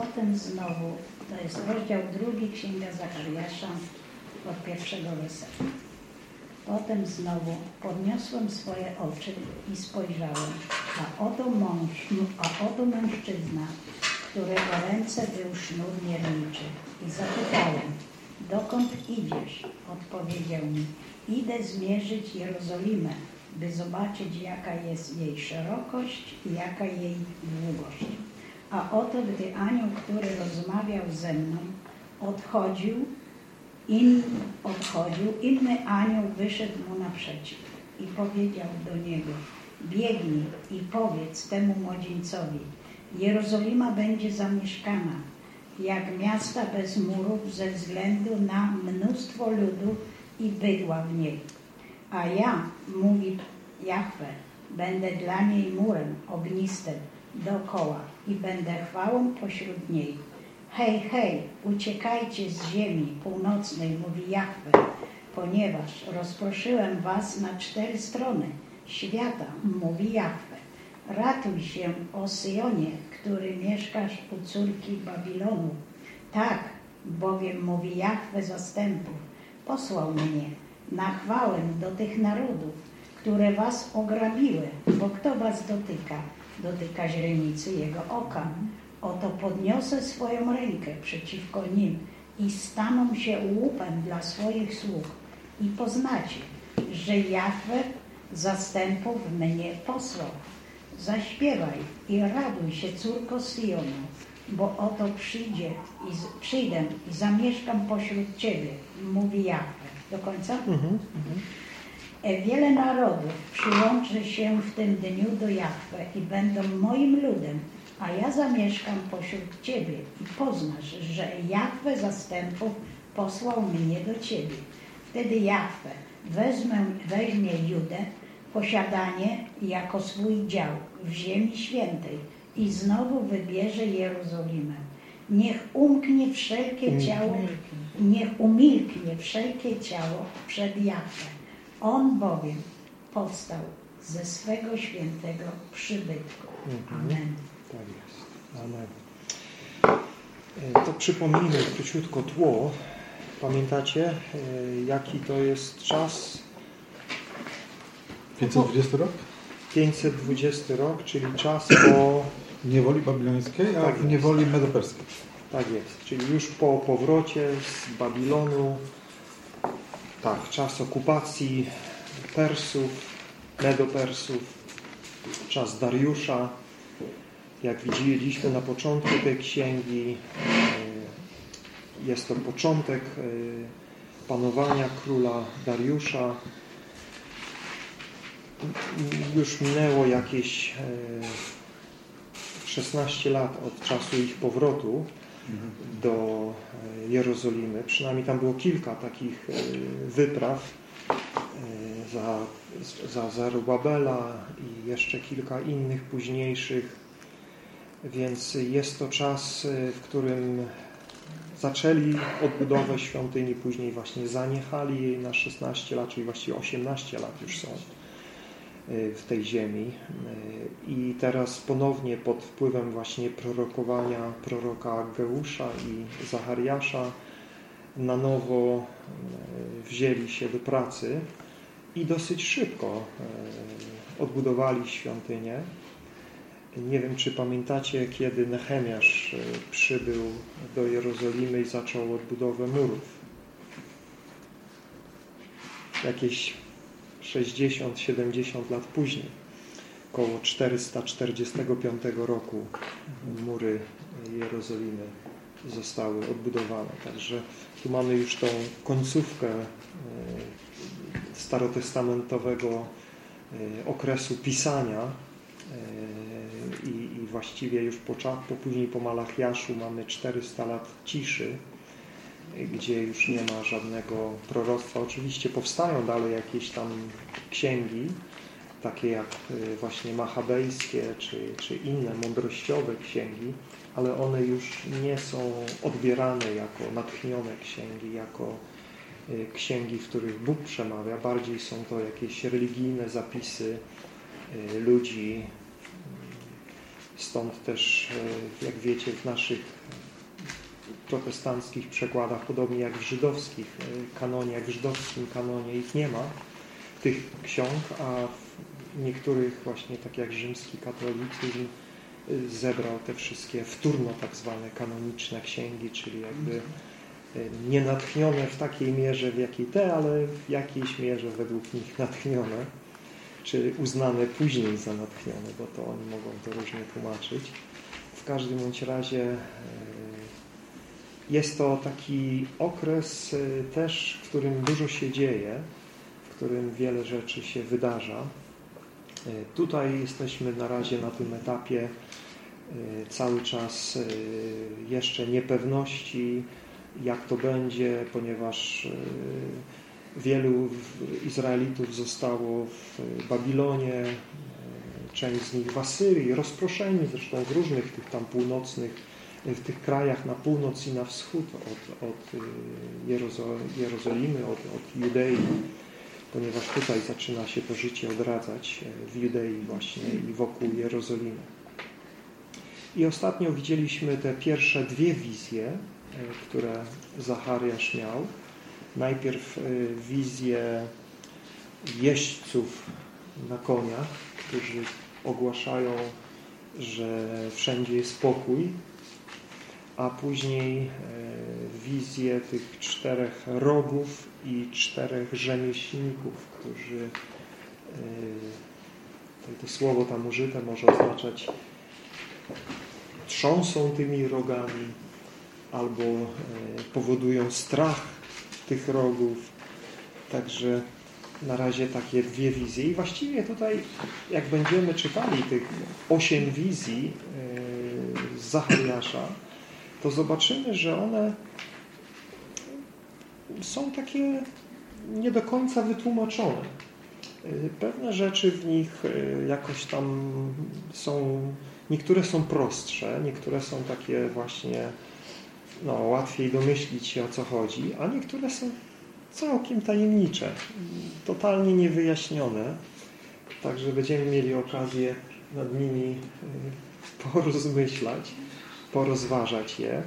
Potem znowu, to jest rozdział drugi Księga Zachariasza od pierwszego wersetu. Potem znowu podniosłem swoje oczy i spojrzałem, a oto mąż, a oto mężczyzna, którego ręce był sznur mierniczy. I zapytałem, dokąd idziesz? Odpowiedział mi, idę zmierzyć Jerozolimę, by zobaczyć, jaka jest jej szerokość i jaka jej długość. A oto, gdy anioł, który rozmawiał ze mną, odchodził, in, odchodził, inny anioł wyszedł mu naprzeciw i powiedział do niego, biegnij i powiedz temu młodzieńcowi, Jerozolima będzie zamieszkana, jak miasta bez murów ze względu na mnóstwo ludu i bydła w niej. A ja, mówi Jahwe, będę dla niej murem ognistym dookoła i będę chwałą pośród niej. Hej, hej, uciekajcie z ziemi północnej, mówi Jahwe, ponieważ rozproszyłem was na cztery strony świata, mówi Jahwe. Ratuj się, o Syjonie, który mieszkasz u córki Babilonu. Tak, bowiem mówi Jahwe zastępów, posłał mnie na chwałę do tych narodów, które was ograbiły, bo kto was dotyka? Dotyka źrenicy jego oka. Oto podniosę swoją rękę przeciwko nim i staną się łupem dla swoich sług i poznacie, że Jahwe zastępów mnie posłał. Zaśpiewaj i raduj się, córko Syjonu, bo oto przyjdzie i z, przyjdę i zamieszkam pośród Ciebie, mówi Jahwe. Do końca? Mhm. E, Wiele narodów przyłączy się w tym dniu do Jahwe i będą moim ludem, a ja zamieszkam pośród Ciebie i poznasz, że Jahwe zastępów posłał mnie do Ciebie. Wtedy Jahwe wezmę, weźmie Judę, posiadanie jako swój dział w ziemi świętej i znowu wybierze Jerozolimę. Niech umknie wszelkie ciało, niech umilknie wszelkie ciało przed Jahwe. On bowiem powstał ze swego świętego przybytku. Mhm. Amen. Tak jest. Amen. E, To przypomnijmy króciutko tło. Pamiętacie, e, jaki to jest czas? 520 rok? 520 rok, czyli czas po... Niewoli babilońskiej, a Tak w niewoli medoperskiej. Tak jest, czyli już po powrocie z Babilonu, tak, czas okupacji Persów, Medopersów, czas Dariusza. Jak widzieliśmy na początku tej księgi, e, jest to początek e, panowania króla Dariusza. Już minęło jakieś e, 16 lat od czasu ich powrotu do e, Jerozolimy. Przynajmniej tam było kilka takich e, wypraw e, za, za Zerubabela i jeszcze kilka innych późniejszych. Więc jest to czas, e, w którym zaczęli odbudowę świątyni, później właśnie zaniechali jej na 16 lat, czyli właściwie 18 lat już są w tej ziemi. I teraz ponownie pod wpływem właśnie prorokowania proroka Geusza i Zachariasza na nowo e, wzięli się do pracy i dosyć szybko odbudowali świątynię. Nie wiem, czy pamiętacie, kiedy Nehemiasz przybył do Jerozolimy i zaczął odbudowę murów. Jakieś 60-70 lat później, około 445 roku mury Jerozolimy zostały odbudowane. Także tu mamy już tą końcówkę e, starotestamentowego e, okresu pisania e, i, i właściwie już po, po później po Malachiaszu mamy 400 lat ciszy, gdzie już nie ma żadnego proroctwa. Oczywiście powstają dalej jakieś tam księgi, takie jak właśnie machabejskie, czy, czy inne mądrościowe księgi, ale one już nie są odbierane jako natchnione księgi, jako księgi, w których Bóg przemawia. Bardziej są to jakieś religijne zapisy ludzi Stąd też, jak wiecie, w naszych protestanckich przekładach, podobnie jak w żydowskich e, kanonie, jak w żydowskim kanonie ich nie ma, tych ksiąg, a w niektórych właśnie, tak jak rzymski katolicyzm, e, zebrał te wszystkie wtórno tak zwane kanoniczne księgi, czyli jakby nie natchnione w takiej mierze, w jakiej te, ale w jakiejś mierze według nich natchnione czy uznane później za natchnione, bo to oni mogą to różnie tłumaczyć. W każdym bądź razie e, jest to taki okres e, też, w którym dużo się dzieje, w którym wiele rzeczy się wydarza. E, tutaj jesteśmy na razie na tym etapie cały czas jeszcze niepewności, jak to będzie, ponieważ Wielu Izraelitów zostało w Babilonie, część z nich w Asyrii, rozproszeni zresztą w różnych tych tam północnych, w tych krajach na północ i na wschód od, od e, Jerozolimy, od, od Judei, ponieważ tutaj zaczyna się to życie odradzać w Judei właśnie i wokół Jerozolimy. I ostatnio widzieliśmy te pierwsze dwie wizje, które Zachariasz miał najpierw y, wizję jeźdźców na koniach, którzy ogłaszają, że wszędzie jest spokój, a później y, wizję tych czterech rogów i czterech rzemieślników, którzy y, to słowo tam użyte może oznaczać trząsą tymi rogami albo powodują strach tych rogów. Także na razie takie dwie wizje. I właściwie tutaj, jak będziemy czytali tych osiem wizji e, z Zachariasza, to zobaczymy, że one są takie nie do końca wytłumaczone. E, pewne rzeczy w nich e, jakoś tam są, niektóre są prostsze, niektóre są takie właśnie no, łatwiej domyślić się o co chodzi, a niektóre są całkiem tajemnicze, totalnie niewyjaśnione. Także będziemy mieli okazję nad nimi e, porozmyślać, porozważać je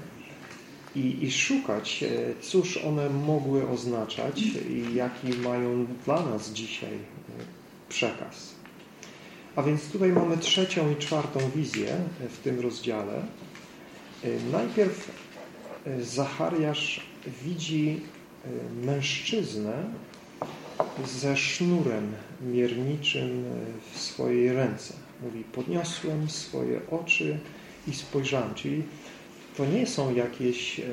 i, i szukać, e, cóż one mogły oznaczać i jaki mają dla nas dzisiaj e, przekaz. A więc tutaj mamy trzecią i czwartą wizję w tym rozdziale. Najpierw Zachariasz widzi e, mężczyznę ze sznurem mierniczym w swojej ręce. Mówi, podniosłem swoje oczy i spojrzałem. Czyli to nie są jakieś e,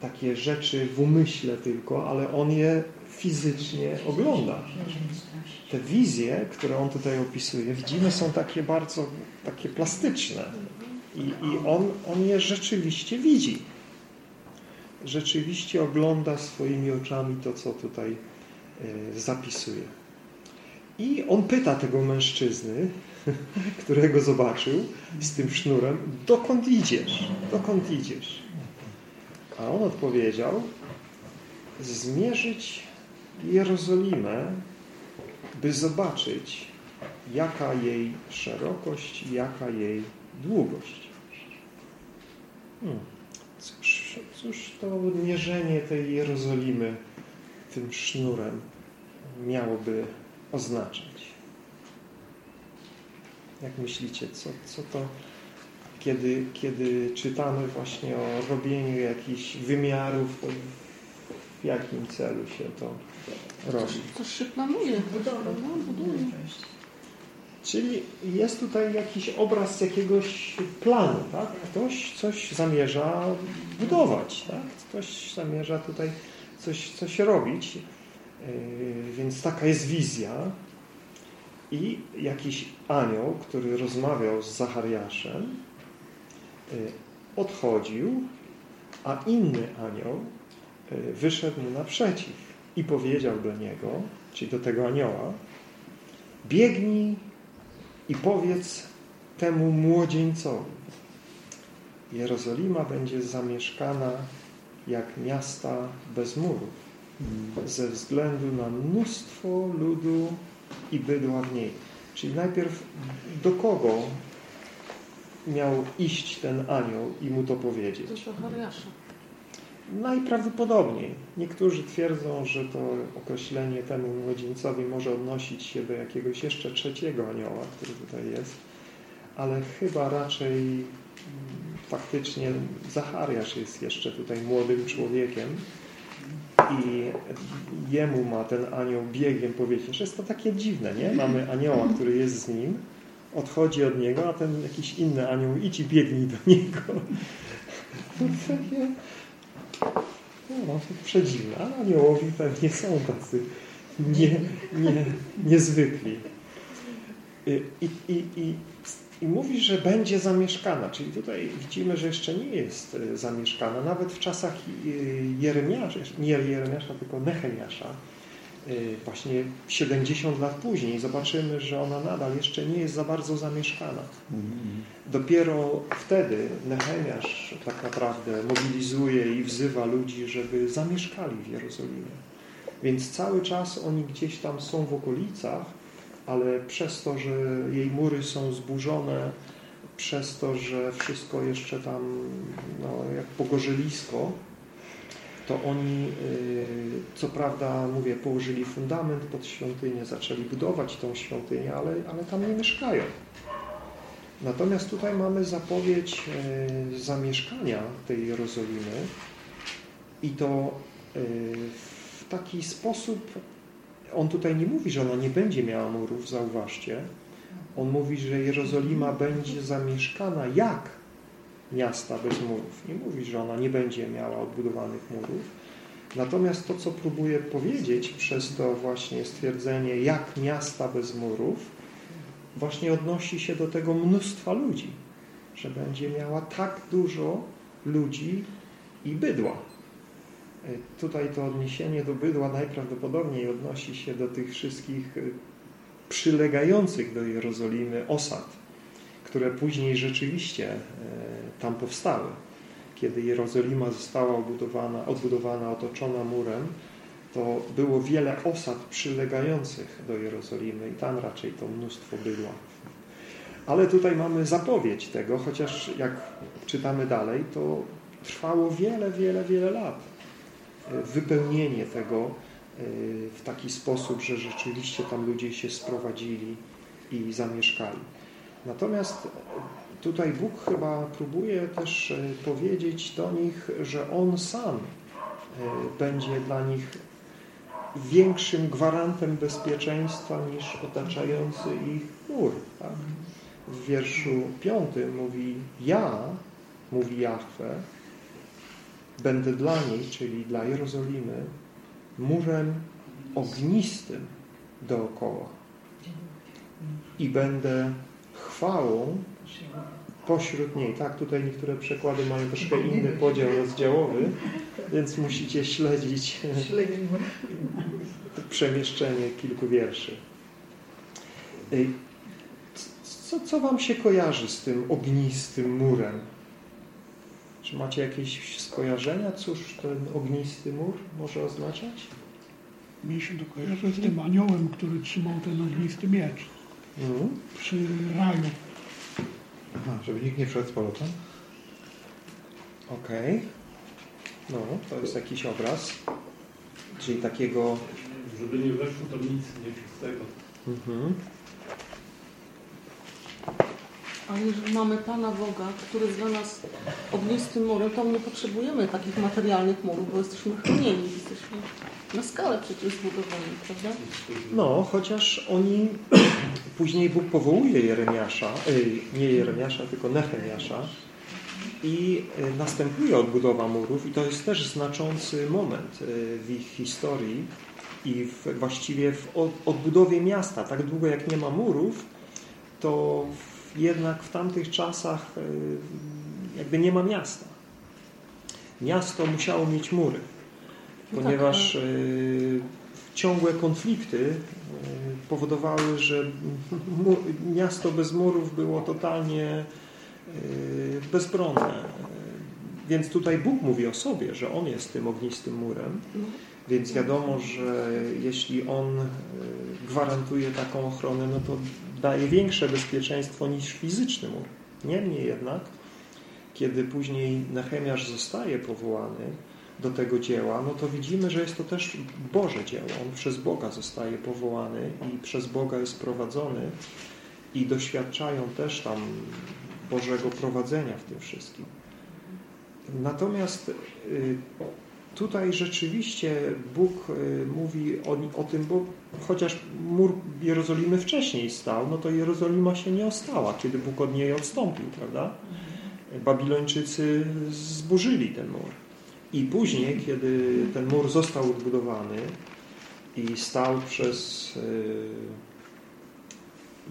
takie rzeczy w umyśle tylko, ale on je fizycznie ogląda. Te wizje, które on tutaj opisuje, widzimy, są takie bardzo takie plastyczne. I, i on, on je rzeczywiście widzi. Rzeczywiście ogląda swoimi oczami to, co tutaj e, zapisuje. I on pyta tego mężczyzny, którego zobaczył z tym sznurem, dokąd idziesz? Dokąd idziesz? A on odpowiedział, zmierzyć Jerozolimę, by zobaczyć, jaka jej szerokość, jaka jej długość. Hmm. Cóż, cóż to mierzenie tej Jerozolimy tym sznurem miałoby oznaczać? Jak myślicie, co, co to, kiedy, kiedy czytamy właśnie o robieniu jakichś wymiarów, to w jakim celu się to robi? Coś się planuje. Budowę. No, buduje. Czyli jest tutaj jakiś obraz jakiegoś planu, tak? Ktoś coś zamierza budować, tak? Ktoś zamierza tutaj coś, coś robić. Yy, więc taka jest wizja. I jakiś anioł, który rozmawiał z Zachariaszem, yy, odchodził, a inny anioł yy, wyszedł mu naprzeciw i powiedział do niego, czyli do tego anioła, biegnij i powiedz temu młodzieńcowi, Jerozolima będzie zamieszkana jak miasta bez murów, ze względu na mnóstwo ludu i bydła w niej. Czyli najpierw do kogo miał iść ten anioł i mu to powiedzieć? Do Zachariasza. Najprawdopodobniej. Niektórzy twierdzą, że to określenie temu młodzieńcowi może odnosić się do jakiegoś jeszcze trzeciego anioła, który tutaj jest, ale chyba raczej mm, faktycznie Zachariasz jest jeszcze tutaj młodym człowiekiem i jemu ma ten anioł biegiem powiedzieć, że jest to takie dziwne, nie? Mamy anioła, który jest z nim, odchodzi od niego, a ten jakiś inny anioł idź i biegnij do niego. To takie no, to przedziwne, ale aniołowi pewnie są tacy nie, nie, niezwykli. I, i, i, i, mówi, że będzie zamieszkana, czyli tutaj widzimy, że jeszcze nie jest e, zamieszkana. Nawet w czasach e, Jeremiasza, nie Jeremiasza, tylko Nehemiasza, e, właśnie 70 lat później zobaczymy, że ona nadal jeszcze nie jest za bardzo zamieszkana. Dopiero wtedy Nehemiasz tak naprawdę mobilizuje i wzywa ludzi, żeby zamieszkali w Jerozolimie. Więc cały czas oni gdzieś tam są w okolicach, ale przez to, że jej mury są zburzone, przez to, że wszystko jeszcze tam no, jak pogorzelisko, to oni, y, co prawda, mówię, położyli fundament pod świątynię, zaczęli budować tą świątynię, ale, ale tam nie mieszkają. Natomiast tutaj mamy zapowiedź e, zamieszkania tej Jerozolimy i to e, w taki sposób, on tutaj nie mówi, że ona nie będzie miała murów, zauważcie. On mówi, że Jerozolima będzie zamieszkana jak miasta bez murów. Nie mówi, że ona nie będzie miała odbudowanych murów. Natomiast to, co próbuje powiedzieć przez to właśnie stwierdzenie jak miasta bez murów, właśnie odnosi się do tego mnóstwa ludzi, że będzie miała tak dużo ludzi i bydła. E, tutaj to odniesienie do bydła najprawdopodobniej odnosi się do tych wszystkich e, przylegających do Jerozolimy osad, które później rzeczywiście e, tam powstały. Kiedy Jerozolima została odbudowana, odbudowana otoczona murem, to było wiele osad przylegających do Jerozolimy i tam raczej to mnóstwo bydła. Ale tutaj mamy zapowiedź tego, chociaż jak czytamy dalej, to trwało wiele, wiele, wiele lat wypełnienie tego e, w taki sposób, że rzeczywiście tam ludzie się sprowadzili i zamieszkali. Natomiast tutaj Bóg chyba próbuje też e, powiedzieć do nich, że On sam e, będzie dla nich większym gwarantem bezpieczeństwa niż otaczający ich mur. Tak? W wierszu piątym mówi ja, mówi Jahwe, będę dla niej, czyli dla Jerozolimy, murem ognistym dookoła i będę chwałą pośród niej. Tak, tutaj niektóre przekłady mają troszkę inny podział rozdziałowy, więc musicie śledzić przemieszczenie kilku wierszy. Co, co Wam się kojarzy z tym ognistym murem? Czy macie jakieś skojarzenia? Cóż ten ognisty mur może oznaczać? Mi się to kojarzy z tym aniołem, który trzymał ten ognisty miecz Mhm. przy raju. Aha, żeby nikt nie wszedł z powrotem? Okej. No, to jest jakiś obraz. Czyli takiego... Żeby nie weszło, to nic nie z tego. Mhm. Ale jeżeli mamy Pana Boga, który jest dla nas ognistym murem, to nie potrzebujemy takich materialnych murów, bo jesteśmy chronieni, jesteśmy na skalę przecież zbudowani, prawda? No, chociaż oni... Później Bóg powołuje Jeremiasza, ej, nie Jeremiasza, tylko Nehemiasza i y, następuje odbudowa murów i to jest też znaczący moment y, w ich historii i w, właściwie w od- odbudowie miasta. Tak długo jak nie ma murów, to jednak w tamtych czasach y, jakby nie ma miasta. Miasto musiało mieć mury, No tak, ponieważ y, ciągłe konflikty y, powodowały, że miasto bez murów było totalnie bezbronne. Więc tutaj Bóg mówi o sobie, że On jest tym ognistym murem. No. Więc wiadomo, że jeśli On gwarantuje taką ochronę, no to daje większe bezpieczeństwo niż fizyczny mur. Niemniej jednak, kiedy później Nehemiasz zostaje powołany do tego dzieła, no to widzimy, że jest to też Boże dzieło. On przez Boga zostaje powołany i przez Boga jest prowadzony i doświadczają też tam Bożego prowadzenia w tym wszystkim. Natomiast y, tutaj rzeczywiście Bóg y, mówi o, o tym, bo chociaż mur Jerozolimy wcześniej stał, no to Jerozolima się nie ostała, kiedy Bóg od niej odstąpił, prawda? Babilończycy zburzyli ten mur. I później, kiedy ten mur został odbudowany i stał przez y,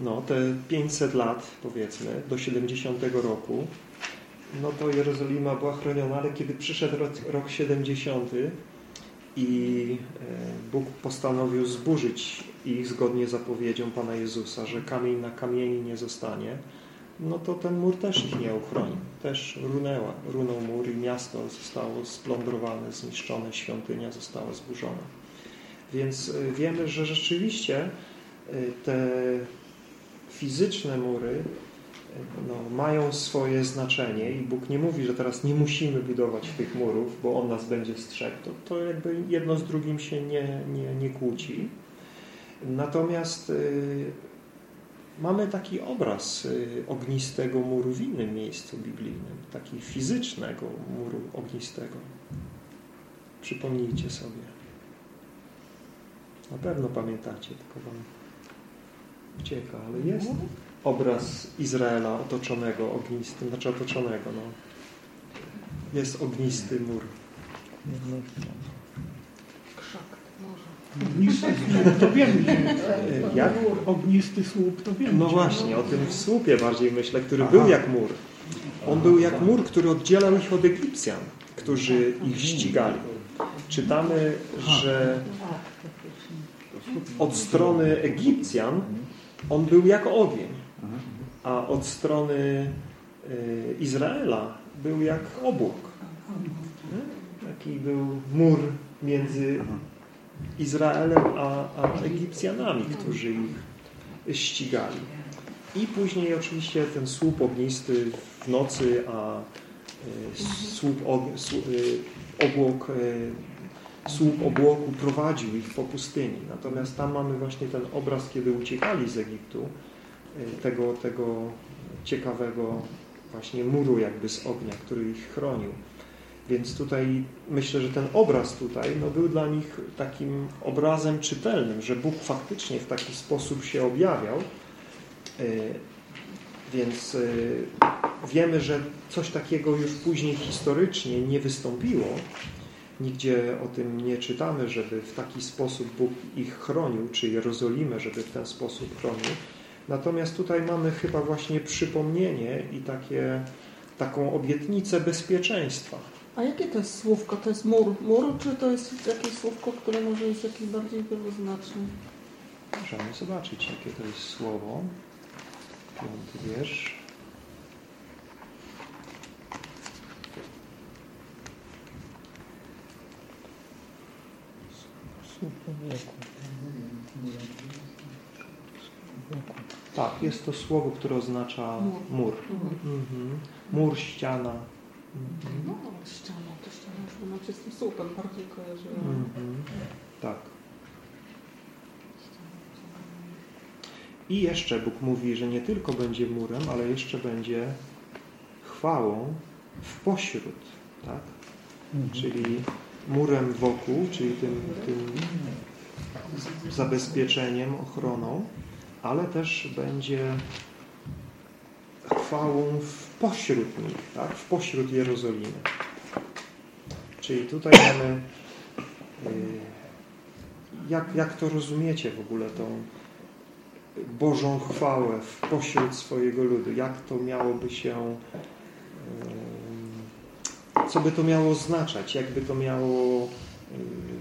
no, te 500 lat, powiedzmy, do 70 roku, no to Jerozolima była chroniona, ale kiedy przyszedł rok, rok 70 i e, Bóg postanowił zburzyć ich zgodnie z zapowiedzią Pana Jezusa, że kamień na kamieni nie zostanie, no to ten mur też ich nie uchronił. Też runęła, runął mur i miasto zostało splądrowane, zniszczone, świątynia została zburzona. Więc e, wiemy, że rzeczywiście e, te fizyczne mury no, mają swoje znaczenie i Bóg nie mówi, że teraz nie musimy budować tych murów, bo On nas będzie strzegł. To, to jakby jedno z drugim się nie, nie, nie kłóci. Natomiast y, mamy taki obraz y, ognistego muru w innym miejscu biblijnym, taki fizycznego muru ognistego. Przypomnijcie sobie. Na pewno pamiętacie, tylko wam ucieka, ale jest obraz Izraela otoczonego ognistym, znaczy otoczonego, no. Jest ognisty mur. Krzak, może. Ognisty słup to że E, Jak? ognisty słup to wiemy. No właśnie, o tym słupie bardziej myślę, który był jak mur. On był jak mur, który oddzielał ich od Egipcjan, którzy ich ścigali. Czytamy, że od strony Egipcjan on był jak ogień, a od strony y, Izraela był jak obłok. Taki był mur między Izraelem a, a Egipcjanami, którzy ich ścigali. I później oczywiście ten słup ognisty w nocy, a y, słup, y, obłok, słup obłoku prowadził ich po pustyni. Natomiast tam mamy właśnie ten obraz, kiedy uciekali z Egiptu, tego, tego ciekawego właśnie muru jakby z ognia, który ich chronił. Więc tutaj myślę, że ten obraz tutaj no, był dla nich takim obrazem czytelnym, że Bóg faktycznie w taki sposób się objawiał. Y, Więc y, wiemy, że coś takiego już później historycznie nie wystąpiło. Nigdzie o tym nie czytamy, żeby w taki sposób Bóg ich chronił, czy Jerozolimę, żeby w ten sposób chronił. Natomiast tutaj mamy chyba właśnie przypomnienie i takie, taką obietnicę bezpieczeństwa. A jakie to jest słówko? To jest mur, mur czy to jest jakieś słówko, które może jest jakieś bardziej wieloznaczne? Możemy zobaczyć, jakie to jest słowo. Piąty wiersz. Tak, jest to słowo, które oznacza Mur. mur. Mhm. Mhm. Mur, ściana. Mhm. No, ściana, to ściana już się z tym słupem bardziej kojarzyła. Mhm. Tak. I jeszcze Bóg mówi, że nie tylko będzie murem, ale jeszcze będzie chwałą w pośród, tak? Czyli murem wokół, czyli tym, tym zabezpieczeniem, ochroną, ale też będzie chwałą w pośród nich, tak? W pośród Jerozolimy. Czyli tutaj mamy y, jak, jak to rozumiecie w ogóle tą Bożą chwałę w pośród swojego ludu? Jak to miałoby się y, co by to miało oznaczać? Jakby to miało y,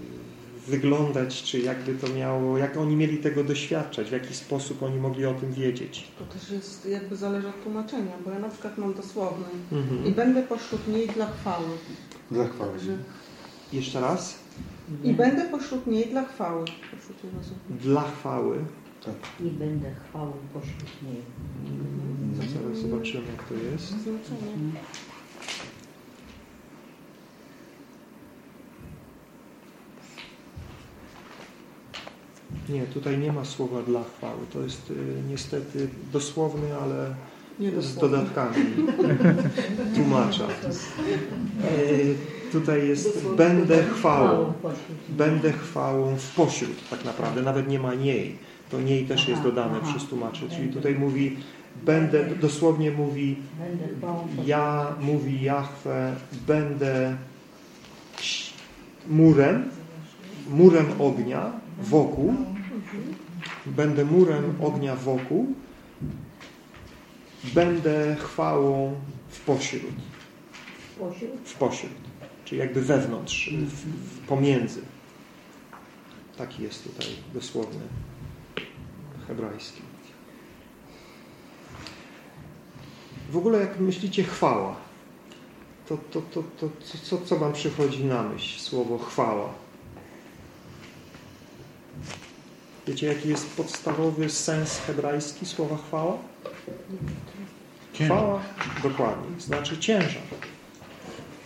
wyglądać? Czy jakby to miało, jak oni mieli tego doświadczać? W jaki sposób oni mogli o tym wiedzieć? To też jest jakby zależy od tłumaczenia, bo ja na przykład mam dosłowny Mhm. i będę pośród niej dla chwały. Dla chwały. Także Jeszcze raz? i będę pośród niej dla chwały. Dla chwały. i będę chwałą pośród niej. zaraz zobaczymy jak to jest. Znaczenie. Nie, tutaj nie ma słowa dla chwały. To jest y, niestety dosłowny, ale Nie z dodatkami tłumacza. Y, tutaj jest będę chwałą. Będę chwałą w pośród tak naprawdę. Nawet nie ma niej. To niej też jest dodane przez tłumaczy. Czyli tutaj mówi będę, dosłownie mówi ja, mówi Jahwe, będę murem, murem ognia wokół, będę murem ognia wokół, będę chwałą w pośród, w pośród, czyli jakby wewnątrz, w, w, pomiędzy. Taki jest tutaj dosłowny hebrajski. W ogóle jak myślicie chwała, to, to, to, to co, co, co Wam przychodzi na myśl słowo chwała? Wiecie, jaki jest podstawowy sens hebrajski słowa chwała? Chwała, dokładnie, znaczy ciężar.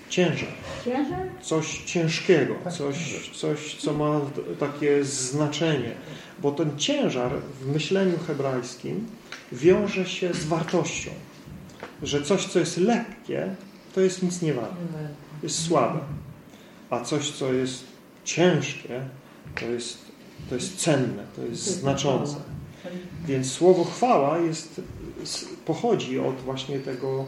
Ciężar. Ciężar? Coś ciężkiego, coś, coś, co ma takie znaczenie. Bo ten ciężar w myśleniu hebrajskim wiąże się z wartością. Że coś, co jest lekkie, to jest nic nie warte. Jest słabe. A coś, co jest ciężkie, to jest, to jest cenne, to jest znaczące. Więc słowo chwała jest, pochodzi od właśnie tego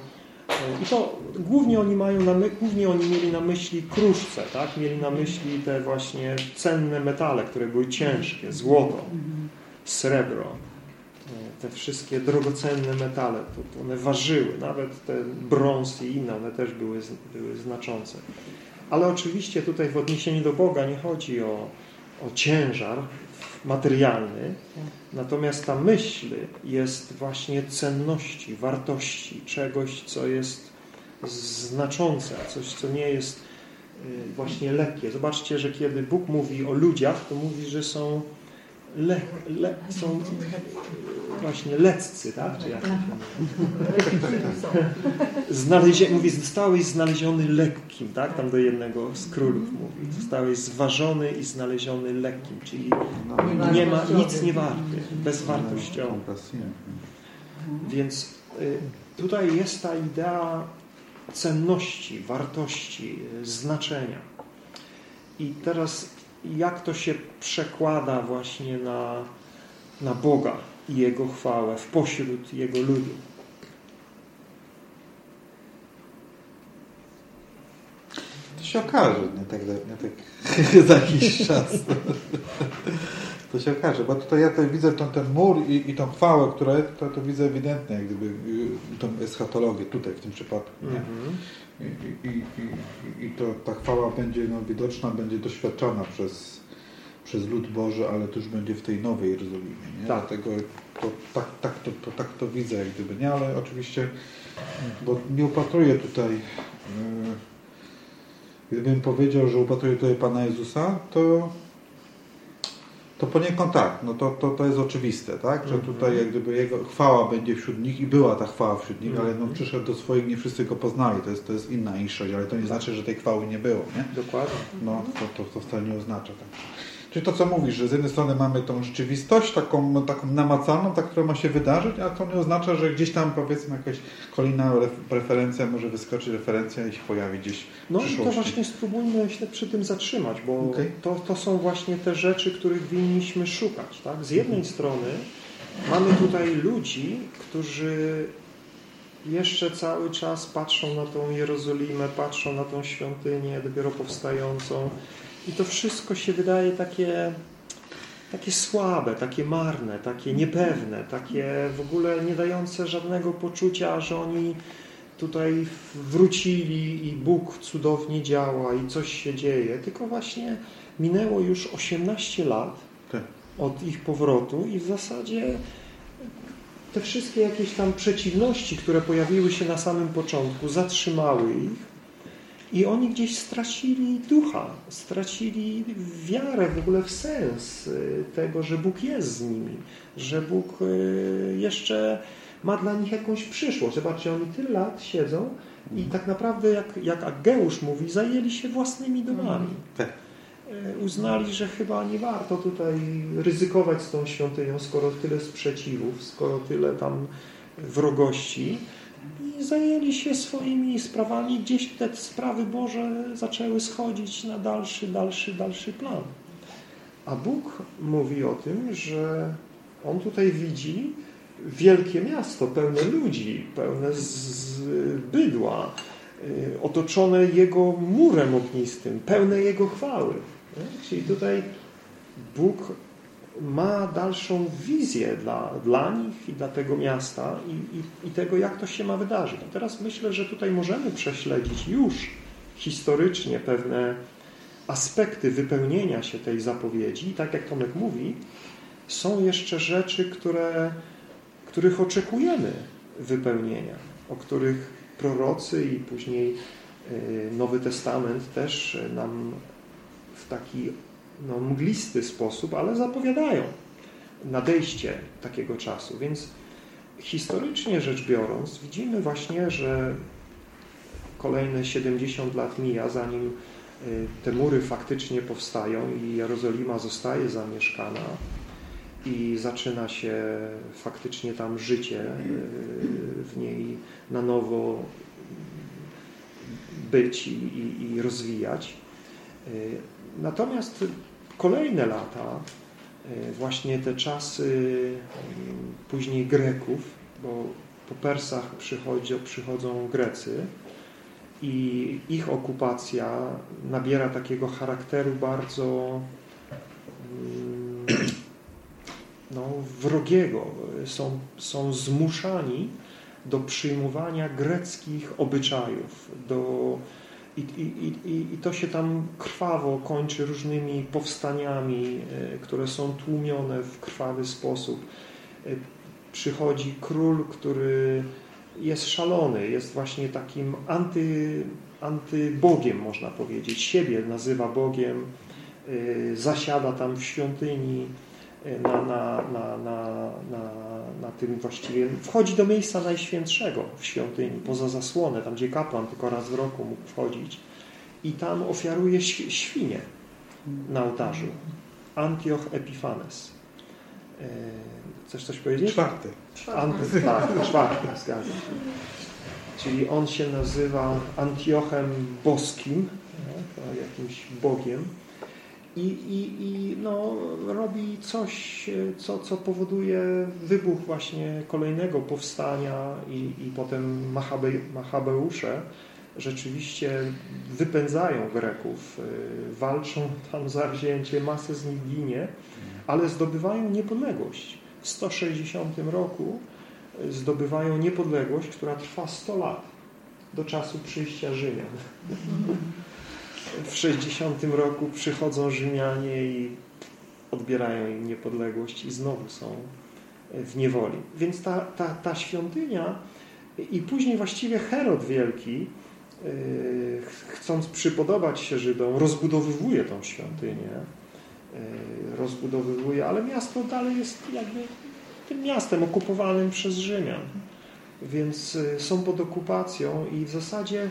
i to głównie oni mają na my, głównie oni mieli na myśli kruszce, tak? Mieli na myśli te właśnie cenne metale, które były ciężkie, złoto, srebro, te wszystkie drogocenne metale, to, one ważyły, nawet ten brąz i inne, one też były, były znaczące. Ale oczywiście tutaj w odniesieniu do Boga nie chodzi o, o ciężar materialny, natomiast ta myśl jest właśnie cenności, wartości, czegoś, co jest znaczące, coś, co nie jest właśnie lekkie. Zobaczcie, że kiedy Bóg mówi o ludziach, to mówi, że są, le, le, są właśnie leccy, tak? Czy jak? Znalezie, mówi, zostałeś znaleziony lekkim, tak? Tam do jednego z królów mówi. Zostałeś zważony i znaleziony lekkim, czyli nie ma nic nie warty, bezwartościowy. Więc tutaj jest ta idea cenności, wartości, znaczenia. I teraz jak to się przekłada właśnie na, na Boga i Jego chwałę w pośród Jego ludu? To się okaże, nie tak, nie tak za jakiś czas. To się okaże, bo tutaj ja tutaj widzę ten, ten mur i, i tą chwałę, która jest, to, to widzę ewidentnie, jak gdyby tą eschatologię tutaj w tym przypadku. Nie? Mhm. I, i, i, I to ta chwała będzie no, widoczna, będzie doświadczana przez, przez lud Boży, ale już będzie w tej nowej Jerozolimie. Nie? Tak. Dlatego to, tak, tak, to, to, tak to widzę, jak gdyby, nie? Ale oczywiście, bo nie upatruję tutaj, yy, gdybym powiedział, że upatruję tutaj Pana Jezusa, to to poniekąd tak, no to, to, to jest oczywiste, tak? Że tutaj jak gdyby jego chwała będzie wśród nich i była ta chwała wśród nich, ale no Mhm. przyszedł do swoich, nie wszyscy go poznali, to jest, to jest inna inszość, ale to nie znaczy, że tej chwały nie było, nie? Dokładnie. No, to, to, to wcale nie oznacza tak. Czyli to, co mówisz, że z jednej strony mamy tą rzeczywistość taką, no, taką namacalną, ta, która ma się wydarzyć, a to nie oznacza, że gdzieś tam powiedzmy jakaś kolejna ref- referencja, może wyskoczy referencja i się pojawi gdzieś No i to właśnie spróbujmy się przy tym zatrzymać, bo Okej. to, to są właśnie te rzeczy, których winniśmy szukać. Tak? Z jednej strony mamy tutaj ludzi, którzy jeszcze cały czas patrzą na tą Jerozolimę, patrzą na tą świątynię dopiero powstającą i to wszystko się wydaje takie, takie słabe, takie marne, takie niepewne, takie w ogóle nie dające żadnego poczucia, że oni tutaj wrócili i Bóg cudownie działa i coś się dzieje, tylko właśnie minęło już 18 lat Tak. od ich powrotu i w zasadzie te wszystkie jakieś tam przeciwności, które pojawiły się na samym początku, zatrzymały ich i oni gdzieś stracili ducha, stracili wiarę w ogóle w sens y, tego, że Bóg jest z nimi, że Bóg y, jeszcze ma dla nich jakąś przyszłość. Zobaczcie, oni tyle lat siedzą i tak naprawdę, jak, jak Ageusz mówi, zajęli się własnymi domami. Tak. E, Uznali, że chyba nie warto tutaj ryzykować z tą świątynią, skoro tyle sprzeciwów, skoro tyle tam wrogości i zajęli się swoimi sprawami. Gdzieś te sprawy Boże zaczęły schodzić na dalszy, dalszy, dalszy plan. A Bóg mówi o tym, że On tutaj widzi wielkie miasto, pełne ludzi, pełne bydła, y, otoczone Jego murem ognistym, pełne Jego chwały. Czyli tutaj Bóg ma dalszą wizję dla, dla nich i dla tego miasta i, i, i tego, jak to się ma wydarzyć. I teraz myślę, że tutaj możemy prześledzić już historycznie pewne aspekty wypełnienia się tej zapowiedzi. I tak jak Tomek mówi, są jeszcze rzeczy, które, których oczekujemy wypełnienia, o których prorocy i później y, Nowy Testament też nam w taki no, mglisty sposób, ale zapowiadają nadejście takiego czasu. Więc historycznie rzecz biorąc, widzimy właśnie, że kolejne 70 lat mija, zanim y, te mury faktycznie powstają i Jerozolima zostaje zamieszkana i zaczyna się faktycznie tam życie y, w niej na nowo być i, i, i rozwijać. Y, Natomiast kolejne lata, y, właśnie te czasy y, później Greków, bo po Persach przychodzi, przychodzą Grecy i ich okupacja nabiera takiego charakteru bardzo mm, no, wrogiego. Są, są zmuszani do przyjmowania greckich obyczajów, do i, i, i, I to się tam krwawo kończy różnymi powstaniami, e, które są tłumione w krwawy sposób. E, Przychodzi król, który jest szalony, jest właśnie takim anty, antybogiem, można powiedzieć. Siebie nazywa Bogiem, e, zasiada tam w świątyni, na, na, na, na, na, na tym właściwie, wchodzi do miejsca najświętszego w świątyni, poza zasłonę, tam gdzie kapłan tylko raz w roku mógł wchodzić i tam ofiaruje świnie na ołtarzu. Antioch Epifanes. Chcesz coś powiedzieć? Czwarty. Anty, tak, czwarty, zgadza się. Czyli on się nazywa Antiochem Boskim, jakimś Bogiem i, i, i no, robi coś, co, co powoduje wybuch właśnie kolejnego powstania i, i potem Machabe, Machabeusze rzeczywiście wypędzają Greków, y, walczą tam za wzięcie, masę z nich ginie, ale zdobywają niepodległość. W 160 roku zdobywają niepodległość, która trwa 100 lat do czasu przyjścia Rzymian w 60 roku przychodzą Rzymianie i odbierają im niepodległość i znowu są w niewoli. Więc ta, ta, ta świątynia i później właściwie Herod Wielki, yy, chcąc przypodobać się Żydom, rozbudowywuje tą świątynię, yy, rozbudowywuje, ale miasto dalej jest jakby tym miastem okupowanym przez Rzymian. Więc yy, są pod okupacją i w zasadzie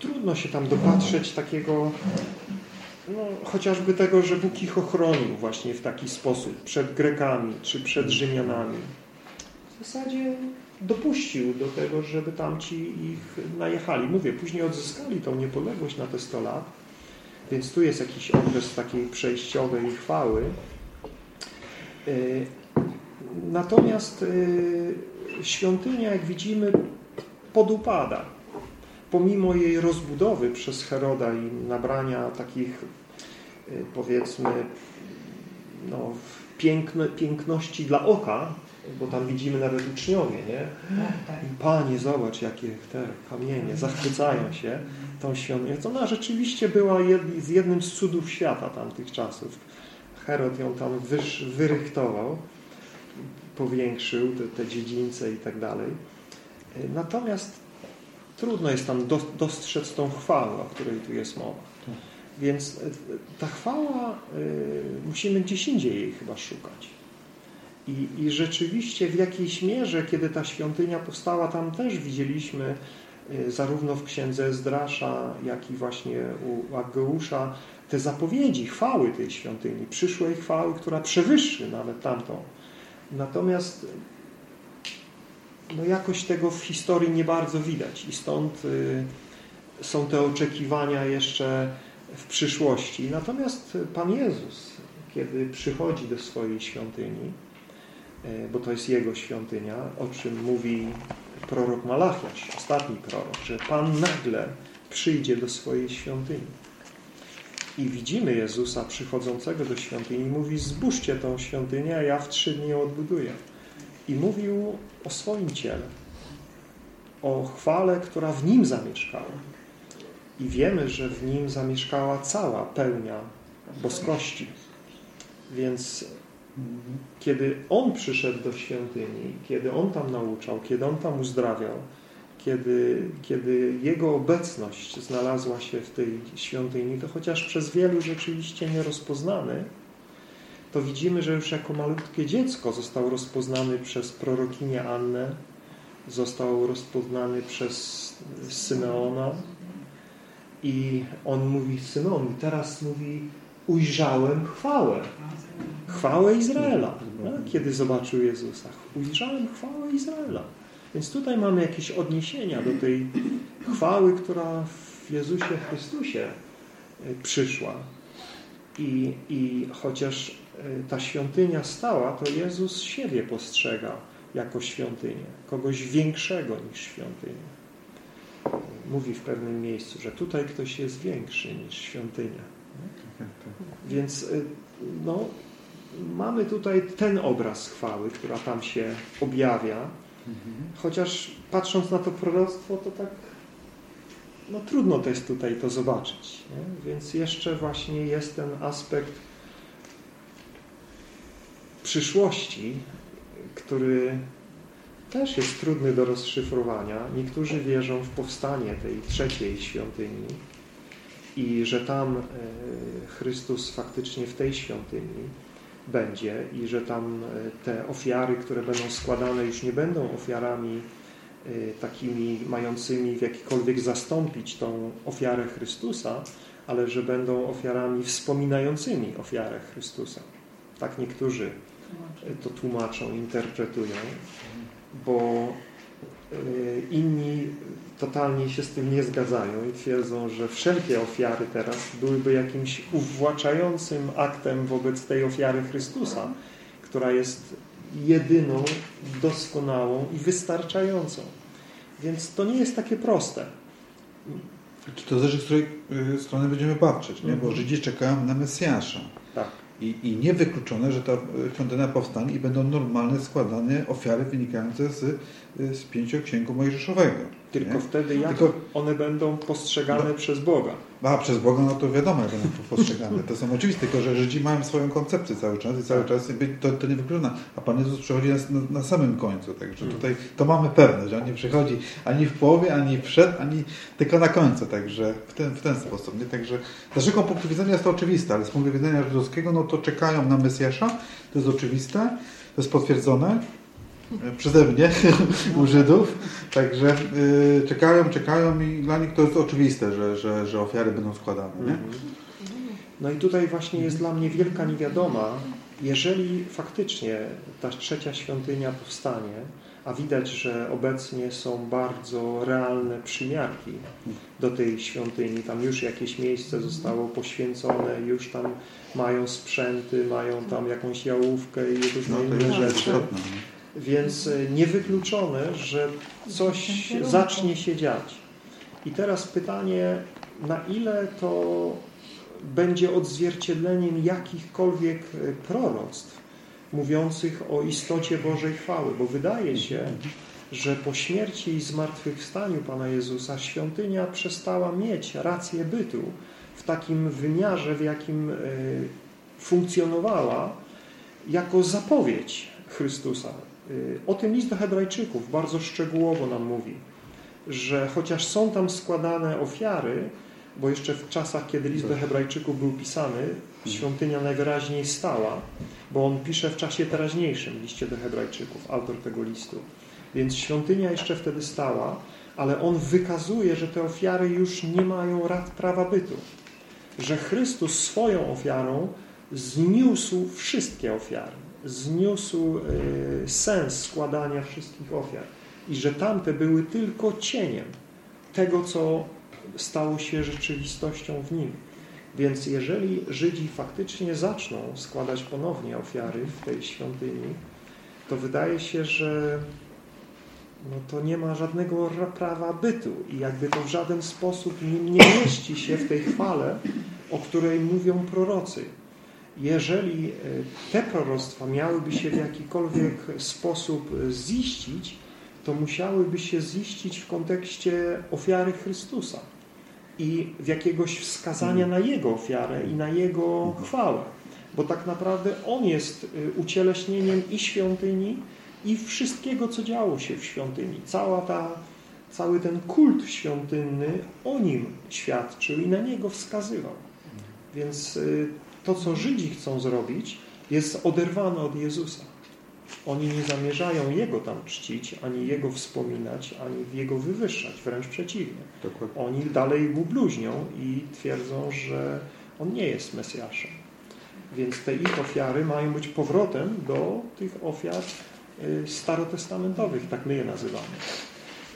trudno się tam dopatrzeć takiego, no, chociażby tego, że Bóg ich ochronił właśnie w taki sposób przed Grekami czy przed Rzymianami. W zasadzie dopuścił do tego, żeby tamci ich najechali. Mówię, później odzyskali tą niepodległość na te 100 lat, więc tu jest jakiś okres takiej przejściowej chwały. Y, natomiast y, świątynia, jak widzimy, podupada pomimo jej rozbudowy przez Heroda i nabrania takich y, powiedzmy no, piękne, piękności dla oka, bo tam widzimy nawet uczniowie, nie? I Panie, zobacz, jakie te kamienie, zachwycają się tą świątynią. Ona rzeczywiście była z jednym z cudów świata tamtych czasów. Herod ją tam wyż, wyrychtował, powiększył te, te dziedzińce i tak dalej. Y, natomiast trudno jest tam dostrzec tą chwałę, o której tu jest mowa. Więc e, ta chwała, e, musimy gdzieś indziej jej chyba szukać. I, I rzeczywiście w jakiejś mierze, kiedy ta świątynia powstała, tam też widzieliśmy y, zarówno w księdze Ezdrasza, jak i właśnie u Ageusza te zapowiedzi chwały tej świątyni, przyszłej chwały, która przewyższy nawet tamtą. Natomiast no jakoś tego w historii nie bardzo widać i stąd y, są te oczekiwania jeszcze w przyszłości. Natomiast Pan Jezus, kiedy przychodzi do swojej świątyni, y, bo to jest Jego świątynia, o czym mówi prorok Malachiasz, ostatni prorok, że Pan nagle przyjdzie do swojej świątyni. I widzimy Jezusa przychodzącego do świątyni i mówi, zbóżcie tą świątynię, a ja w trzy dni ją odbuduję. I mówił o swoim ciele, o chwale, która w nim zamieszkała. I wiemy, że w nim zamieszkała cała pełnia boskości. Więc kiedy On przyszedł do świątyni, kiedy On tam nauczał, kiedy On tam uzdrawiał, kiedy, kiedy Jego obecność znalazła się w tej świątyni, to chociaż przez wielu rzeczywiście nierozpoznany, to widzimy, że już jako malutkie dziecko został rozpoznany przez prorokinię Annę, został rozpoznany przez Symeona i on mówi Symeon, teraz mówi ujrzałem chwałę. Chwałę Izraela. Tak? Kiedy zobaczył Jezusa. Ujrzałem chwałę Izraela. Więc tutaj mamy jakieś odniesienia do tej chwały, która w Jezusie Chrystusie przyszła. I, i chociaż ta świątynia stała, to Jezus siebie postrzega jako świątynię, kogoś większego niż świątynia. Mówi w pewnym miejscu, że tutaj ktoś jest większy niż świątynia. Więc e, no, mamy tutaj ten obraz chwały, która tam się objawia, Chociaż patrząc na to proroctwo, to tak no trudno to jest tutaj to zobaczyć. Nie? Więc jeszcze właśnie jest ten aspekt przyszłości, który też jest trudny do rozszyfrowania. Niektórzy wierzą w powstanie tej trzeciej świątyni i że tam e, Chrystus faktycznie w tej świątyni będzie i że tam e, te ofiary, które będą składane już nie będą ofiarami e, takimi mającymi w jakikolwiek zastąpić tą ofiarę Chrystusa, ale że będą ofiarami wspominającymi ofiarę Chrystusa. Tak niektórzy to tłumaczą, interpretują, bo inni totalnie się z tym nie zgadzają i twierdzą, że wszelkie ofiary teraz byłyby jakimś uwłaczającym aktem wobec tej ofiary Chrystusa, która jest jedyną, doskonałą i wystarczającą. Więc to nie jest takie proste. To zależy, z której y, strony będziemy patrzeć, nie? bo Mhm. Żydzi czekają na Mesjasza. I, I niewykluczone, że ta y, świątynia powstanie i będą normalne składane ofiary wynikające z, z pięcioksięgu mojżeszowego. Tylko nie? wtedy jak Tylko- one będą postrzegane No. przez Boga. A przez Boga, no to wiadomo, jak będą postrzegane. To są oczywiste, tylko że Żydzi mają swoją koncepcję cały czas i cały Tak. czas to, to nie wyklucza. A Pan Jezus przychodzi na, na, samym końcu, także Mm. tutaj to mamy pewne, że On nie przychodzi ani w połowie, ani przed, ani tylko na końcu, także w ten, w ten sposób. Nie? Także z naszego punktu widzenia jest to oczywiste, ale z punktu widzenia żydowskiego, no to czekają na Mesjasza, to jest oczywiste, to jest potwierdzone przeze mnie u Żydów, także y, czekają, czekają i dla nich to jest oczywiste, że, że, że ofiary będą składane. Nie? Mhm. No i tutaj właśnie jest dla mnie wielka niewiadoma, jeżeli faktycznie ta trzecia świątynia powstanie, a widać, że obecnie są bardzo realne przymiarki do tej świątyni. Tam już jakieś miejsce zostało poświęcone, już tam mają sprzęty, mają tam jakąś jałówkę i różne No inne rzeczy. istotne. Więc e, niewykluczone, że coś zacznie się dziać. I teraz pytanie, na ile to będzie odzwierciedleniem jakichkolwiek e, proroctw mówiących o istocie Bożej chwały, bo wydaje się, że po śmierci i zmartwychwstaniu Pana Jezusa świątynia przestała mieć rację bytu w takim wymiarze, w jakim e, funkcjonowała jako zapowiedź Chrystusa. Y, O tym list do Hebrajczyków bardzo szczegółowo nam mówi, że chociaż są tam składane ofiary, bo jeszcze w czasach, kiedy list do Hebrajczyków był pisany, świątynia najwyraźniej stała, bo on pisze w czasie teraźniejszym liście do Hebrajczyków, autor tego listu. Więc świątynia jeszcze wtedy stała, ale on wykazuje, że te ofiary już nie mają rad prawa bytu. Że Chrystus swoją ofiarą zniósł wszystkie ofiary. Zniósł y, sens składania wszystkich ofiar. I że tamte były tylko cieniem tego, co stało się rzeczywistością w nim. Więc jeżeli Żydzi faktycznie zaczną składać ponownie ofiary w tej świątyni, to wydaje się, że no to nie ma żadnego prawa bytu i jakby to w żaden sposób nie mieści się w tej chwale, o której mówią prorocy. Jeżeli e, te proroctwa miałyby się w jakikolwiek sposób ziścić, to musiałyby się ziścić w kontekście ofiary Chrystusa i w jakiegoś wskazania na Jego ofiarę i na Jego chwałę. Bo tak naprawdę On jest y, ucieleśnieniem i świątyni, i wszystkiego, co działo się w świątyni. Cała ta, cały ten kult świątynny o Nim świadczył i na Niego wskazywał. Więc y, to, co Żydzi chcą zrobić, jest oderwane od Jezusa. Oni nie zamierzają Jego tam czcić, ani Jego wspominać, ani Jego wywyższać, wręcz przeciwnie. Dokładnie. Oni dalej mu bluźnią i twierdzą, że On nie jest Mesjaszem. Więc te ich ofiary mają być powrotem do tych ofiar y, starotestamentowych, tak my je nazywamy.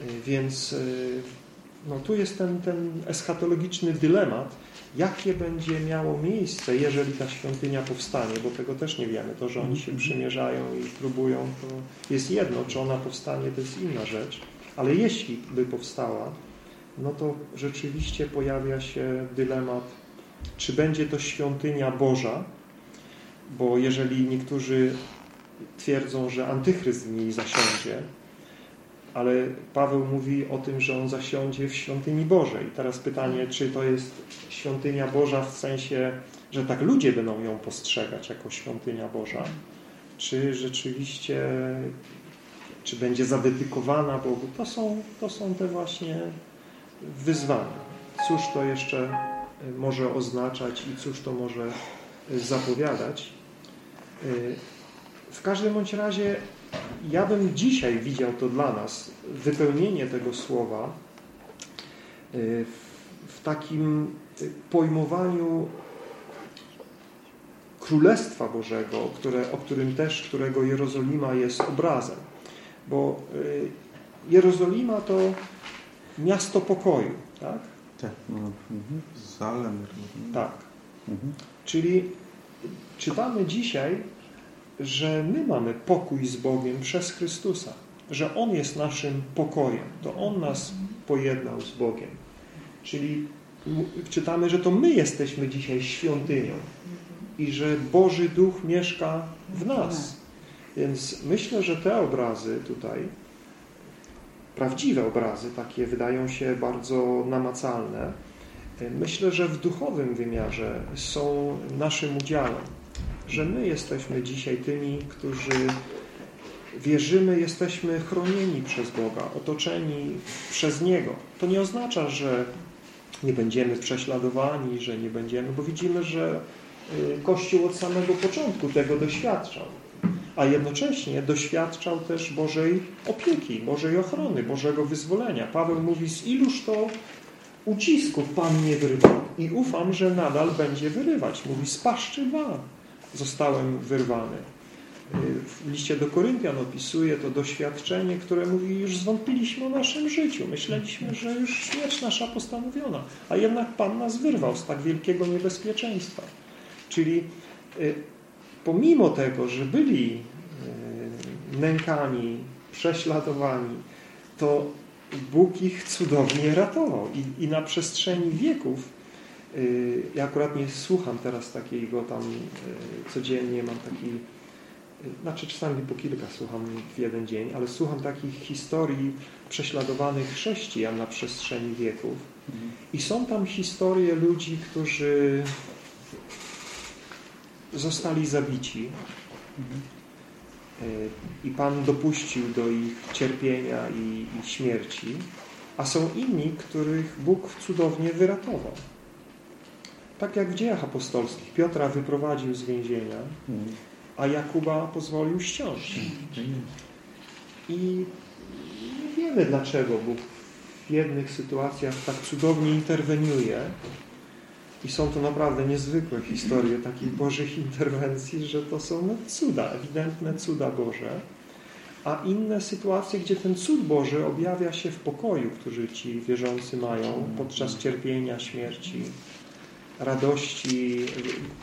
Y, więc y, no, tu jest ten, ten eschatologiczny dylemat, jakie będzie miało miejsce, jeżeli ta świątynia powstanie, bo tego też nie wiemy. To, że oni się przymierzają i próbują, to jest jedno. Czy ona powstanie, to jest inna rzecz. Ale jeśli by powstała, no to rzeczywiście pojawia się dylemat, czy będzie to świątynia Boża, bo jeżeli niektórzy twierdzą, że antychryst w niej zasiądzie, ale Paweł mówi o tym, że on zasiądzie w świątyni Bożej. Teraz pytanie, czy to jest świątynia Boża w sensie, że tak ludzie będą ją postrzegać jako świątynia Boża, czy rzeczywiście, czy będzie zadedykowana Bogu. To są, to są te właśnie wyzwania. Cóż to jeszcze może oznaczać i cóż to może zapowiadać. W każdym bądź razie ja bym dzisiaj widział to dla nas, wypełnienie tego słowa y, w takim pojmowaniu Królestwa Bożego, które, o którym też, którego Jerozolima jest obrazem. Bo y, Jerozolima to miasto pokoju, tak? Tak. No, mhm. Salem. Tak. Mhm. Czyli czytamy dzisiaj że my mamy pokój z Bogiem przez Chrystusa, że On jest naszym pokojem, to On nas pojednał z Bogiem. Czyli czytamy, że to my jesteśmy dzisiaj świątynią i że Boży Duch mieszka w nas. Więc myślę, że te obrazy tutaj, prawdziwe obrazy, takie wydają się bardzo namacalne, myślę, że w duchowym wymiarze są naszym udziałem że my jesteśmy dzisiaj tymi, którzy wierzymy, jesteśmy chronieni przez Boga, otoczeni przez Niego. To nie oznacza, że nie będziemy prześladowani, że nie będziemy, bo widzimy, że y, Kościół od samego początku tego doświadczał, a jednocześnie doświadczał też Bożej opieki, Bożej ochrony, Bożego wyzwolenia. Paweł mówi, z iluż to ucisków Pan nie wyrywał i ufam, że nadal będzie wyrywać. Mówi, z paszczy wam zostałem wyrwany. W liście do Koryntian opisuje to doświadczenie, które mówi, już zwątpiliśmy o naszym życiu. Myśleliśmy, że już śmierć nasza postanowiona, a jednak Pan nas wyrwał z tak wielkiego niebezpieczeństwa. Czyli y, pomimo tego, że byli y, nękani, prześladowani, to Bóg ich cudownie ratował i, i na przestrzeni wieków ja akurat nie słucham teraz takiego tam y, codziennie, mam taki, y, znaczy czasami po kilka słucham w jeden dzień, ale słucham takich historii prześladowanych chrześcijan na przestrzeni wieków. I są tam historie ludzi, którzy zostali zabici i Pan dopuścił do ich cierpienia i, i śmierci a są inni, których Bóg cudownie wyratował. Tak jak w dziejach apostolskich. Piotra wyprowadził z więzienia, a Jakuba pozwolił ściąć. I nie wiemy, dlaczego Bóg w jednych sytuacjach tak cudownie interweniuje. I są to naprawdę niezwykłe historie takich Bożych interwencji, że to są cuda, ewidentne cuda Boże. A inne sytuacje, gdzie ten cud Boży objawia się w pokoju, który ci wierzący mają podczas cierpienia, śmierci, radości,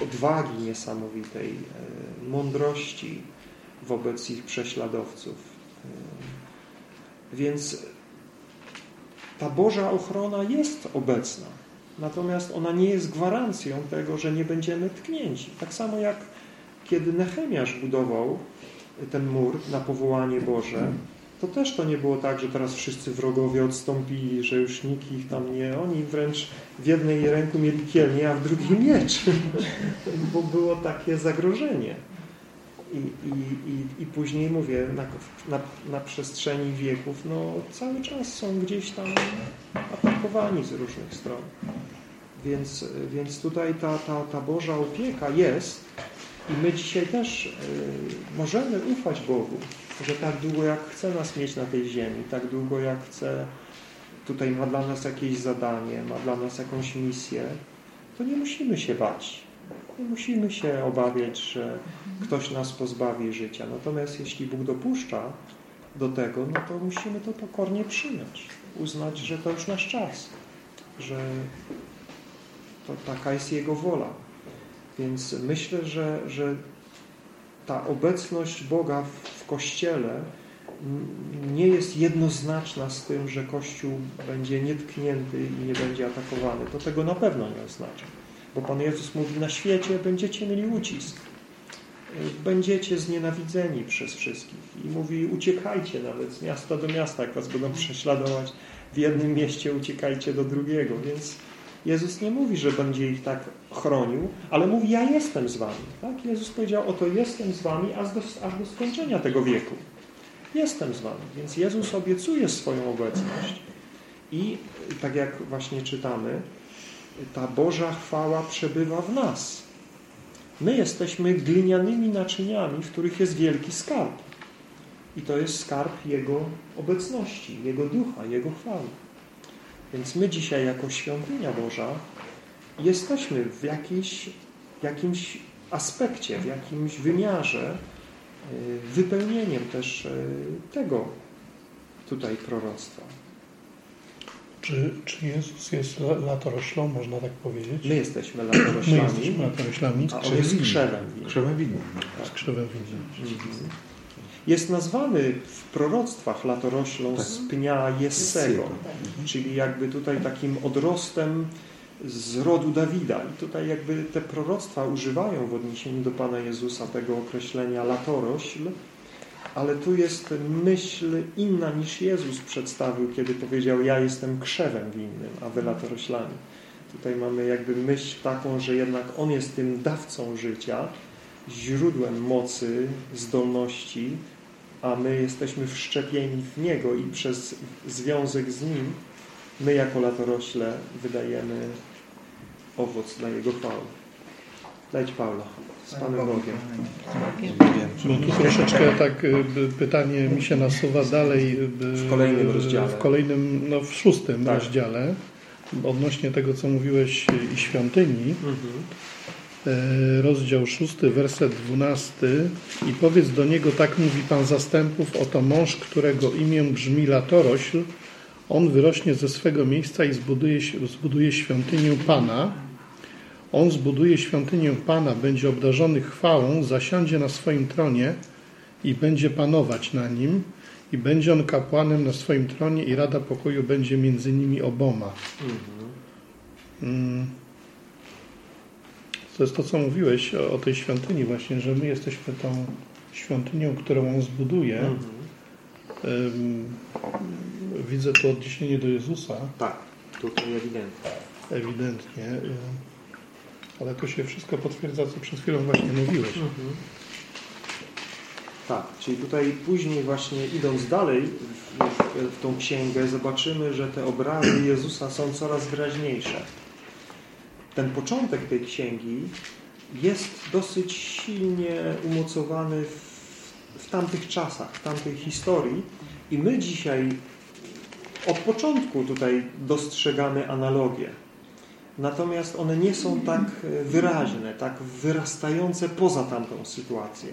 odwagi niesamowitej, e, mądrości wobec ich prześladowców. E, Więc ta Boża ochrona jest obecna, natomiast ona nie jest gwarancją tego, że nie będziemy tknięci. Tak samo jak kiedy Nehemiasz budował ten mur na powołanie Boże, to też to nie było tak, że teraz wszyscy wrogowie odstąpili, że już nikt ich tam nie... Oni wręcz w jednej ręku mieli kielnię, a w drugiej miecz, bo było takie zagrożenie. I, i, i, i później mówię, na, na, na przestrzeni wieków, no cały czas są gdzieś tam atakowani z różnych stron. Więc, więc tutaj ta, ta, ta Boża opieka jest i my dzisiaj też y, możemy ufać Bogu, że tak długo jak chce nas mieć na tej ziemi, tak długo jak chce, tutaj ma dla nas jakieś zadanie, ma dla nas jakąś misję, to nie musimy się bać. Nie musimy się obawiać, że ktoś nas pozbawi życia. Natomiast jeśli Bóg dopuszcza do tego, no to musimy to pokornie przyjąć. Uznać, że to już nasz czas. Że to taka jest Jego wola. Więc myślę, że, że ta obecność Boga w, Kościele nie jest jednoznaczna z tym, że Kościół będzie nietknięty i nie będzie atakowany. To tego na pewno nie oznacza. Bo Pan Jezus mówi, na świecie będziecie mieli ucisk. Będziecie znienawidzeni przez wszystkich. I mówi, uciekajcie nawet z miasta do miasta, jak was będą prześladować. W jednym mieście uciekajcie do drugiego. Więc Jezus nie mówi, że będzie ich tak chronił, ale mówi, ja jestem z wami. Tak? Jezus powiedział, oto jestem z wami aż do, aż do skończenia tego wieku. Jestem z wami. Więc Jezus obiecuje swoją obecność. I tak jak właśnie czytamy, ta Boża chwała przebywa w nas. My jesteśmy glinianymi naczyniami, w których jest wielki skarb. I to jest skarb Jego obecności, Jego ducha, Jego chwały. Więc my dzisiaj jako świątynia Boża jesteśmy w jakiejś, jakimś aspekcie, w jakimś wymiarze y, wypełnieniem też y, tego tutaj proroctwa. Czy, czy Jezus jest latoroślą, można tak powiedzieć? My jesteśmy My latoroślami, jesteśmy latoroślami a on jest krzewem. winnym. Krzewem winnym. z krzewem winnym. Mhm. Jest nazwany w proroctwach latoroślą z pnia Jessego, czyli jakby tutaj takim odrostem z rodu Dawida. I tutaj jakby te proroctwa używają w odniesieniu do Pana Jezusa tego określenia latorośl, ale tu jest myśl inna niż Jezus przedstawił, kiedy powiedział ja jestem krzewem winnym, a wy latoroślami. Tutaj mamy jakby myśl taką, że jednak On jest tym dawcą życia, źródłem mocy, zdolności, a my jesteśmy wszczepieni w Niego i przez związek z Nim my jako latorośle wydajemy owoc dla Jego chwały. Dajcie Paula. Z Panem Bogiem. Bo tu troszeczkę tak y, pytanie mi się nasuwa dalej y, W kolejnym rozdziale. w kolejnym, no w szóstym Tak. rozdziale odnośnie tego, co mówiłeś y, i świątyni. Mhm. E, rozdział 6, werset 12 i powiedz do niego, tak mówi Pan zastępów, oto mąż, którego imię brzmi Latorośl, on wyrośnie ze swego miejsca i zbuduje, zbuduje świątynię Pana. On zbuduje świątynię Pana, będzie obdarzony chwałą, zasiądzie na swoim tronie i będzie panować na nim i będzie on kapłanem na swoim tronie i Rada Pokoju będzie między nimi oboma. Mhm. Mm. To jest to, co mówiłeś o, o tej świątyni właśnie, że my jesteśmy tą świątynią, którą On zbuduje. Mhm. Ym, Widzę tu odniesienie do Jezusa, Tak, tutaj ewidentnie. ewidentnie, ale to się wszystko potwierdza, co przed chwilą właśnie mówiłeś. Mhm. Tak, czyli tutaj później właśnie idąc dalej w, w w tą księgę, zobaczymy, że te obrazy Jezusa są coraz wyraźniejsze. Ten początek tej księgi jest dosyć silnie umocowany w, w tamtych czasach, w tamtej historii i my dzisiaj od początku tutaj dostrzegamy analogie. Natomiast one nie są tak wyraźne, tak wyrastające poza tamtą sytuację.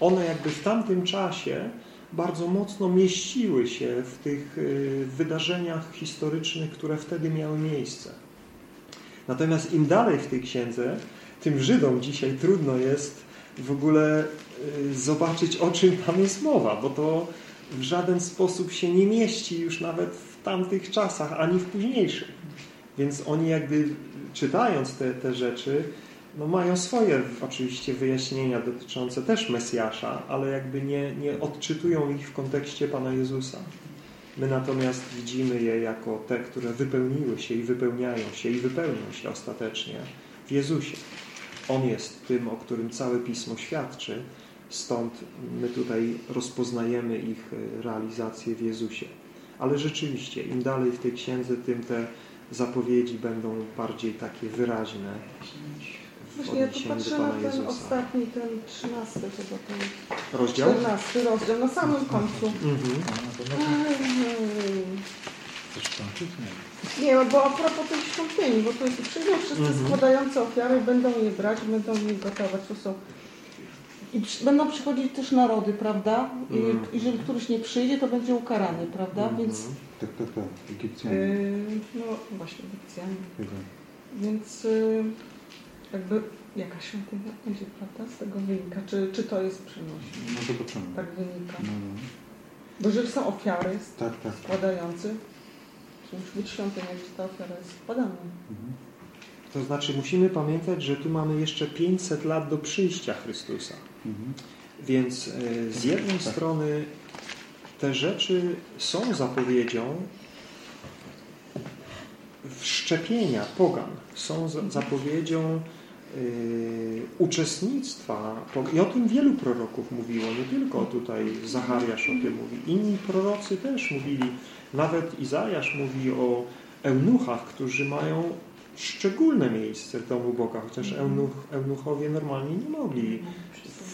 One jakby w tamtym czasie bardzo mocno mieściły się w tych y, wydarzeniach historycznych, które wtedy miały miejsce. Natomiast im dalej w tej księdze, tym Żydom dzisiaj trudno jest w ogóle y, zobaczyć, o czym tam jest mowa, bo to w żaden sposób się nie mieści już nawet w tamtych czasach, ani w późniejszych. Więc oni jakby czytając te, te rzeczy, no mają swoje oczywiście wyjaśnienia dotyczące też Mesjasza, ale jakby nie, nie odczytują ich w kontekście Pana Jezusa. My natomiast widzimy je jako te, które wypełniły się i wypełniają się i wypełnią się ostatecznie w Jezusie. On jest tym, o którym całe Pismo świadczy, stąd my tutaj rozpoznajemy ich realizację w Jezusie. Ale rzeczywiście, im dalej w tej księdze, tym te zapowiedzi będą bardziej takie wyraźne Właśnie ja tu patrzę na ten Jezusa. ostatni, ten trzynasty chyba ten Rozdział? czternasty rozdział, na samym końcu. Mhm. No, skończyć? Nie. Nie, no bo a propos tej świątyni, bo to jest przyjdą wszyscy Mhm. składający ofiary, będą je brać, będą je gotować. To są i będą przychodzić też narody, prawda? I Mhm. jeżeli któryś nie przyjdzie, to będzie ukarany, prawda? Mhm. Więc Tak, tak, tak. Egipcjanie. yy, no właśnie, Egipcjanie. Więc yy, jakby jaka świątynia będzie, prawda? Z tego wynika. Czy, czy to jest przenośne? No zobaczymy. Tak wynika. No, no. Bo jeżeli są ofiary Tak, tak. składający, to musi być świątynia, gdzie ta ofiara jest składana. Mhm. To znaczy musimy pamiętać, że tu mamy jeszcze 500 lat do przyjścia Chrystusa. Mhm. Więc e, z jednej Tak. strony te rzeczy są zapowiedzią wszczepienia pogan, są za- zapowiedzią uczestnictwa. pog- I o tym wielu proroków mówiło, nie tylko tutaj Zachariasz o tym mówi. Inni prorocy też mówili, nawet Izajasz mówi o eunuchach, którzy mają szczególne miejsce w domu Boga, chociaż eunuch, eunuchowie normalnie nie mogli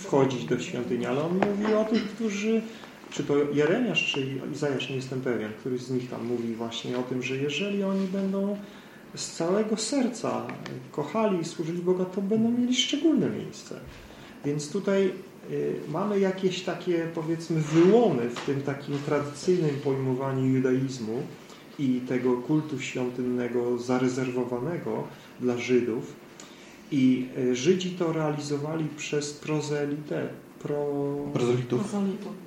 wchodzić do świątyni, ale on mówi o tych, którzy, czy to Jeremiasz, czy Izajasz, nie jestem pewien, któryś z nich tam mówi właśnie o tym, że jeżeli oni będą z całego serca kochali i służyli Boga, to będą mieli szczególne miejsce. Więc tutaj y, mamy jakieś takie, powiedzmy, wyłomy w tym takim tradycyjnym pojmowaniu judaizmu i tego kultu świątynnego zarezerwowanego dla Żydów, i y, Żydzi to realizowali przez prozelitę, pro... Prozolitu.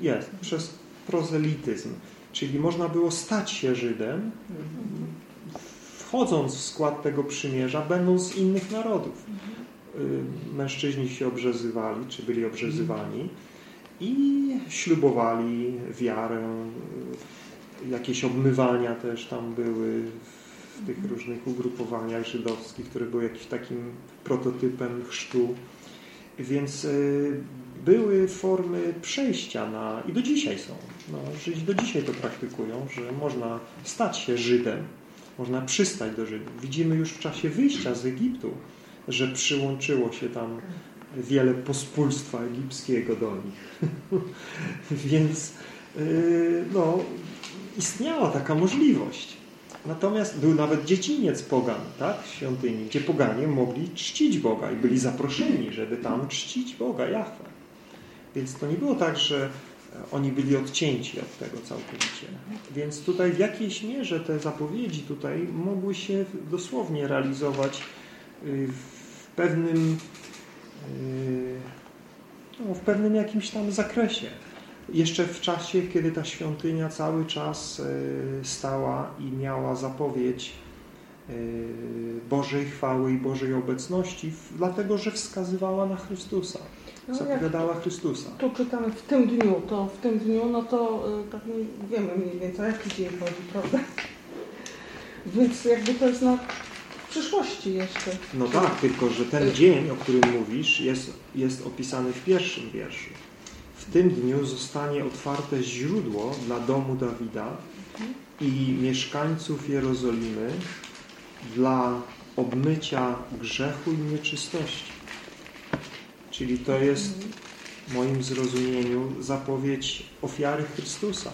jest, przez prozelityzm. Czyli można było stać się Żydem, wchodząc w skład tego przymierza, będąc z innych narodów. Y, Mężczyźni się obrzezywali, czy byli obrzezywani i ślubowali wiarę, y, jakieś obmywania też tam były w tych różnych ugrupowaniach żydowskich, które były jakimś takim prototypem chrztu. Więc y, były formy przejścia na, i do dzisiaj są. No, Żydzi do dzisiaj to praktykują, że można stać się Żydem, można przystać do Żydów. Widzimy już w czasie wyjścia z Egiptu, że przyłączyło się tam wiele pospólstwa egipskiego do nich. Więc y, no, istniała taka możliwość. Natomiast był nawet dzieciniec pogan, tak, w świątyni, gdzie poganie mogli czcić Boga i byli zaproszeni, żeby tam czcić Boga, Jahwe. Więc to nie było tak, że oni byli odcięci od tego całkowicie. Więc tutaj w jakiejś mierze te zapowiedzi tutaj mogły się dosłownie realizować y, w pewnym y, no, w pewnym jakimś tam zakresie. Jeszcze w czasie, kiedy ta świątynia cały czas y, stała i miała zapowiedź y, Bożej chwały i Bożej obecności, dlatego że wskazywała na Chrystusa, No, jak zapowiadała Chrystusa. tu czytamy w tym dniu, to w tym dniu, no to y, tak wiemy mniej więcej o jaki dzień chodzi, prawda? Więc jakby to jest na przyszłości jeszcze. No tak, tylko że ten dzień, o którym mówisz, jest, jest opisany w pierwszym wierszu. W w tym dniu zostanie otwarte źródło dla domu Dawida i mieszkańców Jerozolimy dla obmycia grzechu i nieczystości. Czyli to jest w moim zrozumieniu zapowiedź ofiary Chrystusa.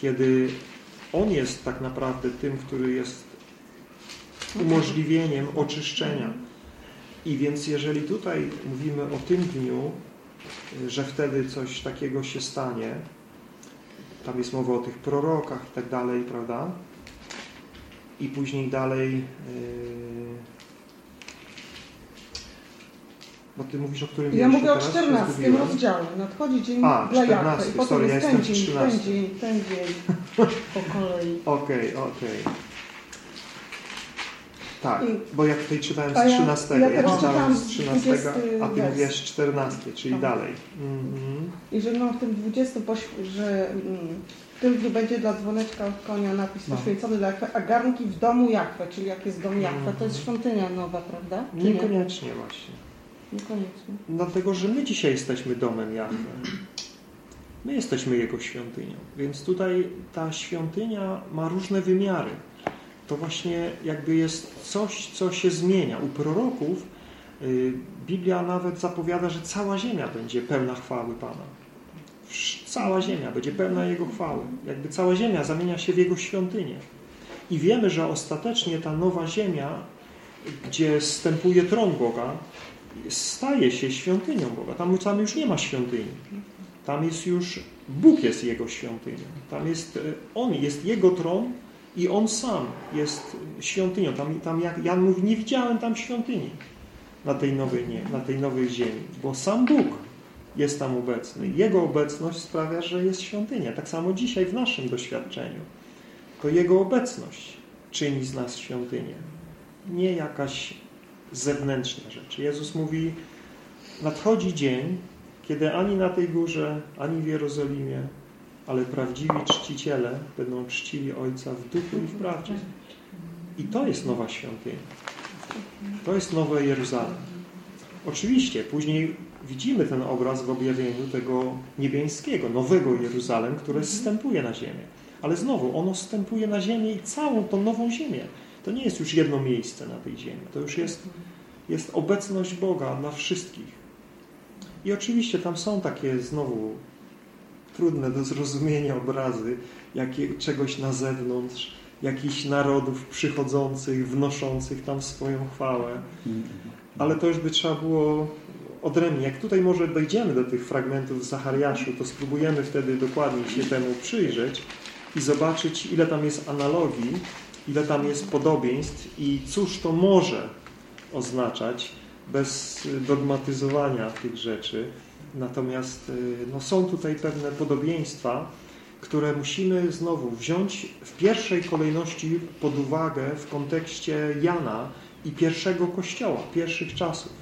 Kiedy On jest tak naprawdę tym, który jest umożliwieniem oczyszczenia. I więc jeżeli tutaj mówimy o tym dniu, że wtedy coś takiego się stanie, tam jest mowa o tych prorokach i tak dalej, prawda? I później dalej yy, bo ty mówisz o którym Ja mówię o teraz? 14 Zgubiłem? rozdziale. Nadchodzi dzień A, dla 14, Jachwy. I potem sorry, ja jest jestem ten dzień, 13. ten dzień, ten dzień. Po kolei. Okej, okej. Tak, I- bo ja tutaj czytałem z ja- 13, ja ja, teraz czytałem z 13, 20 a ty mówiłaś 14, czyli Tak. dalej. Mhm. I że no w tym 20, poś- że mm, w tym dniu będzie dla dzwoneczka konia napis No. poświęcony dla Jachwy, a garnki w domu Jachwę, czyli jak jest dom Jachwę, to Mhm. jest świątynia nowa, prawda? Czy nie? Niekoniecznie właśnie. Niekoniecznie. Dlatego, że my dzisiaj jesteśmy domem Jahwe. My jesteśmy Jego świątynią. Więc tutaj ta świątynia ma różne wymiary. To właśnie jakby jest coś, co się zmienia. U proroków y, Biblia nawet zapowiada, że cała ziemia będzie pełna chwały Pana. Cała ziemia będzie pełna Jego chwały. Jakby cała ziemia zamienia się w Jego świątynię. I wiemy, że ostatecznie ta nowa ziemia, gdzie stępuje tron Boga, staje się świątynią Boga. Tam, tam już nie ma świątyni. Tam jest już, Bóg jest Jego świątynią. Tam jest, e, On jest Jego tron i On sam jest świątynią. Tam, tam jak Jan mówi, nie widziałem tam świątyni na tej nowej, nie, na tej nowej ziemi, bo sam Bóg jest tam obecny. Jego obecność sprawia, że jest świątynia. Tak samo dzisiaj w naszym doświadczeniu. To Jego obecność czyni z nas świątynię. Nie jakaś zewnętrzne rzeczy. Jezus mówi, nadchodzi dzień, kiedy ani na tej górze, ani w Jerozolimie, ale prawdziwi czciciele będą czcili Ojca w duchu i w prawdzie. I to jest nowa świątynia. To jest nowe Jeruzalem. Oczywiście, później widzimy ten obraz w objawieniu tego niebiańskiego, nowego Jeruzalem, które zstępuje na ziemię. Ale znowu, ono wstępuje na ziemię i całą tą nową ziemię. To nie jest już jedno miejsce na tej ziemi. To już jest, jest obecność Boga dla wszystkich. I oczywiście tam są takie znowu trudne do zrozumienia obrazy jakie, czegoś na zewnątrz, jakichś narodów przychodzących, wnoszących tam swoją chwałę. Ale to już by trzeba było odrębnie. Jak tutaj może dojdziemy do tych fragmentów w Zachariaszu, to spróbujemy wtedy dokładniej się temu przyjrzeć i zobaczyć, ile tam jest analogii, ile tam jest podobieństw i cóż to może oznaczać bez dogmatyzowania tych rzeczy. Natomiast no, są tutaj pewne podobieństwa, które musimy znowu wziąć w pierwszej kolejności pod uwagę w kontekście Jana i pierwszego Kościoła, pierwszych czasów.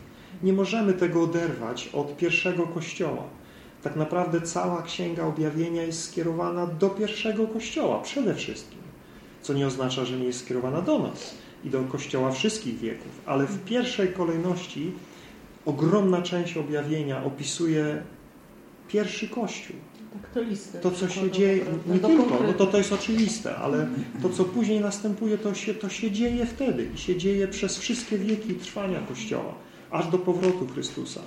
Nie możemy tego oderwać od pierwszego Kościoła. Tak naprawdę cała Księga Objawienia jest skierowana do pierwszego Kościoła przede wszystkim, co nie oznacza, że nie jest skierowana do nas i do Kościoła wszystkich wieków, ale w pierwszej kolejności ogromna część objawienia opisuje pierwszy Kościół. Tak, te listy. To, co się dzieje, prawda? nie tylko, no to, to jest oczywiste, ale to, co później następuje, to się, to się dzieje wtedy i się dzieje przez wszystkie wieki trwania Kościoła, aż do powrotu Chrystusa.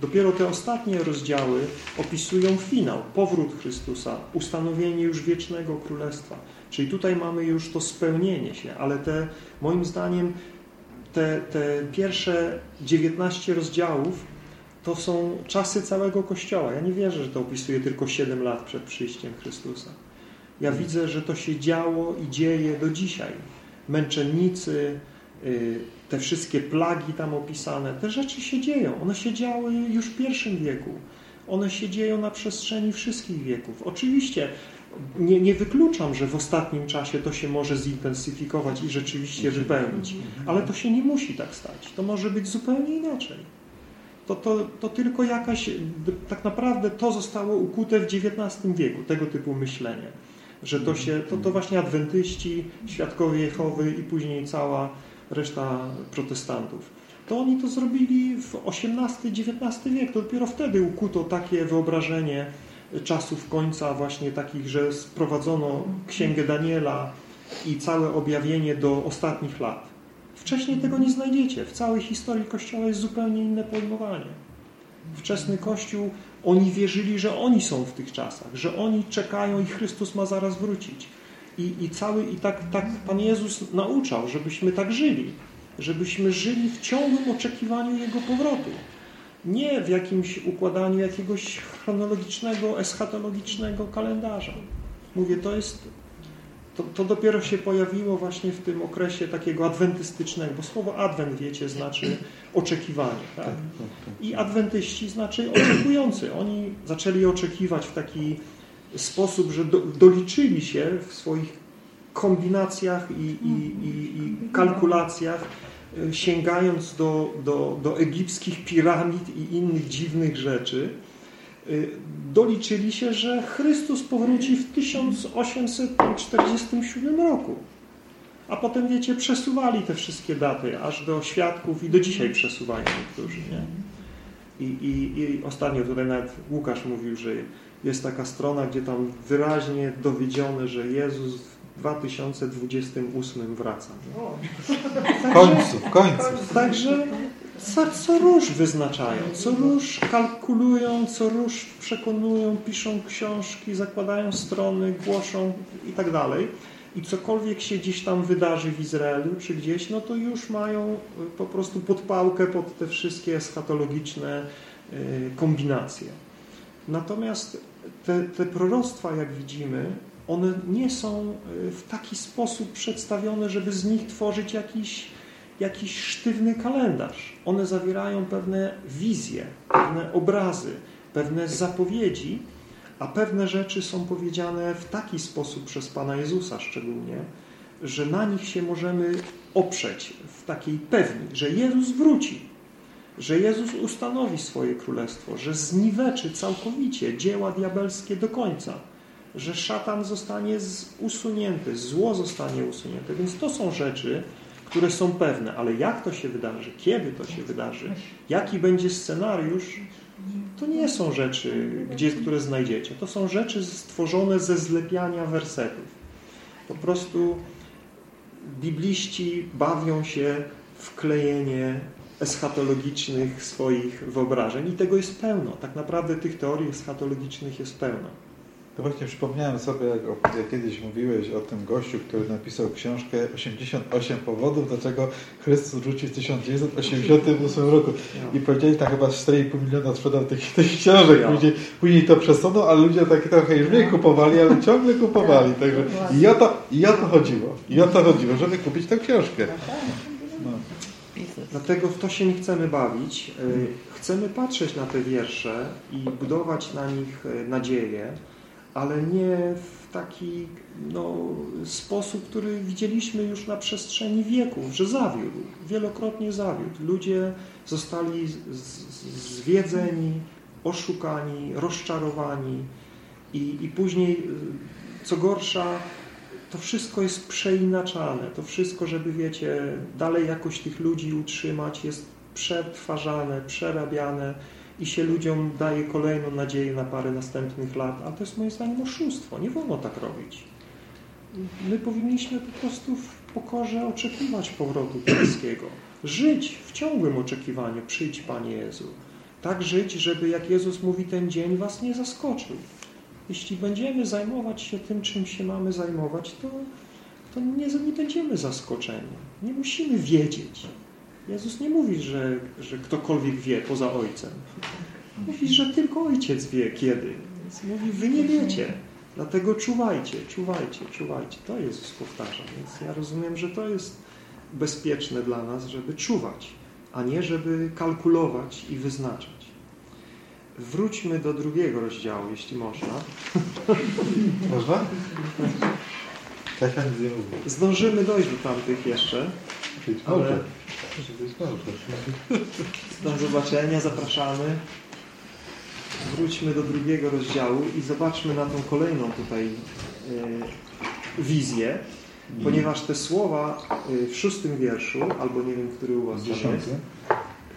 Dopiero te ostatnie rozdziały opisują finał, powrót Chrystusa, ustanowienie już wiecznego królestwa. Czyli tutaj mamy już to spełnienie się, ale te, moim zdaniem, te, te pierwsze 19 rozdziałów to są czasy całego Kościoła. Ja nie wierzę, że to opisuje tylko 7 lat przed przyjściem Chrystusa. Ja widzę, że to się działo i dzieje do dzisiaj. Męczennicy, y, te wszystkie plagi tam opisane, te rzeczy się dzieją. One się działy już w pierwszym wieku. One się dzieją na przestrzeni wszystkich wieków. Oczywiście nie, nie wykluczam, że w ostatnim czasie to się może zintensyfikować i rzeczywiście wypełnić, ale to się nie musi tak stać. To może być zupełnie inaczej. To, to, to tylko jakaś, tak naprawdę to zostało ukute w XIX wieku, tego typu myślenie. Że to się, to, to właśnie adwentyści, świadkowie Jehowy i później cała reszta protestantów. to oni to zrobili w XVIII-XIX wiek. To dopiero wtedy ukuto takie wyobrażenie czasów końca, właśnie takich, że sprowadzono Księgę Daniela i całe objawienie do ostatnich lat. Wcześniej tego nie znajdziecie. W całej historii Kościoła jest zupełnie inne pojmowanie. Wczesny Kościół, oni wierzyli, że oni są w tych czasach, że oni czekają i Chrystus ma zaraz wrócić. I, i cały, i tak, tak Pan Jezus nauczał, żebyśmy tak żyli. Żebyśmy żyli w ciągłym oczekiwaniu Jego powrotu. Nie w jakimś układaniu jakiegoś chronologicznego, eschatologicznego kalendarza. Mówię, to jest to, to, dopiero się pojawiło właśnie w tym okresie takiego adwentystycznego, bo słowo adwent, wiecie, znaczy oczekiwanie. Tak? I adwentyści znaczy oczekujący. Oni zaczęli oczekiwać w taki sposób, że do, doliczyli się w swoich kombinacjach i, i, i, i kalkulacjach, sięgając do, do, do egipskich piramid i innych dziwnych rzeczy, Y, doliczyli się, że Chrystus powróci w 1847 roku. A potem, wiecie, przesuwali te wszystkie daty, aż do świadków i do dzisiaj przesuwają niektórzy. Nie? I, i, I ostatnio tutaj nawet Łukasz mówił, że jest taka strona, gdzie tam wyraźnie dowiedzione, że Jezus 2028 wraca. W końcu, w końcu. Także co, co róż wyznaczają, co róż kalkulują, co róż przekonują, piszą książki, zakładają strony, głoszą i tak dalej. I cokolwiek się gdzieś tam wydarzy w Izraelu czy gdzieś, no to już mają y, po prostu podpałkę pod te wszystkie eschatologiczne y, kombinacje. Natomiast te, te proroctwa, jak widzimy, one nie są y, w taki sposób przedstawione, żeby z nich tworzyć jakiś jakiś sztywny kalendarz. One zawierają pewne wizje, pewne obrazy, pewne zapowiedzi, a pewne rzeczy są powiedziane w taki sposób przez Pana Jezusa szczególnie, że na nich się możemy oprzeć w takiej pewni, że Jezus wróci, że Jezus ustanowi swoje królestwo, że zniweczy całkowicie dzieła diabelskie do końca, że szatan zostanie usunięty, zło zostanie usunięte. Więc to są rzeczy, które są pewne, ale jak to się wydarzy, kiedy to się wydarzy, jaki będzie scenariusz, to nie są rzeczy, gdzie, które znajdziecie. To są rzeczy stworzone ze zlepiania wersetów. Po prostu bibliści bawią się w klejenie eschatologicznych swoich wyobrażeń i tego jest pełno. Tak naprawdę tych teorii eschatologicznych jest pełno. To właśnie przypomniałem sobie, jak, jak, kiedyś mówiłeś o tym gościu, który napisał książkę 88 powodów, dlaczego Chrystus wróci w 1988 roku. I powiedzieli, tak chyba 4,5 miliona sprzedał tych, tych książek. Później, później to przesunął, ale ludzie tak trochę już mniej kupowali, ale ciągle kupowali. Także i, o to, I o to chodziło. I o to chodziło, żeby kupić tę książkę. No. Dlatego w to się nie chcemy bawić. Y, chcemy patrzeć na te wiersze i budować na nich y, nadzieję ale nie w taki no, sposób, który widzieliśmy już na przestrzeni wieków, że zawiódł, wielokrotnie zawiódł. Ludzie zostali zwiedzeni, oszukani, rozczarowani i, i później, co gorsza, to wszystko jest przeinaczane. To wszystko, żeby, wiecie, dalej jakoś tych ludzi utrzymać, jest przetwarzane, przerabiane i się ludziom daje kolejną nadzieję na parę następnych lat, a to jest moim zdaniem oszustwo. Nie wolno tak robić. My powinniśmy po prostu w pokorze oczekiwać powrotu Pańskiego. Żyć w ciągłym oczekiwaniu. Przyjdź, Panie Jezu. Tak żyć, żeby jak Jezus mówi, ten dzień was nie zaskoczył. Jeśli będziemy zajmować się tym, czym się mamy zajmować, to, to nie, nie będziemy zaskoczeni. Nie musimy wiedzieć. Jezus nie mówi, że, że ktokolwiek wie poza Ojcem. Mówi, że tylko Ojciec wie kiedy. Więc mówi, wy nie wiecie. Dlatego czuwajcie, czuwajcie, czuwajcie. To Jezus powtarza. Więc ja rozumiem, że to jest bezpieczne dla nas, żeby czuwać, a nie żeby kalkulować i wyznaczać. Wróćmy do drugiego rozdziału, jeśli można. Można? Zdążymy dojść do tamtych jeszcze. Ale do zobaczenia, zapraszamy. Wróćmy do drugiego rozdziału i zobaczmy na tą kolejną tutaj e, wizję. ponieważ te słowa y, w szóstym wierszu, albo nie wiem, który u Was Dziesiąty. jest,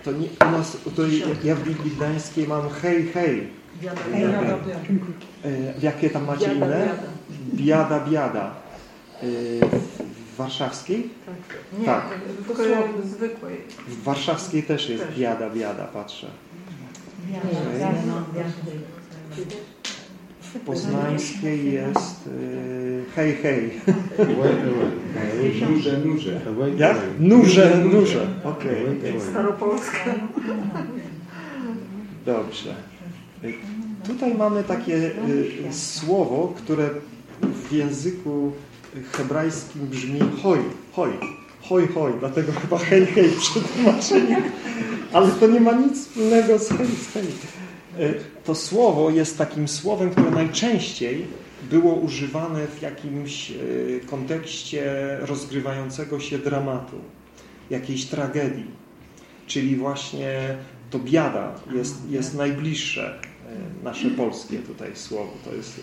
to nie, u nas, to ja w Biblii Gdańskiej mam hej, hej. Hej, Hej. no, Y, Jakie tam macie inne? Biada, biada. Y, W warszawskiej? Nie, Tak. tylko zwykłej. W warszawskiej też jest Też. biada, biada, patrzę. W poznańskiej jest y, hej, hej. Nurze, nurze. Jak? Nurze, nurze. Okej. Away. Staropolska. Dobrze. Y, Tutaj mamy takie y, słowo, które w języku hebrajskim brzmi hoj, hoj, hoj, hoj, dlatego chyba hej, hej przetłumaczyli, ale to nie ma nic wspólnego z hej, hej. Y, To słowo jest takim słowem, które najczęściej było używane w jakimś y, kontekście rozgrywającego się dramatu, jakiejś tragedii. Czyli właśnie to biada jest, jest najbliższe e, nasze polskie tutaj słowo. To jest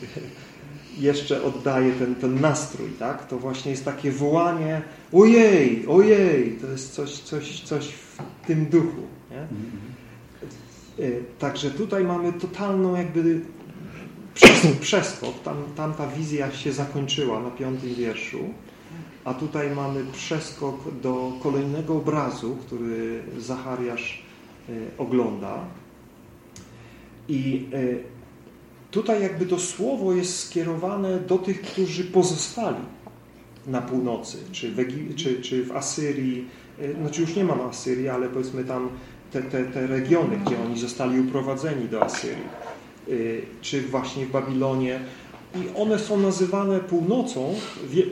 jeszcze oddaje ten, ten nastrój, tak? To właśnie jest takie wołanie ojej, ojej, to jest coś, coś, coś w tym duchu. Nie? E, Także tutaj mamy totalną jakby przes- przeskok. Tam, tam ta wizja się zakończyła na piątym wierszu. A tutaj mamy przeskok do kolejnego obrazu, który Zachariasz e, ogląda. I e, tutaj jakby to słowo jest skierowane do tych, którzy pozostali na północy, czy w, Egi- czy, czy w Asyrii, e, znaczy już nie mam Asyrii, ale powiedzmy tam te, te, te regiony, gdzie oni zostali uprowadzeni do Asyrii, e, czy właśnie w Babilonie. I one są nazywane północą.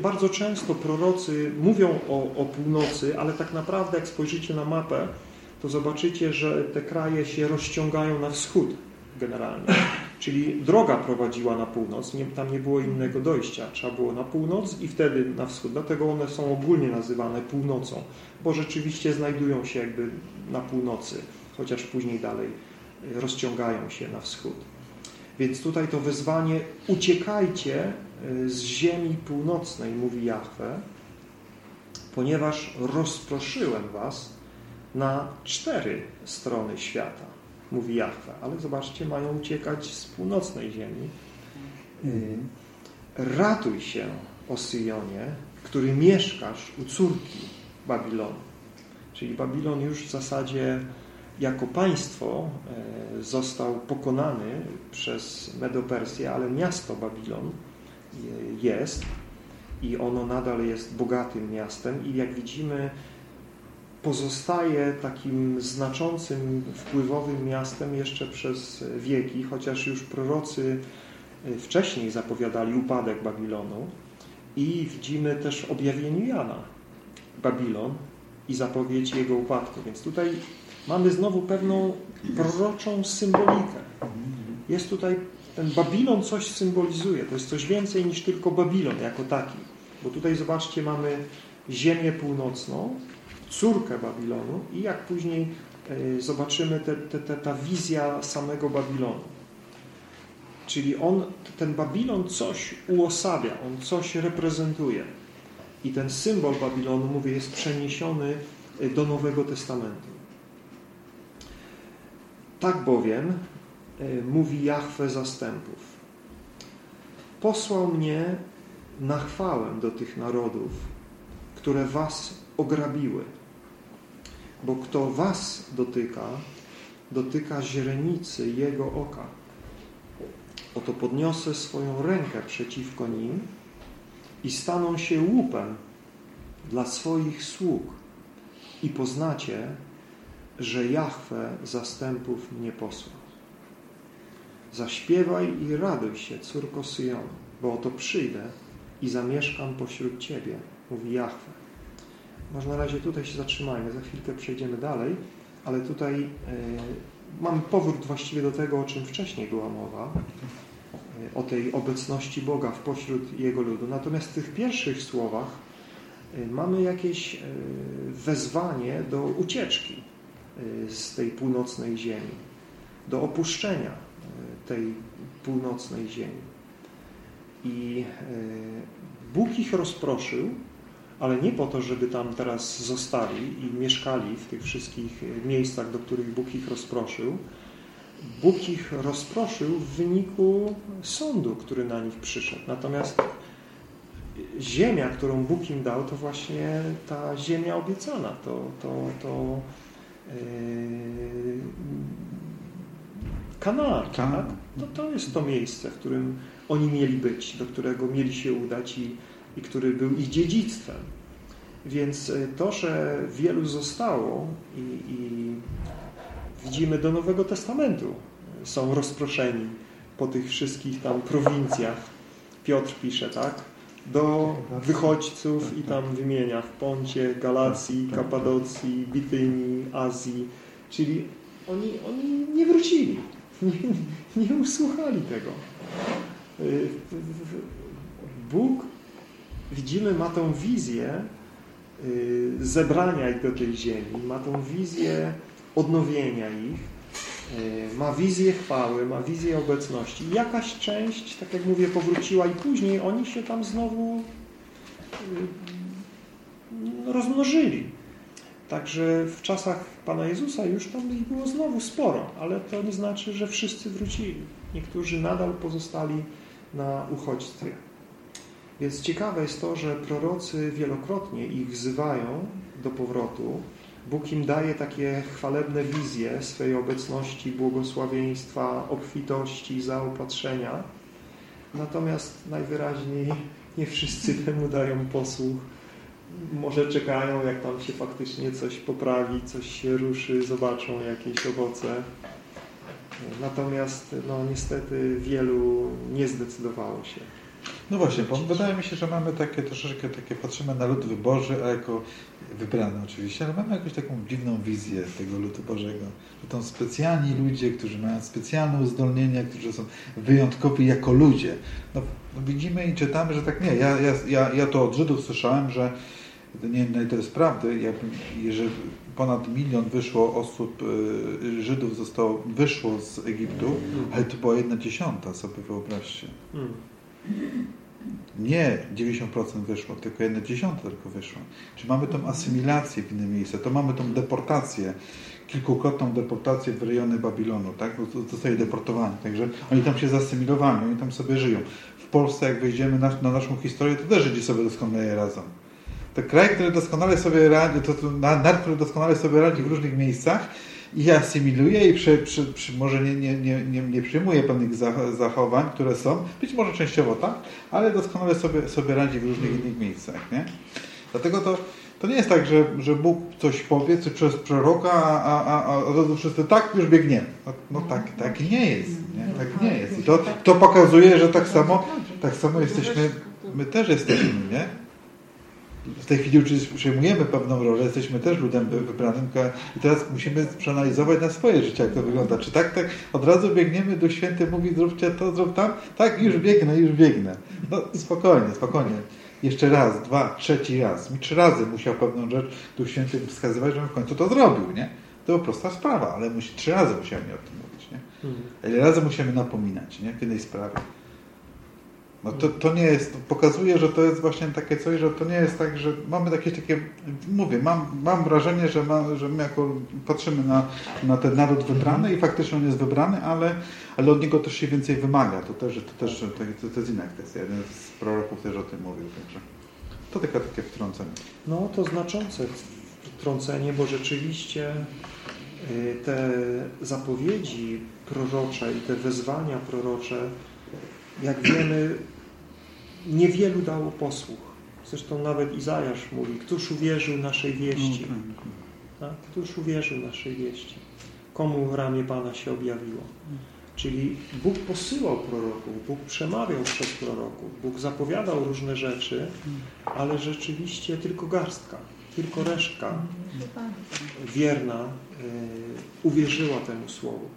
Bardzo często prorocy mówią o, o północy, ale tak naprawdę jak spojrzycie na mapę, to zobaczycie, że te kraje się rozciągają na wschód generalnie. Czyli droga prowadziła na północ, nie, tam nie było innego dojścia. Trzeba było na północ i wtedy na wschód. Dlatego one są ogólnie nazywane północą, bo rzeczywiście znajdują się jakby na północy, chociaż później dalej y, rozciągają się na wschód. Więc tutaj to wezwanie uciekajcie y, z ziemi północnej, mówi Jahwe, ponieważ rozproszyłem was na cztery strony świata, mówi Jahwe. Ale zobaczcie, mają uciekać z północnej ziemi. Y, Ratuj się, o Syjonie, który mieszkasz u córki Babilonu. Czyli Babilon już w zasadzie jako państwo e, został pokonany przez Medopersję, ale miasto Babilon je- jest i ono nadal jest bogatym miastem i jak widzimy pozostaje takim znaczącym, wpływowym miastem jeszcze przez wieki, chociaż już prorocy e, wcześniej zapowiadali upadek Babilonu i widzimy też w objawieniu Jana Babilon i zapowiedź jego upadku. Więc tutaj mamy znowu pewną proroczą symbolikę. Jest tutaj, ten Babilon coś symbolizuje. To jest coś więcej niż tylko Babilon jako taki. Bo tutaj zobaczcie, mamy ziemię północną, córkę Babilonu i jak później e, zobaczymy te, te, te, ta wizja samego Babilonu. Czyli on, ten Babilon coś uosabia, on coś reprezentuje. I ten symbol Babilonu, mówię, jest przeniesiony e, do Nowego Testamentu. Tak bowiem e, mówi Jahwe zastępów. Posłał mnie na chwałę do tych narodów, które was ograbiły. Bo kto was dotyka, dotyka źrenicy jego oka. Oto podniosę swoją rękę przeciwko nim i staną się łupem dla swoich sług i poznacie, że Jahwe zastępów mnie posłał. Zaśpiewaj i raduj się, córko Syjonu, bo oto przyjdę i zamieszkam pośród Ciebie, mówi Jahwe. Może na razie tutaj się zatrzymajmy, za chwilkę przejdziemy dalej, ale tutaj e, mam powrót właściwie do tego, o czym wcześniej była mowa, e, o tej obecności Boga w pośród Jego ludu. Natomiast w tych pierwszych słowach e, mamy jakieś wezwanie do ucieczki z tej północnej ziemi, do opuszczenia tej północnej ziemi. I Bóg ich rozproszył, ale nie po to, żeby tam teraz zostali i mieszkali w tych wszystkich miejscach, do których Bóg ich rozproszył. Bóg ich rozproszył w wyniku sądu, który na nich przyszedł. Natomiast ziemia, którą Bóg im dał, to właśnie ta ziemia obiecana, to, to, to yy, Kanaan. Tak? To, to jest to miejsce, w którym oni mieli być, do którego mieli się udać i, i który był ich dziedzictwem. Więc e, to, że wielu zostało i, i widzimy do Nowego Testamentu, są rozproszeni po tych wszystkich tam prowincjach. Piotr pisze, tak? Do wychodźców i tam wymienia w Poncie, Galacji, Kapadocji, Bitynii, Azji. Czyli oni, oni nie wrócili. Nie, nie usłuchali tego. Y, Bóg, widzimy, ma tą wizję y, zebrania ich do tej ziemi, ma tą wizję odnowienia ich, y, ma wizję chwały, ma wizję obecności. Jakaś część, tak jak mówię, powróciła i później oni się tam znowu rozmnożyli. Także w czasach Pana Jezusa już tam ich było znowu sporo, ale to nie znaczy, że wszyscy wrócili. Niektórzy nadal pozostali na uchodźstwie. Więc ciekawe jest to, że prorocy wielokrotnie ich wzywają do powrotu. Bóg im daje takie chwalebne wizje swojej obecności, błogosławieństwa, obfitości, zaopatrzenia. Natomiast najwyraźniej nie wszyscy temu dają posłuch może czekają, jak tam się faktycznie coś poprawi, coś się ruszy, zobaczą jakieś owoce. Natomiast no, niestety wielu nie zdecydowało się. No właśnie, bo wydaje mi się, że mamy takie troszeczkę takie, patrzymy na lud wyboży, a jako wybrany oczywiście, ale mamy jakąś taką dziwną wizję tego ludu Bożego. Że to są specjalni ludzie, którzy mają specjalne uzdolnienia, którzy są wyjątkowi jako ludzie. No, no widzimy i czytamy, że tak nie. Ja, ja, ja, ja to od Żydów słyszałem, że nie wiem, ile to jest prawdy, jakby, jeżeli ponad milion wyszło osób, y, Żydów zostało, wyszło z Egiptu, ale to była jedna dziesiąta, sobie wyobraźcie. Nie 90% wyszło, tylko jedna dziesiąta tylko wyszło. Czy mamy tą asymilację w inne miejsce, to mamy tą deportację, kilkukrotną deportację w rejony Babilonu, tak? Zostali deportowani, także oni tam się zasymilowali, oni tam sobie żyją. W Polsce, jak wejdziemy na, na naszą historię, to też Żydzi sobie doskonale radzą. To kraj, który doskonale sobie radzi, to, to naród, który doskonale sobie radzi w różnych miejscach i asymiluje i przy, przy, przy, może nie, nie, nie, nie, przyjmuje pewnych zachowań, które są, być może częściowo tak, ale doskonale sobie, sobie radzi w różnych innych miejscach. Nie? Dlatego to, to nie jest tak, że, że Bóg coś powie czy przez proroka, a, a, a od razu wszyscy tak już biegniemy. No, no tak, tak nie jest. Nie? Tak nie jest. I to, to pokazuje, że tak samo, tak samo jesteśmy, my też jesteśmy, nie? W tej chwili przejmujemy pewną rolę, jesteśmy też ludem wybranym i teraz musimy przeanalizować na swoje życie, jak to wygląda. Czy tak, tak od razu biegniemy, do Święty mówi zróbcie to, zrób tam? Tak, już biegnę, już biegnę. No spokojnie, spokojnie. Jeszcze raz, dwa, trzeci raz. Mi trzy razy musiał pewną rzecz Duch Święty wskazywać, żebym w końcu to zrobił, nie? To była prosta sprawa, ale musi, trzy razy musiałem mi o tym mówić, nie? Mhm. Ile razy musimy napominać, nie? W jednej sprawie. No to, to nie jest, pokazuje, że to jest właśnie takie coś, że to nie jest tak, że mamy jakieś takie, mówię, mam, mam wrażenie, że, ma, że my jako patrzymy na, na ten naród wybrany i faktycznie on jest wybrany, ale, ale od niego też się więcej wymaga. To też, to też to, to jest inna kwestia. Jeden z proroków też o tym mówił. Także to tylko takie wtrącenie. No to znaczące wtrącenie, bo rzeczywiście y, te zapowiedzi prorocze i te wezwania prorocze, jak wiemy, niewielu dało posłuch. Zresztą nawet Izajasz mówi, któż uwierzył naszej wieści? No, tak, tak. Któż uwierzył naszej wieści? Komu w ramię Pana się objawiło? Czyli Bóg posyłał proroków, Bóg przemawiał przez proroków, Bóg zapowiadał różne rzeczy, ale rzeczywiście tylko garstka, tylko resztka wierna y, uwierzyła temu słowu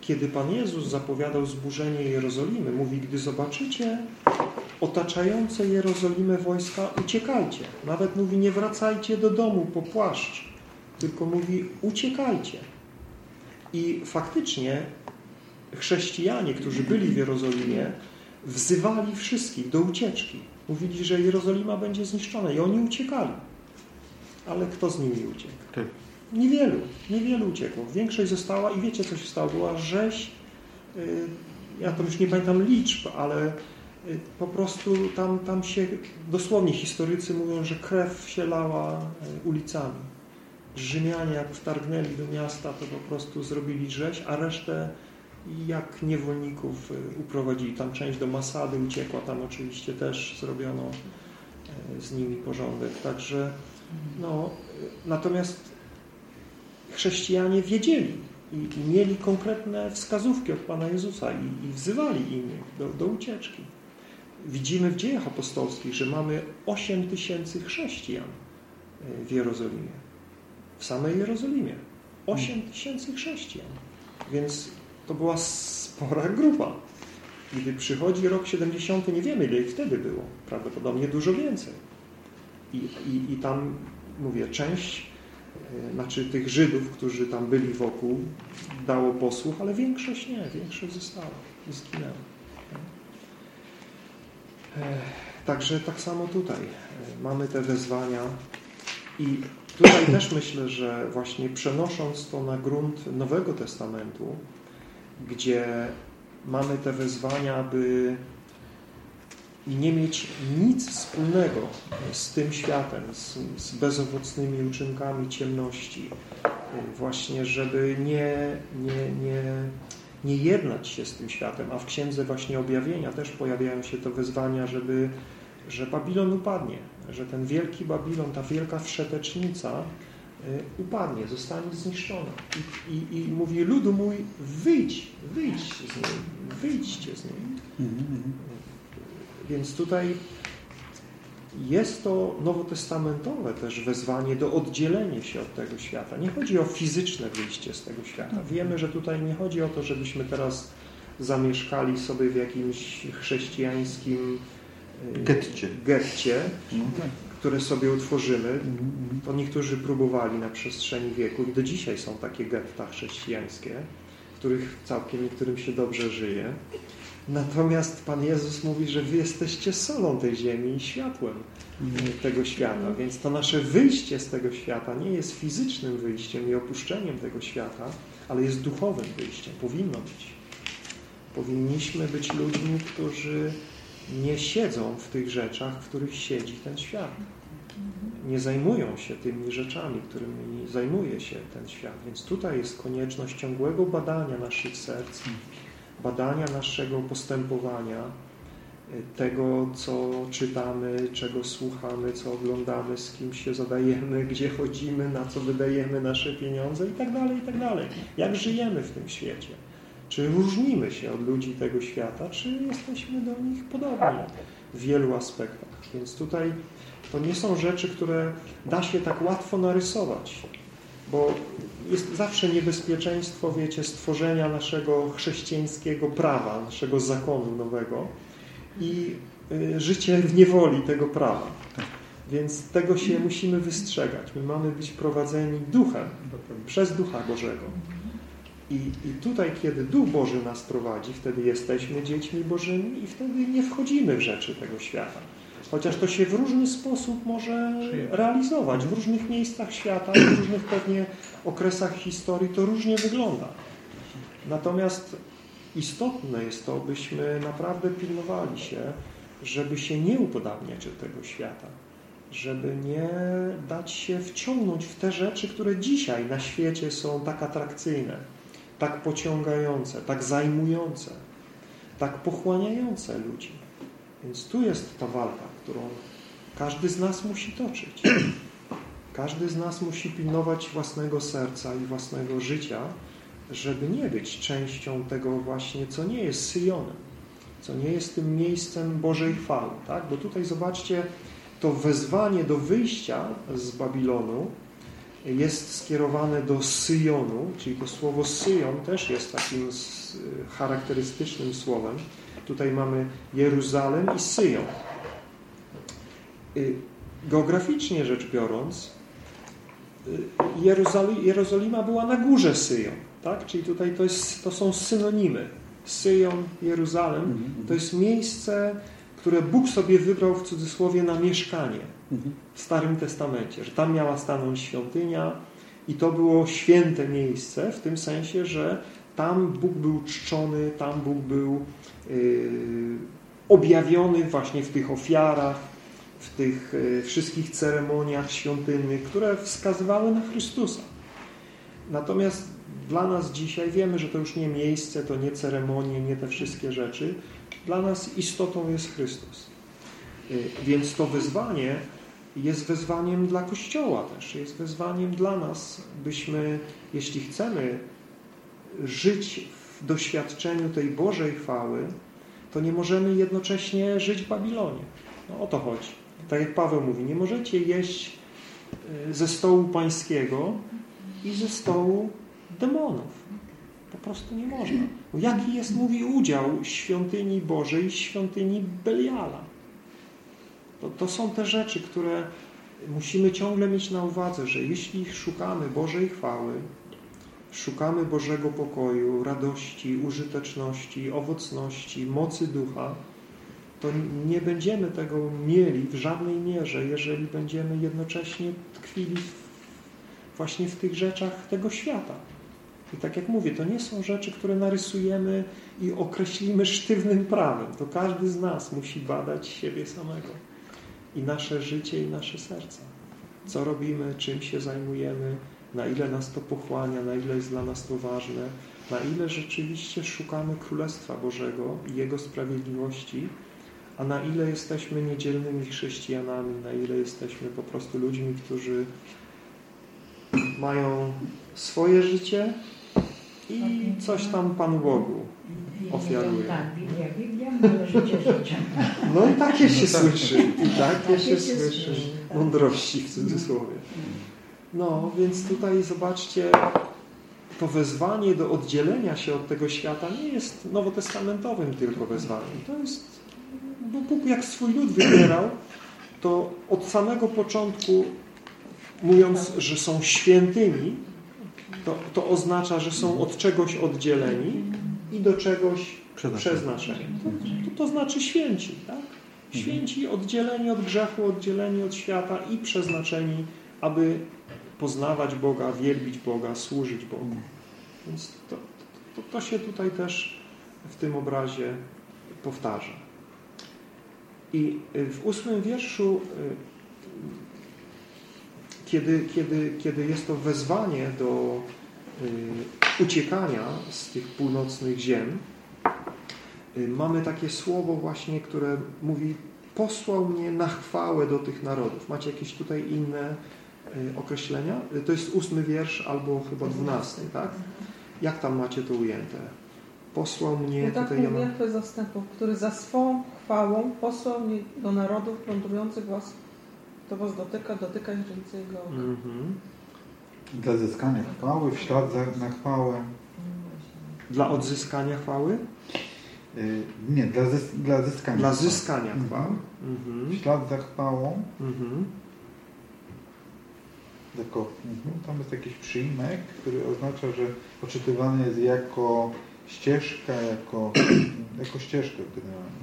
kiedy Pan Jezus zapowiadał zburzenie Jerozolimy, mówi, gdy zobaczycie otaczające Jerozolimę wojska, uciekajcie. Nawet mówi, nie wracajcie do domu po płaszcz, tylko mówi, uciekajcie. I faktycznie chrześcijanie, którzy byli w Jerozolimie, wzywali wszystkich do ucieczki. Mówili, że Jerozolima będzie zniszczona i oni uciekali. Ale kto z nimi uciekł? Tak. Niewielu, niewielu uciekło. Większość została i wiecie co się stało? Była rzeź, y, ja to już nie pamiętam liczb, ale po prostu tam, tam się, dosłownie historycy mówią, że krew się lała y, ulicami. Rzymianie jak wtargnęli do miasta, to po prostu zrobili rzeź, a resztę jak niewolników y, uprowadzili. Tam część do Masady uciekła, tam oczywiście też zrobiono y, z nimi porządek. Także no, y, natomiast chrześcijanie wiedzieli i, i mieli konkretne wskazówki od Pana Jezusa i, i wzywali innych do, do ucieczki. Widzimy w dziejach apostolskich, że mamy 8 tysięcy chrześcijan y, w Jerozolimie. W samej Jerozolimie. 8 tysięcy chrześcijan. Więc to była spora grupa. Gdy przychodzi rok 70, nie wiemy ile ich wtedy było. Prawdopodobnie dużo więcej. I, i, i tam, mówię, część e, znaczy tych Żydów, którzy tam byli wokół, dało posłuch, ale większość nie, większość została zginęła. E, Także tak samo tutaj e, mamy te wezwania i tutaj też myślę, że właśnie przenosząc to na grunt Nowego Testamentu, gdzie mamy te wezwania, by nie mieć nic wspólnego z tym światem, z, z bezowocnymi uczynkami ciemności. Właśnie, żeby nie, nie, nie, nie jednać się z tym światem. A w Księdze właśnie Objawienia też pojawiają się te wezwania, żeby, że Babilon upadnie, że ten wielki Babilon, ta wielka wszetecznica y, upadnie, zostanie zniszczona. I, i, I mówi, ludu mój, wyjdź, wyjdź z niej, wyjdźcie z niej. Więc tutaj jest to nowotestamentowe też wezwanie do oddzielenia się od tego świata. Nie chodzi o fizyczne wyjście z tego świata. Wiemy, że tutaj nie chodzi o to, żebyśmy teraz zamieszkali sobie w jakimś chrześcijańskim y, Getcie. getcie No tak. które sobie utworzymy. Mhm, To niektórzy próbowali na przestrzeni wieku i do dzisiaj są takie getta chrześcijańskie, w których całkiem niektórym się dobrze żyje. Natomiast Pan Jezus mówi, że wy jesteście solą tej ziemi i światłem tego świata. Więc to nasze wyjście z tego świata nie jest fizycznym wyjściem i opuszczeniem tego świata, ale jest duchowym wyjściem. Powinno być. Powinniśmy być ludźmi, którzy nie siedzą w tych rzeczach, w których siedzi ten świat. Nie zajmują się tymi rzeczami, którymi zajmuje się ten świat. Więc tutaj jest konieczność ciągłego badania naszych serc, badania naszego postępowania, y, tego, co czytamy, czego słuchamy, co oglądamy, z kim się zadajemy, gdzie chodzimy, na co wydajemy nasze pieniądze i tak dalej, i tak. Jak żyjemy w tym świecie? Czy różnimy się od ludzi tego świata, czy jesteśmy do nich podobni w wielu aspektach? Więc tutaj to nie są rzeczy, które da się tak łatwo narysować, bo jest zawsze niebezpieczeństwo, wiecie, stworzenia naszego chrześcijańskiego prawa, naszego zakonu nowego i y, życie w niewoli tego prawa. Więc tego się musimy wystrzegać. My mamy być prowadzeni duchem, przez Ducha Bożego. I, I tutaj, kiedy Duch Boży nas prowadzi, wtedy jesteśmy dziećmi Bożymi i wtedy nie wchodzimy w rzeczy tego świata. Chociaż to się w różny sposób może realizować. W różnych miejscach świata, w różnych pewnie okresach historii to różnie wygląda. Natomiast istotne jest to, byśmy naprawdę pilnowali się, żeby się nie upodabniać do tego świata. Żeby nie dać się wciągnąć w te rzeczy, które dzisiaj na świecie są tak atrakcyjne, tak pociągające, tak zajmujące, tak pochłaniające ludzi. Więc tu jest ta walka, którą każdy z nas musi toczyć. Każdy z nas musi pilnować własnego serca i własnego życia, żeby nie być częścią tego właśnie, co nie jest Syjonem, co nie jest tym miejscem Bożej chwały. Tak? Bo tutaj zobaczcie, to wezwanie do wyjścia z Babilonu jest skierowane do Syjonu, czyli to słowo Syjon też jest takim charakterystycznym słowem. Tutaj mamy Jeruzalem i Syjon. Geograficznie rzecz biorąc, Jerozolima była na górze Syjon, tak? czyli tutaj to, jest, to są synonimy. Syjon, Jeruzalem to jest miejsce, które Bóg sobie wybrał w cudzysłowie na mieszkanie Mhm. w Starym Testamencie, że tam miała stanąć świątynia i to było święte miejsce w tym sensie, że tam Bóg był czczony, tam Bóg był yy, objawiony właśnie w tych ofiarach, w tych yy, wszystkich ceremoniach świątynnych, które wskazywały na Chrystusa. Natomiast dla nas dzisiaj wiemy, że to już nie miejsce, to nie ceremonie, nie te wszystkie rzeczy. Dla nas istotą jest Chrystus. Yy, Więc to wyzwanie jest wezwaniem dla Kościoła też, jest wezwaniem dla nas, byśmy, jeśli chcemy żyć w doświadczeniu tej Bożej chwały, to nie możemy jednocześnie żyć w Babilonie. No o to chodzi. Tak jak Paweł mówi, nie możecie jeść y, ze stołu pańskiego i ze stołu demonów. Po prostu nie można. No jaki jest, mówi, udział świątyni Bożej i świątyni Beliala? To, to są te rzeczy, które musimy ciągle mieć na uwadze, że jeśli szukamy Bożej chwały, szukamy Bożego pokoju, radości, użyteczności, owocności, mocy ducha, to nie będziemy tego mieli w żadnej mierze, jeżeli będziemy jednocześnie tkwili właśnie w tych rzeczach tego świata. I tak jak mówię, to nie są rzeczy, które narysujemy i określimy sztywnym prawem. To każdy z nas musi badać siebie samego i nasze życie, i nasze serca. Co robimy, czym się zajmujemy, na ile nas to pochłania, na ile jest dla nas to ważne, na ile rzeczywiście szukamy Królestwa Bożego i Jego sprawiedliwości, a na ile jesteśmy niedzielnymi chrześcijanami, na ile jesteśmy po prostu ludźmi, którzy mają swoje życie i coś tam Panu Bogu ofiaruje. Tak, Biblia, Biblia, życie życiem. No i takie się słyszy, i takie Takie się się słyszy. słyszy, tak. Mądrości w cudzysłowie. No, więc tutaj zobaczcie, to wezwanie do oddzielenia się od tego świata nie jest nowotestamentowym tylko wezwaniem. To jest, bo Bóg jak swój lud wybierał, to od samego początku mówiąc, że są świętymi, to, to oznacza, że są od czegoś oddzieleni i do czegoś Przeznaczeni. To, to, to znaczy święci, tak? Święci, oddzieleni od grzechu, oddzieleni od świata i przeznaczeni, aby poznawać Boga, wielbić Boga, służyć Bogu. Więc to, to, to się tutaj też w tym obrazie powtarza. I w ósmym wierszu, y, kiedy, kiedy, kiedy jest to wezwanie do y, uciekania z tych północnych ziem, y, mamy takie słowo właśnie, które mówi posłał mnie na chwałę do tych narodów. Macie jakieś tutaj inne y, określenia? Y, To jest ósmy wiersz albo chyba dwunasty, tak? Jak tam macie to ujęte? Posłał mnie, I tak tutaj ja mam... Jachwę zastępów, który za swą chwałą posłał mnie do narodów plądrujących was, to was dotyka, dotyka źrenicy jego oka. Mhm. Dla zyskania chwały, w ślad za, na chwałę. Dla odzyskania chwały? Y, nie, dla, zys, dla zyskania Dla chwały. zyskania Mhm. chwały. W Mhm. ślad za chwałą, Mhm. jako, mhm, tam jest jakiś przyjmek, który oznacza, że odczytywany jest jako ścieżka, jako, jako ścieżkę generalnie.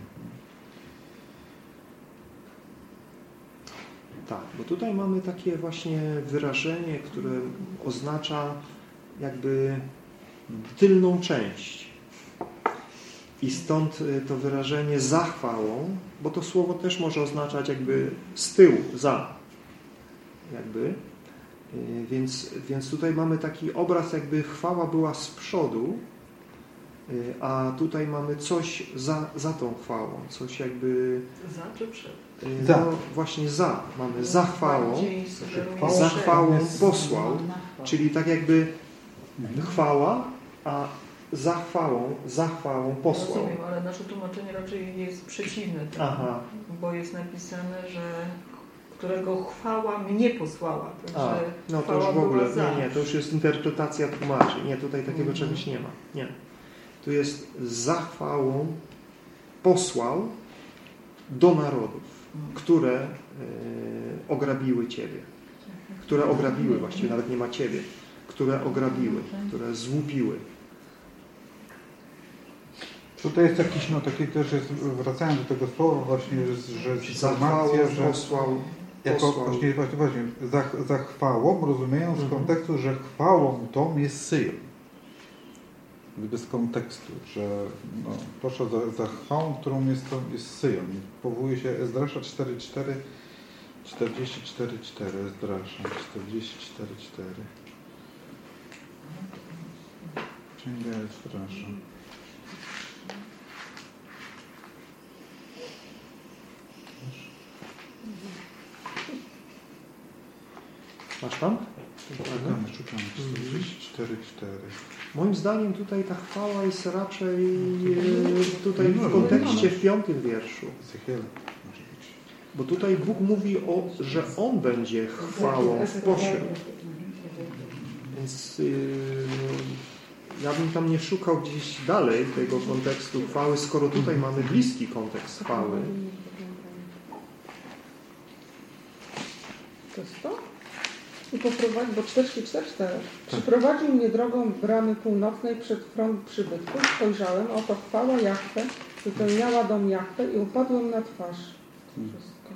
Tak, bo tutaj mamy takie właśnie wyrażenie, które oznacza jakby tylną część. I stąd y, to wyrażenie za chwałą, bo to słowo też może oznaczać jakby z tyłu, za. Jakby. Y, Więc, więc tutaj mamy taki obraz, jakby chwała była z przodu, y, a tutaj mamy coś za, za tą chwałą, coś jakby Za czy przed? Y, no właśnie za. Mamy za chwałą, za chwałą posłał, czyli tak jakby Mhm. chwała, a za chwałą, za chwałą posłał. Rozumiem, ale nasze tłumaczenie raczej jest przeciwne temu, Aha, bo jest napisane, że którego chwała mnie posłała. a, no to już w ogóle, nie, nie, to już jest interpretacja tłumaczy. Nie, tutaj takiego Mhm. czegoś nie ma. Nie. Tu jest za chwałą posłał do narodów, które e, ograbiły Ciebie. Które ograbiły, właściwie nawet nie ma Ciebie. Które ograbiły, które złupiły. Tutaj jest jakiś, no taki też jest, wracając do tego słowa właśnie, że, że Zachwałą informacja, że posłał, jako posłał. właśnie, właśnie, właśnie za, za chwałą rozumieją z Mhm. kontekstu, że chwałą tą jest Syjon. Gdyby z kontekstu, że no, za, za chwałą, którą jest, to jest Syjon. Powołuje się Ezdrasza 4.4 44.4 Ezdrasza 44.4 Księga Ezdrasza. Masz tam? Szukamy, szukamy. 44.4 Moim zdaniem tutaj ta chwała jest raczej e, tutaj No, w kontekście w piątym wierszu. Bo tutaj Bóg mówi, o, że On będzie chwałą w pośród. Więc yy, ja bym tam nie szukał gdzieś dalej tego kontekstu chwały, skoro tutaj mamy bliski kontekst chwały. To jest to? I poprowadzi, bo 44 Przyprowadził mnie drogą bramy północnej przed front przybytku. Spojrzałem, oto chwała Jachwę, wypełniała dom Jachwę i upadłem na twarz. Wszystko.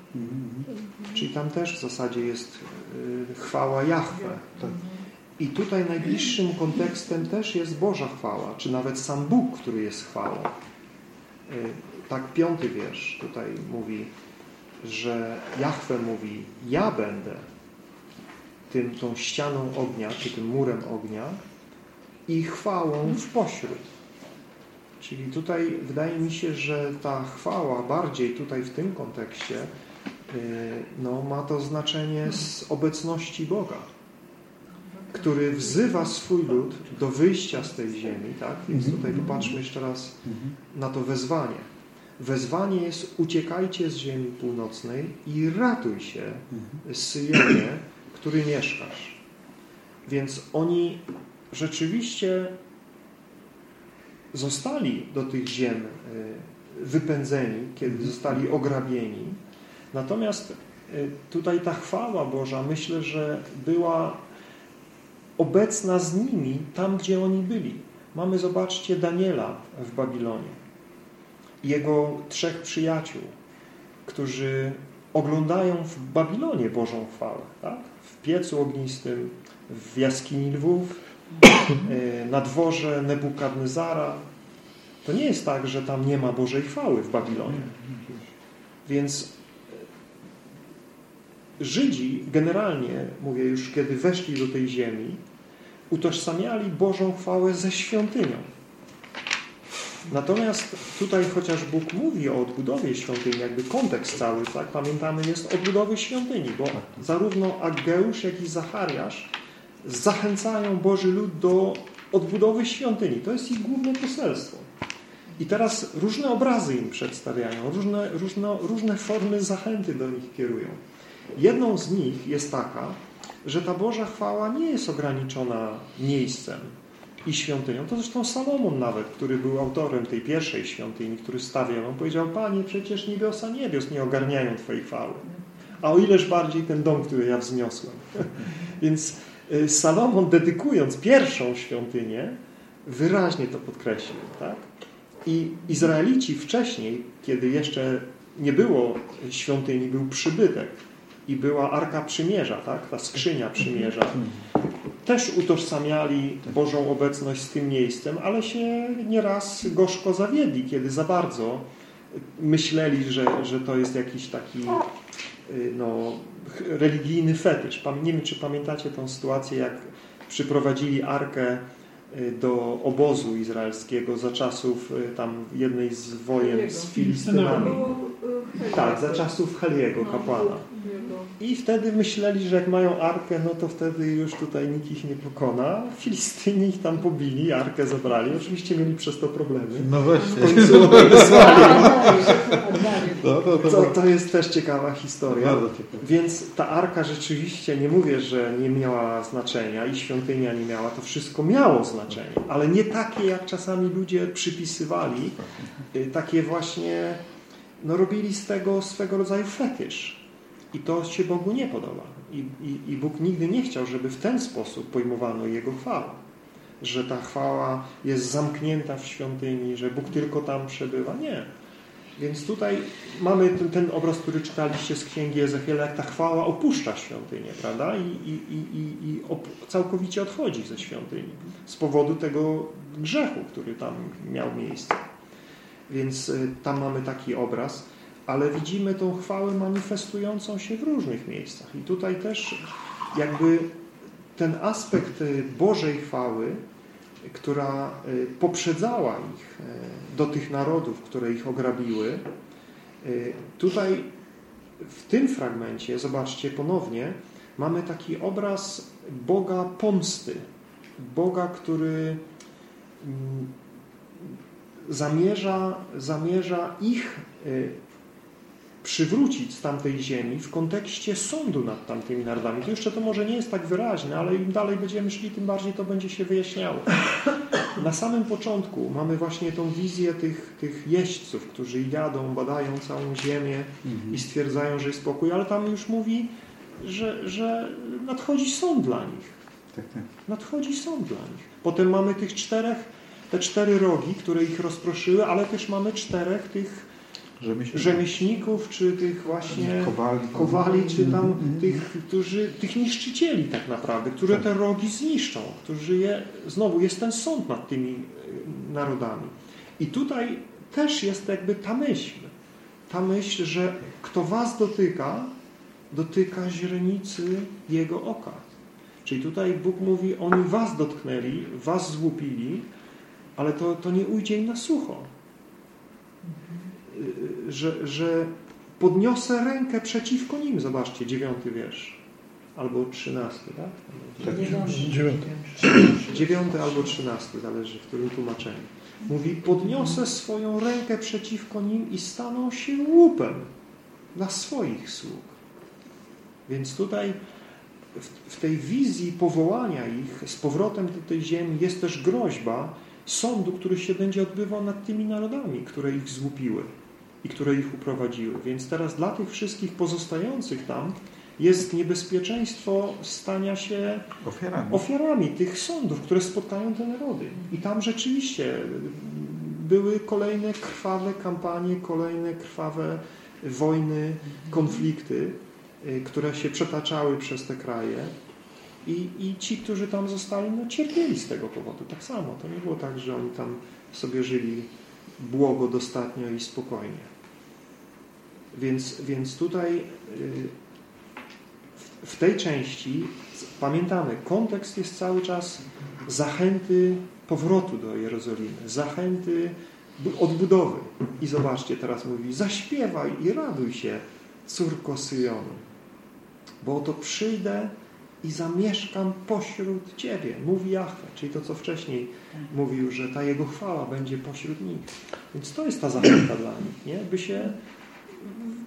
Czyli tam też w zasadzie jest yy, chwała. Tak. I tutaj najbliższym kontekstem też jest Boża chwała, czy nawet sam Bóg, który jest chwałą. Yy, Tak piąty wiersz tutaj mówi, że Jahwe mówi, ja będę tym, tą ścianą ognia, czy tym murem ognia i chwałą w pośród. Czyli tutaj wydaje mi się, że ta chwała bardziej tutaj w tym kontekście yy, no, ma to znaczenie z obecności Boga, który wzywa swój lud do wyjścia z tej ziemi, tak? Więc tutaj popatrzmy jeszcze raz na to wezwanie. Wezwanie jest uciekajcie z ziemi północnej i ratuj się Syjonie, który mieszkasz. Więc oni rzeczywiście zostali do tych ziem y, wypędzeni, kiedy zostali ograbieni. Natomiast y, tutaj ta chwała Boża, myślę, że była obecna z nimi tam, gdzie oni byli. Mamy, zobaczcie, Daniela w Babilonie. Jego trzech przyjaciół, którzy oglądają w Babilonie Bożą chwałę. Tak? W piecu ognistym, w jaskini lwów, y, na dworze Nebukadnezara. To nie jest tak, że tam nie ma Bożej chwały w Babilonie. Więc y, Żydzi generalnie, mówię już, kiedy weszli do tej ziemi, utożsamiali Bożą chwałę ze świątynią. Natomiast tutaj chociaż Bóg mówi o odbudowie świątyni, jakby kontekst cały, tak, pamiętamy, jest odbudowy świątyni, bo zarówno Ageusz, jak i Zachariasz zachęcają Boży lud do odbudowy świątyni. To jest ich główne poselstwo. I teraz różne obrazy im przedstawiają, różne, różne, różne formy zachęty do nich kierują. Jedną z nich jest taka, że ta Boża chwała nie jest ograniczona miejscem i świątynią. To zresztą Salomon nawet, który był autorem tej pierwszej świątyni, który stawiał, on powiedział, Panie, przecież niebiosa niebios nie ogarniają Twojej chwały. A o ileż bardziej ten dom, który ja wzniosłem. Więc y, Salomon dedykując pierwszą świątynię, wyraźnie to podkreślił. Tak? I Izraelici wcześniej, kiedy jeszcze nie było świątyni, był przybytek i była Arka Przymierza, tak? ta skrzynia Przymierza. Też utożsamiali Bożą obecność z tym miejscem, ale się nieraz gorzko zawiedli, kiedy za bardzo myśleli, że, że to jest jakiś taki y, no, religijny fetysz. Nie wiem, czy pamiętacie tą sytuację, jak przyprowadzili Arkę y, do obozu izraelskiego za czasów y, tam jednej z wojen z Filistynami. Tak, za czasów Heliego, kapłana. I wtedy myśleli, że jak mają arkę, no to wtedy już tutaj nikt ich nie pokona. Filistyni ich tam pobili, arkę zabrali. Oczywiście mieli przez to problemy. No W właśnie. końcu wysłali. No, to, to, To, to jest też ciekawa historia. Bardzo ciekawe. Więc ta arka rzeczywiście, nie mówię, że nie miała znaczenia i świątynia nie miała, to wszystko miało znaczenie, ale nie takie, jak czasami ludzie przypisywali, y, takie właśnie, no robili z tego swego rodzaju fetysz. I to się Bogu nie podoba. I, i, I Bóg nigdy nie chciał, żeby w ten sposób pojmowano Jego chwałę. że ta chwała jest zamknięta w świątyni, że Bóg tylko tam przebywa. Nie. Więc tutaj mamy ten, ten obraz, który czytaliście z księgi Ezechiela, jak ta chwała opuszcza świątynię, prawda? I, i, i, i, całkowicie odchodzi ze świątyni z powodu tego grzechu, który tam miał miejsce. Więc y, tam mamy taki obraz, ale widzimy tą chwałę manifestującą się w różnych miejscach. I tutaj też jakby ten aspekt y, Bożej chwały, która y, poprzedzała ich do tych narodów, które ich ograbiły, tutaj w tym fragmencie, zobaczcie ponownie, mamy taki obraz Boga pomsty. Boga, który mm, zamierza, zamierza ich y, przywrócić z tamtej ziemi w kontekście sądu nad tamtymi narodami. To jeszcze to może nie jest tak wyraźne, ale im dalej będziemy szli, tym bardziej to będzie się wyjaśniało. Na samym początku mamy właśnie tą wizję tych, tych jeźdźców, którzy jadą, badają całą ziemię i stwierdzają, że jest spokój, ale tam już mówi, że, że nadchodzi sąd dla nich. Tak, tak. Nadchodzi sąd dla nich. Potem mamy tych czterech te cztery rogi, które ich rozproszyły, ale też mamy czterech tych rzemieślników, rzemieślników czy tych właśnie kowali, kowali czy tam mm -hmm. tych, którzy, tych niszczycieli tak naprawdę, które te rogi zniszczą, którzy je, znowu jest ten sąd nad tymi e, narodami. I tutaj też jest jakby ta myśl, ta myśl, że kto was dotyka, dotyka źrenicy jego oka. Czyli tutaj Bóg mówi, oni was dotknęli, was złupili, ale to, to nie ujdzie im na sucho. Że, że podniosę rękę przeciwko nim. Zobaczcie, dziewiąty wiersz. Albo trzynasty, tak? Dziewiąty. Dziewiąty albo trzynasty, zależy w którym tłumaczeniu. Mówi, podniosę swoją rękę przeciwko nim i staną się łupem dla swoich sług. Więc tutaj w, w tej wizji powołania ich z powrotem do tej ziemi jest też groźba, sądu, który się będzie odbywał nad tymi narodami, które ich złupiły i które ich uprowadziły. Więc teraz dla tych wszystkich pozostających tam jest niebezpieczeństwo stania się ofiarami, ofiarami tych sądów, które spotkają te narody. I tam rzeczywiście były kolejne krwawe kampanie, kolejne krwawe wojny, konflikty, y, które się przetaczały przez te kraje. I, I ci, którzy tam zostali, no cierpieli z tego powodu. Tak samo. To nie było tak, że oni tam sobie żyli błogo, dostatnio i spokojnie. Więc, więc tutaj y, w tej części pamiętamy, kontekst jest cały czas zachęty powrotu do Jerozolimy, zachęty odbudowy. I zobaczcie, teraz mówi, zaśpiewaj i raduj się, córko Syjonu, bo oto przyjdę i zamieszkam pośród Ciebie, mówi Jahwe, czyli to, co wcześniej mówił, że ta Jego chwała będzie pośród nich. Więc to jest ta zachęta dla nich, nie? by się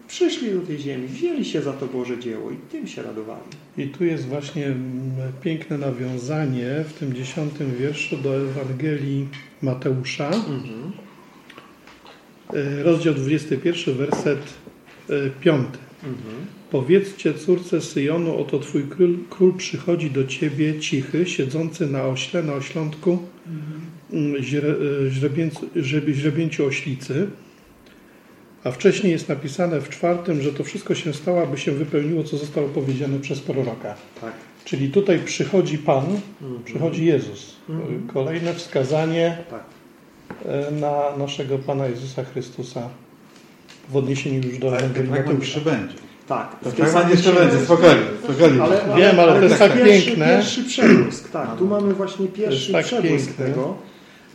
przyszli do tej ziemi, wzięli się za to Boże dzieło i tym się radowali. I tu jest właśnie piękne nawiązanie w tym dziesiątym wierszu do Ewangelii Mateusza. Mhm. Rozdział 21, werset 5. Mhm. Powiedzcie córce Syjonu, oto Twój król, król, przychodzi do Ciebie cichy, siedzący na ośle, na oślątku, mhm. źre, źrebięciu, źrebięciu oślicy. A wcześniej jest napisane w czwartym, że to wszystko się stało, aby się wypełniło, co zostało powiedziane przez proroka. Tak. Czyli tutaj przychodzi Pan, mhm. przychodzi Jezus. Mhm. Kolejne wskazanie tak. E, na naszego Pana Jezusa Chrystusa w odniesieniu już do tak, Ewangelii tak, tak, będzie. Tak. To fragment jeszcze będzie, spokojnie. spokojnie. Ale, ale, Wiem, ale, ale to jest tak pierwszy, piękne. Pierwszy przebłysk, tak. Tu mamy właśnie pierwszy tak przebłysk piękne. tego,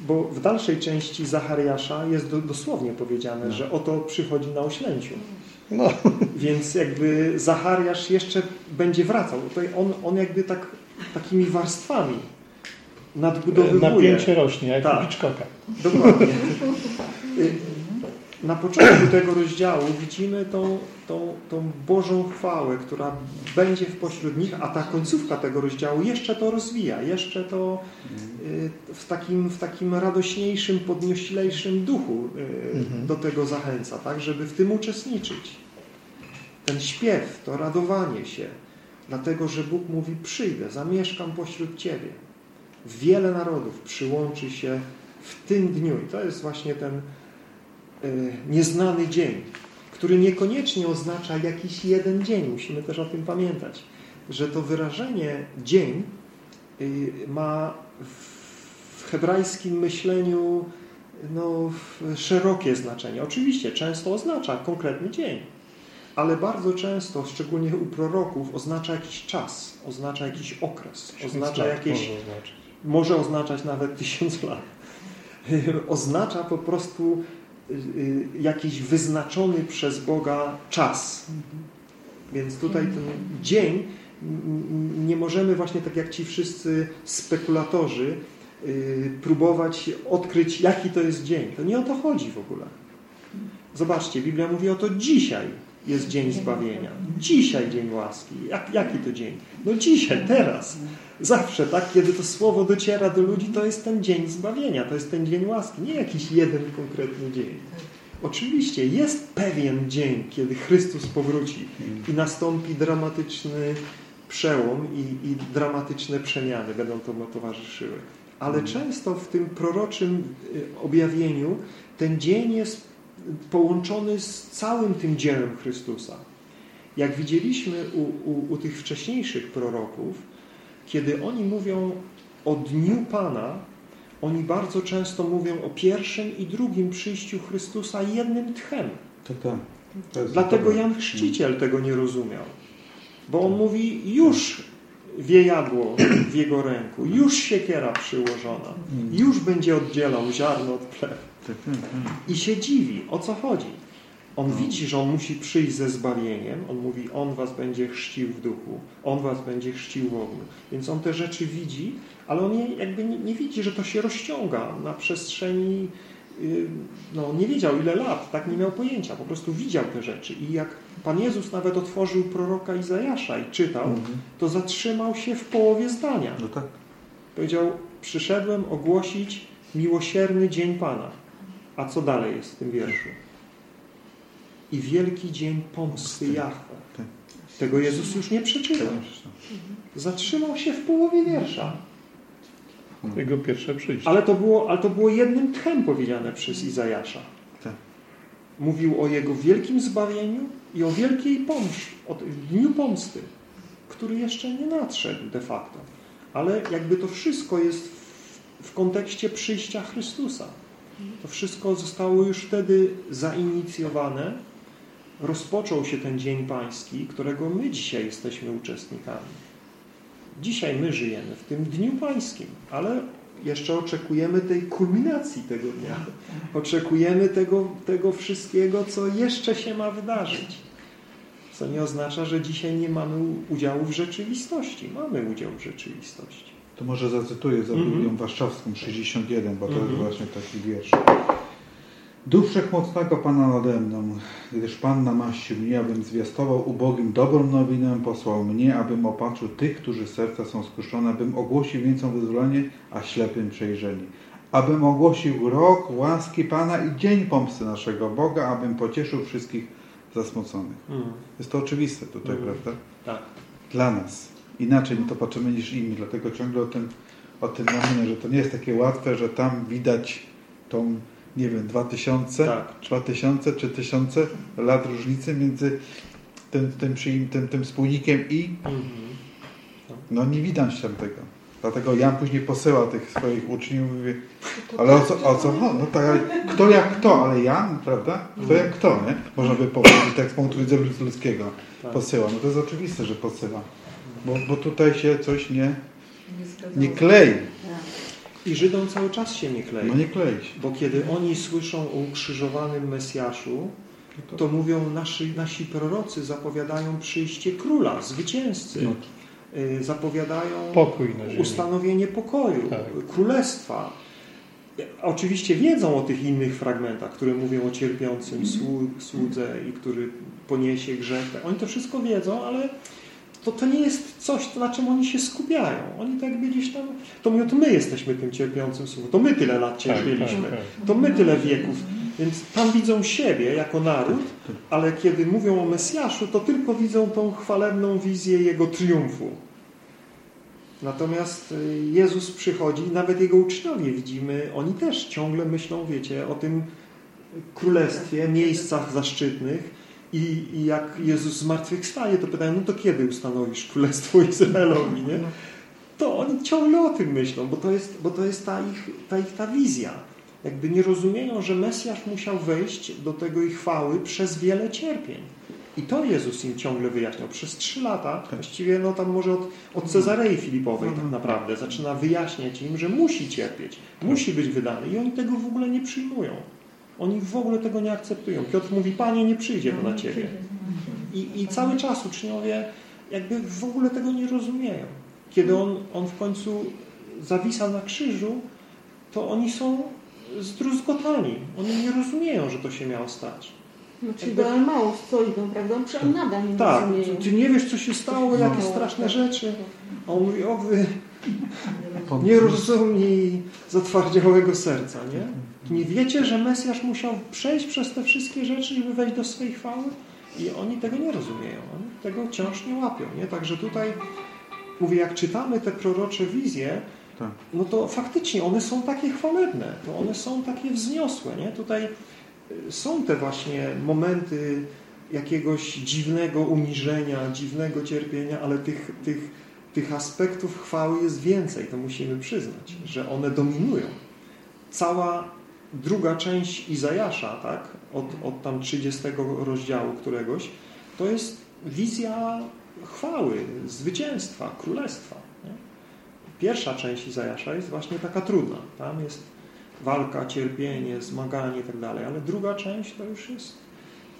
bo w dalszej części Zachariasza jest do, dosłownie powiedziane, no. że oto przychodzi na oślęciu. No. Więc jakby Zachariasz jeszcze będzie wracał. Tutaj on, on jakby tak takimi warstwami nadbudowywuje. Napięcie rośnie, jak tak. Hitchcocka. Dokładnie. Na początku tego rozdziału widzimy tą, tą, tą Bożą chwałę, która będzie w pośród nich, a ta końcówka tego rozdziału jeszcze to rozwija, jeszcze to y, w takim, w takim radośniejszym, podnioślejszym duchu y, mhm. do tego zachęca, tak, żeby w tym uczestniczyć. Ten śpiew, to radowanie się, dlatego, że Bóg mówi przyjdę, zamieszkam pośród Ciebie. Wiele narodów przyłączy się w tym dniu. I to jest właśnie ten nieznany dzień, który niekoniecznie oznacza jakiś jeden dzień. Musimy też o tym pamiętać, że to wyrażenie dzień y, ma w hebrajskim myśleniu no, szerokie znaczenie. Oczywiście często oznacza konkretny dzień, ale bardzo często, szczególnie u proroków, oznacza jakiś czas, oznacza jakiś okres, oznacza jakieś, Może oznaczać. może oznaczać nawet tysiąc lat. Oznacza po prostu jakiś wyznaczony przez Boga czas. Więc tutaj ten dzień nie możemy właśnie tak jak ci wszyscy spekulatorzy y, próbować odkryć jaki to jest dzień. To nie o to chodzi w ogóle. Zobaczcie, Biblia mówi o to dzisiaj jest dzień zbawienia. Dzisiaj dzień łaski. Jak, jaki to dzień? No dzisiaj, teraz. Zawsze, tak? Kiedy to słowo dociera do ludzi, to jest ten dzień zbawienia, to jest ten dzień łaski, nie jakiś jeden konkretny dzień. Oczywiście jest pewien dzień, kiedy Chrystus powróci i nastąpi dramatyczny przełom i, i dramatyczne przemiany będą temu towarzyszyły. Ale często w tym proroczym y, objawieniu ten dzień jest połączony z całym tym dziełem Chrystusa. Jak widzieliśmy u, u, u tych wcześniejszych proroków, kiedy oni mówią o dniu Pana, oni bardzo często mówią o pierwszym i drugim przyjściu Chrystusa jednym tchem. Tak, tak. Dlatego. Jan Chrzciciel tego nie rozumiał. Bo on mówi, już wie jadło w jego ręku, już siekiera przyłożona, już będzie oddzielał ziarno od plew. Tak, tak, tak. I się dziwi, o co chodzi. On widzi, że on musi przyjść ze zbawieniem. On mówi, on was będzie chrzcił w duchu, on was będzie chrzcił w ogniu. Więc on te rzeczy widzi, ale on nie, jakby nie, nie widzi, że to się rozciąga na przestrzeni, yy, no nie wiedział ile lat, tak nie miał pojęcia, po prostu widział te rzeczy. I jak Pan Jezus nawet otworzył proroka Izajasza i czytał, Mhm. to zatrzymał się w połowie zdania. No tak. Powiedział, przyszedłem ogłosić miłosierny dzień Pana. A co dalej jest w tym wierszu? I wielki dzień pomsty Jahwe. Tak. Tego Jezus już nie przeczytał. Zatrzymał się w połowie wiersza. Jego pierwsze przyjście. Ale to było, ale to było jednym tchem powiedziane przez Izajasza. Tak. Mówił o jego wielkim zbawieniu i o wielkiej pomście, o dniu pomsty, który jeszcze nie nadszedł de facto. Ale jakby to wszystko jest w, w kontekście przyjścia Chrystusa. To wszystko zostało już wtedy zainicjowane. Rozpoczął się ten Dzień Pański, którego my dzisiaj jesteśmy uczestnikami. Dzisiaj my żyjemy w tym Dniu Pańskim, ale jeszcze oczekujemy tej kulminacji tego dnia. Oczekujemy tego, tego wszystkiego, co jeszcze się ma wydarzyć. Co nie oznacza, że dzisiaj nie mamy udziału w rzeczywistości. Mamy udział w rzeczywistości. To może zacytuję za Mhm. Biblią Warszawską 61, bo to Mhm. jest właśnie taki wiersz. Duch Wszechmocnego Pana nade mną, gdyż Pan namaścił mnie, abym zwiastował ubogim dobrą nowinę, posłał mnie, abym opatrzył tych, którzy serca są skruszone, abym ogłosił więcą wyzwolenie, a ślepym przejrzeli. Abym ogłosił rok łaski Pana i dzień pomsty naszego Boga, abym pocieszył wszystkich zasmuconych. Jest to oczywiste tutaj, Mhm. prawda? Tak. Dla nas. Inaczej my to patrzymy niż inni, dlatego ciągle o tym, o tym mówię, że to nie jest takie łatwe, że tam widać tą, nie wiem, 2000, Tak. 2000 czy 1000 lat różnicy między tym, tym, tym, tym, tym wspólnikiem i Mhm. no nie widać tam tego. Dlatego Jan później posyła tych swoich uczniów i mówi, ale o co, o co chodzi? No tak, kto jak kto, ale Jan, prawda? Kto jak kto, nie? Można by powiedzieć, tak z punktu widzenia ludzkiego Tak. posyła. No to jest oczywiste, że posyła. Bo, bo tutaj się coś nie, nie klei. I Żydom cały czas się nie klei. No nie klei się. Bo kiedy oni słyszą o ukrzyżowanym Mesjaszu, to mówią, nasi, nasi prorocy zapowiadają przyjście króla, zwycięzcy. No. Y, Zapowiadają Pokój ustanowienie pokoju, Tak. królestwa. Oczywiście wiedzą o tych innych fragmentach, które mówią o cierpiącym słu- słudze i który poniesie grzech. Oni to wszystko wiedzą, ale to, to nie jest coś, na czym oni się skupiają. Oni tak jakby gdzieś tam... To mówią, to my jesteśmy tym cierpiącym sługą. To my tyle lat Tak, cierpieliśmy. tak, tak. To my tyle wieków. Więc tam widzą siebie jako naród, ale kiedy mówią o Mesjaszu, to tylko widzą tą chwalebną wizję Jego triumfu. Natomiast y, Jezus przychodzi i nawet Jego uczniowie widzimy, oni też ciągle myślą, wiecie, o tym królestwie, miejscach zaszczytnych i, i jak Jezus zmartwychwstaje, to pytają, no to kiedy ustanowisz królestwo Izraelowi, nie? To oni ciągle o tym myślą, bo to jest, bo to jest ta, ich, ta ich ta wizja. Jakby nie rozumieją, że Mesjasz musiał wejść do tego ich chwały przez wiele cierpień. I to Jezus im ciągle wyjaśniał. Przez trzy lata, właściwie no tam może od, od Cezarei Filipowej tak naprawdę, zaczyna wyjaśniać im, że musi cierpieć, musi być wydany i oni tego w ogóle nie przyjmują. Oni w ogóle tego nie akceptują. Piotr mówi, Panie, nie przyjdzie to na Ciebie. I, I cały czas uczniowie jakby w ogóle tego nie rozumieją. Kiedy on, on w końcu zawisa na krzyżu, to oni są zdruzgotani. Oni nie rozumieją, że to się miało stać. No ci do Emaus co idą, prawda? Przecież nadal nie Tak, rozumieją. ty nie wiesz, co się stało, jakie No, straszne tak. rzeczy. A on mówi, o wy nierozumni zatwardziałego serca, nie? Nie wiecie, że Mesjasz musiał przejść przez te wszystkie rzeczy, żeby wejść do swej chwały? I oni tego nie rozumieją. Oni tego wciąż nie łapią, nie? Także tutaj, mówię, jak czytamy te prorocze wizje, Tak. no to faktycznie one są takie chwalebne, to one są takie wzniosłe, nie? Tutaj y, są te właśnie momenty jakiegoś dziwnego uniżenia, dziwnego cierpienia, ale tych, tych, tych aspektów chwały jest więcej, to musimy przyznać, że one dominują. Cała druga część Izajasza, tak, od, od tam 30 rozdziału któregoś, to jest wizja chwały, zwycięstwa, królestwa. Nie? Pierwsza część Izajasza jest właśnie taka trudna. Tam jest walka, cierpienie, zmaganie i tak ale druga część to już jest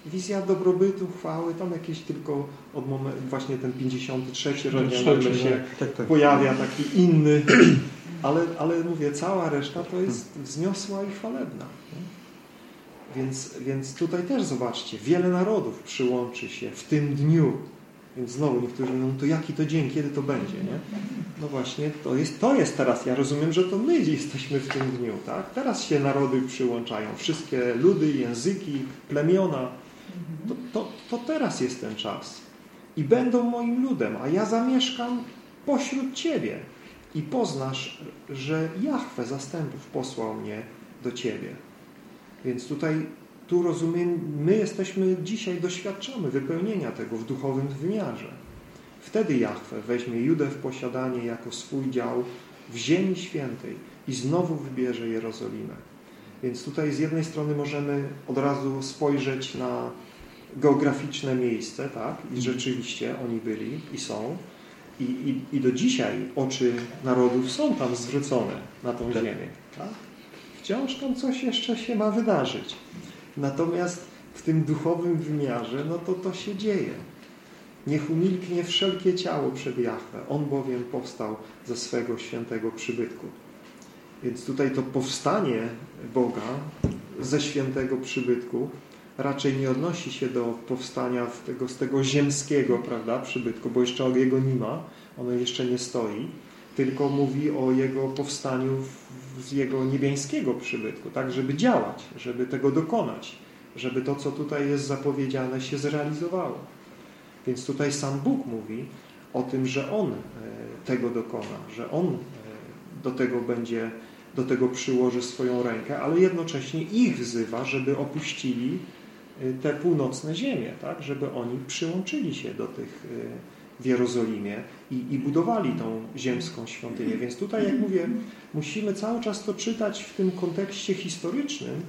wizja dobrobytu, chwały, tam jakieś tylko od momentu, właśnie ten 53 rozdział się Tak, tak. pojawia taki inny, ale, ale mówię, cała reszta to jest wzniosła i chwalebna. Więc, więc tutaj też zobaczcie, wiele narodów przyłączy się w tym dniu. Więc znowu niektórzy mówią, to jaki to dzień, kiedy to będzie, nie? No właśnie, to jest, to jest teraz, ja rozumiem, że to my jesteśmy w tym dniu, tak? Teraz się narody przyłączają, wszystkie ludy, języki, plemiona. To, to, to teraz jest ten czas. I będą moim ludem, a ja zamieszkam pośród Ciebie i poznasz, że Jahwe zastępów posłał mnie do Ciebie. Więc tutaj, tu rozumiem, my jesteśmy dzisiaj, doświadczamy wypełnienia tego w duchowym wymiarze. Wtedy Jahwe weźmie Judę w posiadanie jako swój dział w ziemi świętej i znowu wybierze Jerozolimę. Więc tutaj z jednej strony możemy od razu spojrzeć na geograficzne miejsce, tak? I rzeczywiście oni byli i są. I, i, I do dzisiaj oczy narodów są tam zwrócone na tą Tak. ziemię. Tak? Wciąż tam coś jeszcze się ma wydarzyć. Natomiast w tym duchowym wymiarze, no to to się dzieje. Niech umilknie wszelkie ciało przed Jahwe. On bowiem powstał ze swego świętego przybytku. Więc tutaj to powstanie Boga ze świętego przybytku raczej nie odnosi się do powstania w tego, z tego ziemskiego prawda, przybytku, bo jeszcze jego nie ma, ono jeszcze nie stoi, tylko mówi o jego powstaniu z jego niebiańskiego przybytku, tak, żeby działać, żeby tego dokonać, żeby to, co tutaj jest zapowiedziane, się zrealizowało. Więc tutaj sam Bóg mówi o tym, że On e, tego dokona, że On e, do tego będzie, do tego przyłoży swoją rękę, ale jednocześnie ich wzywa, żeby opuścili te północne ziemie, tak? żeby oni przyłączyli się do tych e, w Jerozolimie i, i budowali tą ziemską świątynię. Więc tutaj, jak mówię, musimy cały czas to czytać w tym kontekście historycznym,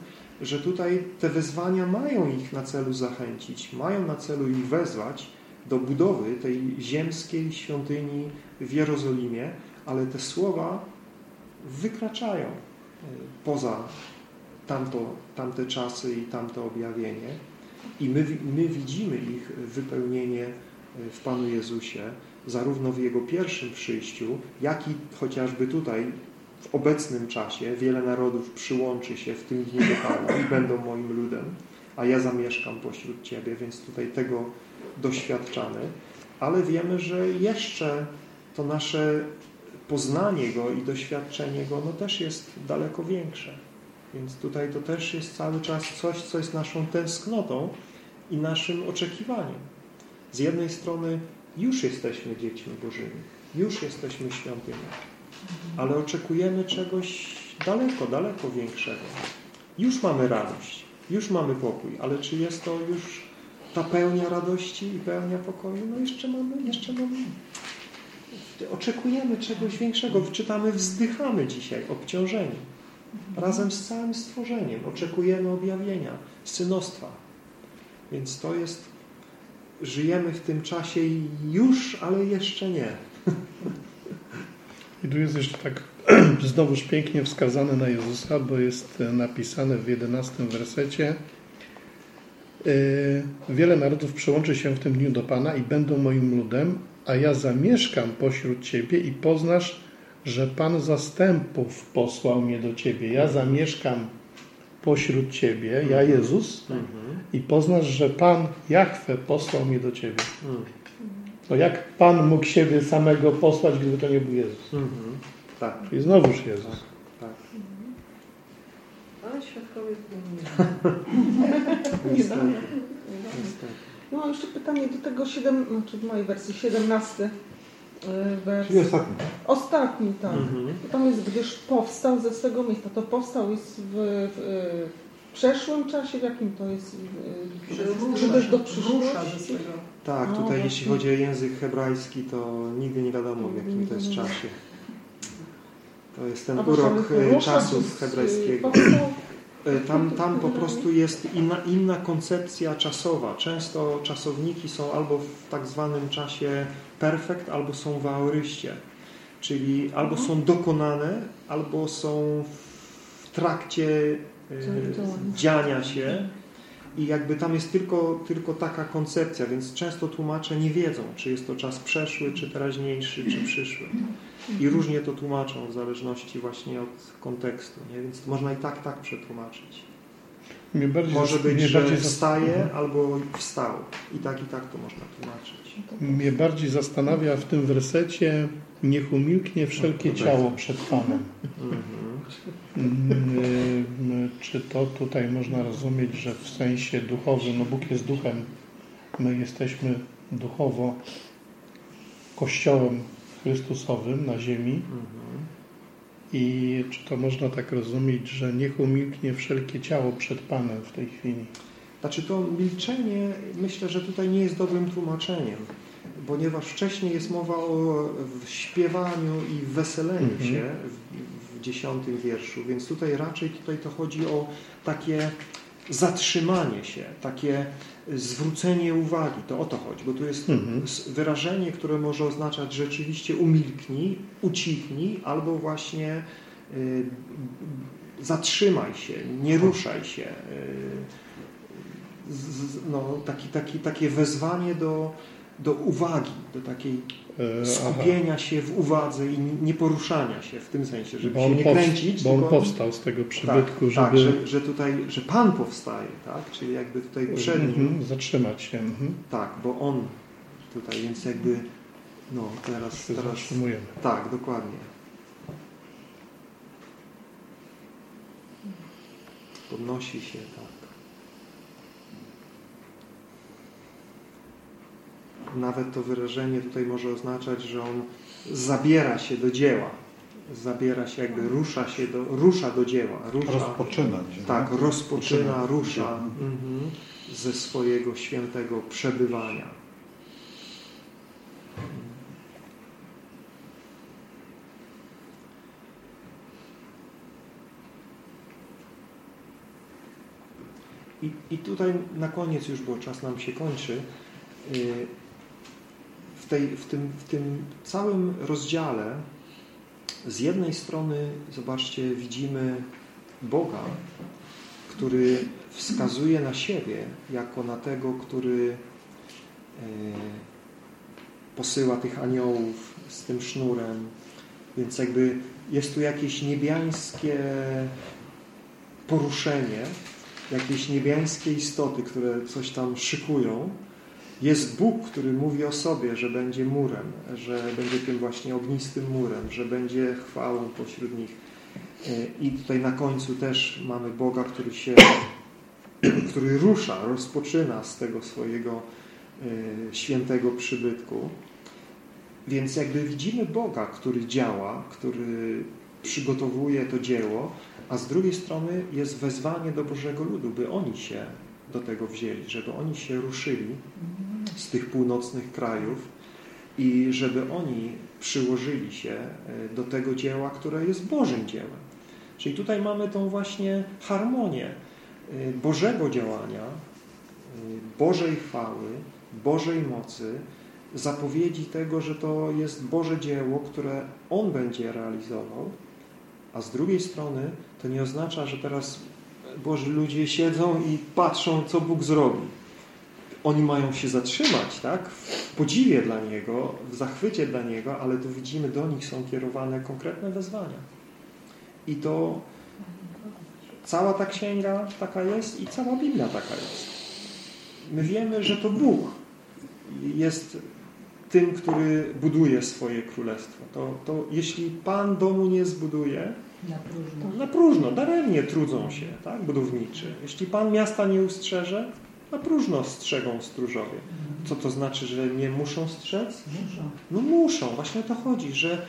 że tutaj te wezwania mają ich na celu zachęcić, mają na celu ich wezwać do budowy tej ziemskiej świątyni w Jerozolimie, ale te słowa wykraczają e, poza tamto, tamte czasy i tamte objawienie i my, my widzimy ich wypełnienie w Panu Jezusie, zarówno w Jego pierwszym przyjściu, jak i chociażby tutaj w obecnym czasie wiele narodów przyłączy się w tym dniu Pana i będą moim ludem, a ja zamieszkam pośród Ciebie, więc tutaj tego doświadczamy, ale wiemy, że jeszcze to nasze poznanie Go i doświadczenie Go no też jest daleko większe. Więc tutaj to też jest cały czas coś, co jest naszą tęsknotą i naszym oczekiwaniem. Z jednej strony już jesteśmy dziećmi Bożymi. Już jesteśmy świątynią. Ale oczekujemy czegoś daleko, daleko większego. Już mamy radość, już mamy pokój, ale czy jest to już ta pełnia radości i pełnia pokoju? No jeszcze mamy, jeszcze mamy. Oczekujemy czegoś większego. Czytamy, wzdychamy dzisiaj obciążeni. Razem z całym stworzeniem. Oczekujemy objawienia, synostwa. Więc to jest, żyjemy w tym czasie już, ale jeszcze nie. I tu jest jeszcze tak znowuż pięknie wskazane na Jezusa, bo jest napisane w 11 wersecie y, Wiele narodów przyłączy się w tym dniu do Pana i będą moim ludem, a ja zamieszkam pośród Ciebie i poznasz, że Pan zastępów posłał mnie do Ciebie. Ja zamieszkam pośród Ciebie, ja Jezus, i poznasz, że Pan Jahwe posłał mnie do Ciebie. To jak Pan mógł siebie samego posłać, gdyby to nie był Jezus? Mhm. Tak, Czyli znowuż Jezus. tak. Ale świadkowie. Niestety. No a jeszcze pytanie do tego 7, znaczy w mojej wersji 17 y, wers. Czyli ostatni. Ostatni, tak. Mhm. Tam jest, gdyż powstał ze swego miejsca. To powstał jest w, w, w przeszłym czasie, w jakim to jest? y, Czy też do Rusza ze przyszłości? swego. Tak, No, tutaj właśnie. jeśli chodzi o język hebrajski, to nigdy nie wiadomo w jakim to jest czasie. To jest ten A urok rusza czasów hebrajskiego. Tam, tam po prostu jest inna, inna koncepcja czasowa. Często czasowniki są albo w tak zwanym czasie perfekt, albo są w aoryście. Czyli albo są dokonane, albo są w trakcie e, dziania się. I jakby tam jest tylko, tylko taka koncepcja, więc często tłumacze nie wiedzą, czy jest to czas przeszły, czy teraźniejszy, czy przyszły. I różnie to tłumaczą w zależności właśnie od kontekstu. Nie? Więc można i tak, tak przetłumaczyć. Bardziej, Może być, że bardziej wstaje albo wstał. I tak, i tak to można tłumaczyć. Mnie bardziej zastanawia w tym wersecie niech umilknie wszelkie No, ciało przed Panem. Mhm. Mm, Czy to tutaj można rozumieć, że w sensie duchowym, no Bóg jest duchem, my jesteśmy duchowo Kościołem Chrystusowym na ziemi Mhm. I czy to można tak rozumieć, że niech umilknie wszelkie ciało przed Panem w tej chwili? Znaczy to milczenie myślę, że tutaj nie jest dobrym tłumaczeniem, ponieważ wcześniej jest mowa o śpiewaniu i weseleniu Mhm. się w, w dziesiątym wierszu, więc tutaj raczej tutaj to chodzi o takie zatrzymanie się, takie zwrócenie uwagi, to o to chodzi, bo tu jest Mhm. wyrażenie, które może oznaczać rzeczywiście umilknij, ucichnij, albo właśnie y, zatrzymaj się, nie ruszaj się. y, z- no, taki, taki, takie wezwanie do, do uwagi, do takiej E, skupienia się w uwadze i nieporuszania się w tym sensie, żeby się nie kręcić. bo on tylko- powstał z tego przybytku, tak, tak, żeby że, że tutaj, że Pan powstaje, tak? Czyli jakby tutaj przed nim, Mhm, zatrzymać się. Mhm. tak, bo On tutaj, więc jakby no teraz, Się teraz zatrzymujemy. tak, dokładnie. Podnosi się, tak. Nawet to wyrażenie tutaj może oznaczać, że on zabiera się do dzieła. Zabiera się, jakby rusza się do, rusza do dzieła. Rusza, Rozpoczynać. tak, rozpoczyna, Rozpoczyna. rusza mhm, ze swojego świętego przebywania. I, I tutaj na koniec już, bo czas nam się kończy, yy, w, tej, w, tym, w tym całym rozdziale z jednej strony, zobaczcie, widzimy Boga, który wskazuje na siebie jako na tego, który e, posyła tych aniołów z tym sznurem. Więc jakby jest tu jakieś niebiańskie poruszenie, jakieś niebiańskie istoty, które coś tam szykują. Jest Bóg, który mówi o sobie, że będzie murem, że będzie tym właśnie ognistym murem, że będzie chwałą pośród nich. I tutaj na końcu też mamy Boga, który się, który rusza, rozpoczyna z tego swojego e, świętego przybytku. Więc jakby widzimy Boga, który działa, który przygotowuje to dzieło, a z drugiej strony jest wezwanie do Bożego ludu, by oni się do tego wzięli, żeby oni się ruszyli z tych północnych krajów i żeby oni przyłożyli się e, do tego dzieła, które jest Bożym dziełem. Czyli tutaj mamy tą właśnie harmonię e, Bożego działania, e, Bożej chwały, Bożej mocy, zapowiedzi tego, że to jest Boże dzieło, które On będzie realizował, a z drugiej strony to nie oznacza, że teraz Boży ludzie siedzą i patrzą, co Bóg zrobi. Oni mają się zatrzymać, tak? W podziwie dla Niego, w zachwycie dla Niego, ale tu widzimy, do nich są kierowane konkretne wezwania. I to cała ta księga taka jest i cała Biblia taka jest. My wiemy, że to Bóg jest tym, który buduje swoje królestwo. To, to jeśli Pan domu nie zbuduje, Na próżno. na próżno, daremnie trudzą się tak, budowniczy. Jeśli Pan miasta nie ustrzeże, na próżno strzegą stróżowie. Co to znaczy, że nie muszą strzec? Muszą. No muszą, właśnie o to chodzi, że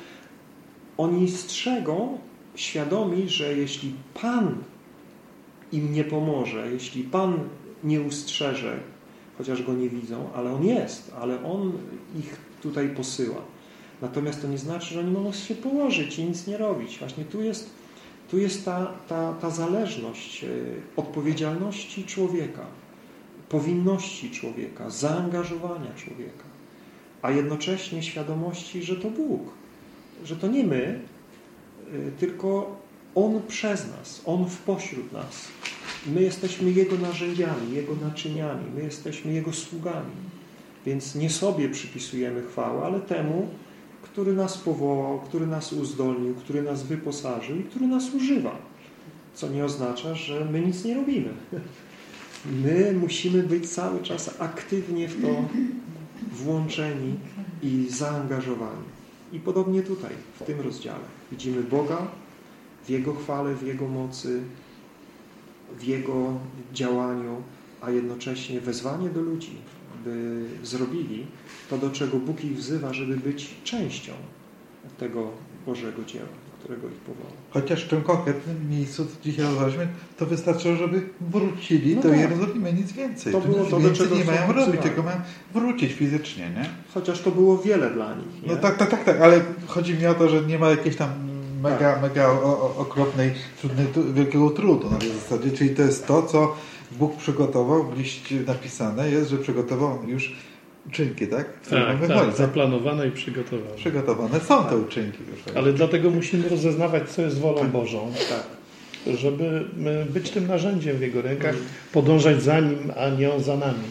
oni strzegą świadomi, że jeśli Pan im nie pomoże, jeśli Pan nie ustrzeże, chociaż Go nie widzą, ale On jest, ale On ich tutaj posyła. Natomiast to nie znaczy, że oni mogą się położyć i nic nie robić. Właśnie tu jest, tu jest ta, ta, ta zależność e, odpowiedzialności człowieka, powinności człowieka, zaangażowania człowieka, a jednocześnie świadomości, że to Bóg, że to nie my, y, tylko On przez nas, On w pośród nas. My jesteśmy Jego narzędziami, Jego naczyniami, my jesteśmy Jego sługami. Więc nie sobie przypisujemy chwałę, ale temu, który nas powołał, który nas uzdolnił, który nas wyposażył i który nas używa. Co nie oznacza, że my nic nie robimy. My musimy być cały czas aktywnie w to włączeni i zaangażowani. I podobnie tutaj, w tym rozdziale. Widzimy Boga w Jego chwale, w Jego mocy, w Jego działaniu, a jednocześnie wezwanie do ludzi, by zrobili to, do czego Bóg ich wzywa, żeby być częścią tego Bożego dzieła, którego ich powołał. Chociaż w tym konkretnym miejscu, co dzisiaj rozważaliśmy, to wystarczyło, żeby wrócili No do tak. Jerozolimy, nic więcej. To było nic to, więcej nie mają robić, wzywani. tylko mają wrócić fizycznie, nie? Chociaż to było wiele dla nich. Nie? No tak, tak, tak, tak, ale chodzi mi o to, że nie ma jakiejś tam mega, mega o, okropnej, trudnej, wielkiego trudu na tej zasadzie, czyli to jest to, co Bóg przygotował, w liście napisane jest, że przygotował już uczynki, tak? Które Tak, mamy tak, wolić. zaplanowane i przygotowane. Przygotowane są te uczynki już. Ale dlatego musimy rozeznawać, co jest wolą Bożą, Tak. żeby y, być tym narzędziem w Jego rękach, podążać za Nim, a nie On za nami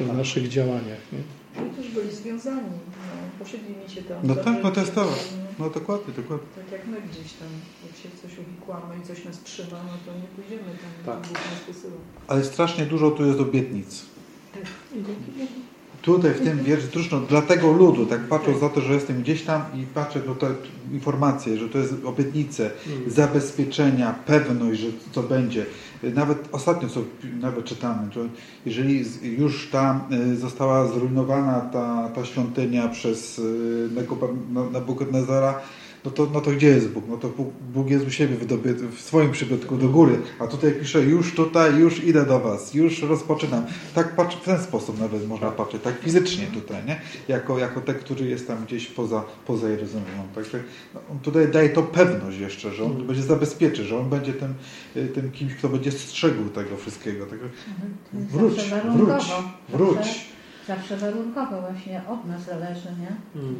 w naszych działaniach. Nie? Oni też byli związani, no, posiedlili się tam. No tak, no to jest to. No dokładnie, dokładnie. Tak jak my gdzieś tam, jak się w coś uwikłamy i coś nas trzyma, no to nie pójdziemy tam, Tak. Bóg nas posyła. Ale strasznie dużo tu jest obietnic. I dzięki Bogu. Tutaj w tym wierszu, zresztą dla tego ludu, tak patrząc za to, że jestem gdzieś tam i patrzę no te informacje, że to jest obietnice, Mm. zabezpieczenia, pewność, że to będzie. Nawet ostatnio, co nawet czytamy, że jeżeli już tam y, została zrujnowana ta, ta świątynia przez Na- Nabukadnezara, no to, no to gdzie jest Bóg? No to Bóg, Bóg jest u siebie wydobyty, w swoim przybytku do góry. A tutaj pisze, już tutaj, już idę do was, już rozpoczynam. Tak patrz, w ten sposób nawet można patrzeć, tak fizycznie tutaj, nie? Jako, jako ten, który jest tam gdzieś poza, poza Jerozolimą. Także no, on tutaj daje to pewność jeszcze, że on Mhm. będzie zabezpieczy, że on będzie tym, y, tym kimś, kto będzie strzegł tego wszystkiego. Także wróć, Zawsze wróć, warunkowo. wróć. Zawsze, warunkowo właśnie od nas zależy, nie? Mm.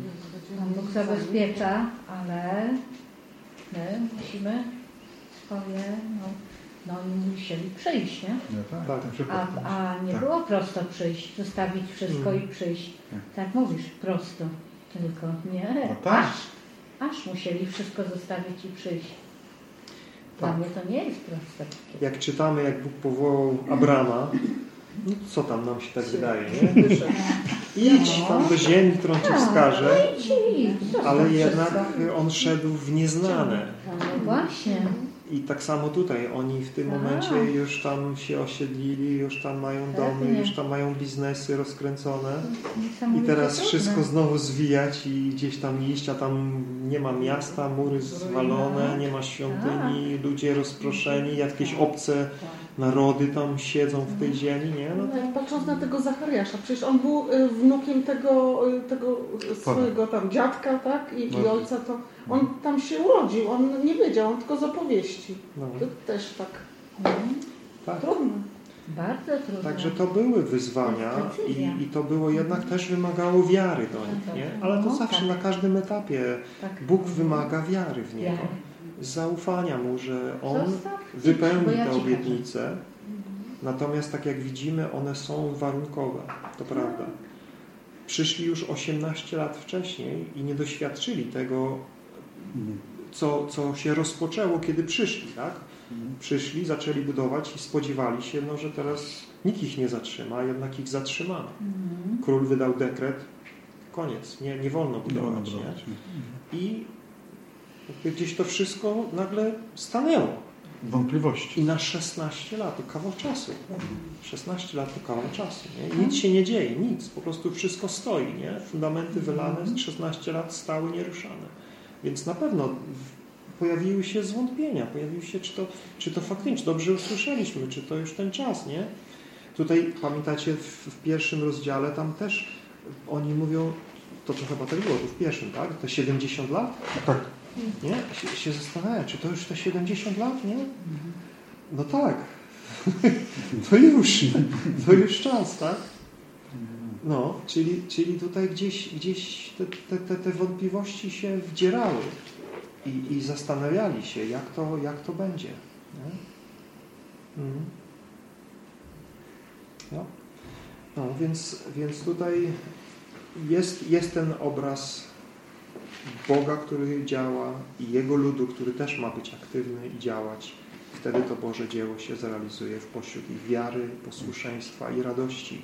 Pan Bóg zabezpiecza, ale my musimy swoje, no, no oni musieli przyjść, nie? No tak, Tak. A, przypadku. a nie Tak. było prosto przyjść, zostawić wszystko Mm. i przyjść. Tak. Tak mówisz, prosto. Tylko nie, No tak. aż, aż musieli wszystko zostawić i przyjść. Dla Tak. mnie to nie jest proste. Jak czytamy, jak Bóg powołał Abrama, no co tam nam się tak wydaje, nie? Idź tam do ziemi, którą Ci wskażę, No ale jednak on szedł w nieznane. No właśnie. I tak samo tutaj, oni w tym Aha. momencie już tam się osiedlili, już tam mają domy, Pewnie. już tam mają biznesy rozkręcone. I teraz wszystko znowu zwijać i gdzieś tam iść, a tam nie ma miasta, mury zwalone, nie ma świątyni, ludzie rozproszeni, jakieś obce narody tam siedzą w tej ziemi, nie? No No, patrząc na tego Zachariasza, przecież on był y, wnukiem tego, y, tego swojego tam dziadka, tak? I, i ojca, to on tam się urodził, on nie wiedział, on tylko z opowieści. no. To też tak Mhm. Tak. trudne. Bardzo trudne. Także to były wyzwania Precyzja. i, i to było jednak też wymagało wiary do nich, nie? Ale to No, zawsze tak. na każdym etapie tak. Bóg wymaga wiary w Niego. Zaufania Mu, że On wypełni te ci obietnice. Natomiast tak jak widzimy, one są warunkowe, to prawda. Przyszli już 18 lat wcześniej i nie doświadczyli tego, co, co się rozpoczęło, kiedy przyszli, tak? Przyszli, zaczęli budować i spodziewali się, no, że teraz nikt ich nie zatrzyma, a jednak ich zatrzymano. Mhm. Król wydał dekret, koniec, nie, nie wolno Nie wolno budować. budować. Nie? I jakby gdzieś to wszystko nagle stanęło. Wątpliwości. I na 16 lat to kawał czasu. 16 lat to kawał czasu. Nie? I nic się nie dzieje, nic. Po prostu wszystko stoi. Nie? Fundamenty wylane z 16 lat stały nieruszane. Więc na pewno pojawiły się zwątpienia. Pojawiły się, czy to, czy to faktycznie, dobrze usłyszeliśmy, czy to już ten czas, nie? Tutaj pamiętacie w, w pierwszym rozdziale tam też oni mówią, to, to chyba tak było, tu w pierwszym, tak? To 70 lat? Tak. Nie? Się, się zastanawiam, czy to już te 70 lat, nie? No tak. to już, to już czas, tak? No, czyli, czyli tutaj gdzieś, gdzieś te, te, te, wątpliwości się wdzierały i, i zastanawiali się, jak to, jak to będzie. Mhm. No, no więc, więc tutaj jest, jest ten obraz Boga, który działa i Jego ludu, który też ma być aktywny i działać. Wtedy to Boże dzieło się zrealizuje w pośród ich wiary, posłuszeństwa i radości,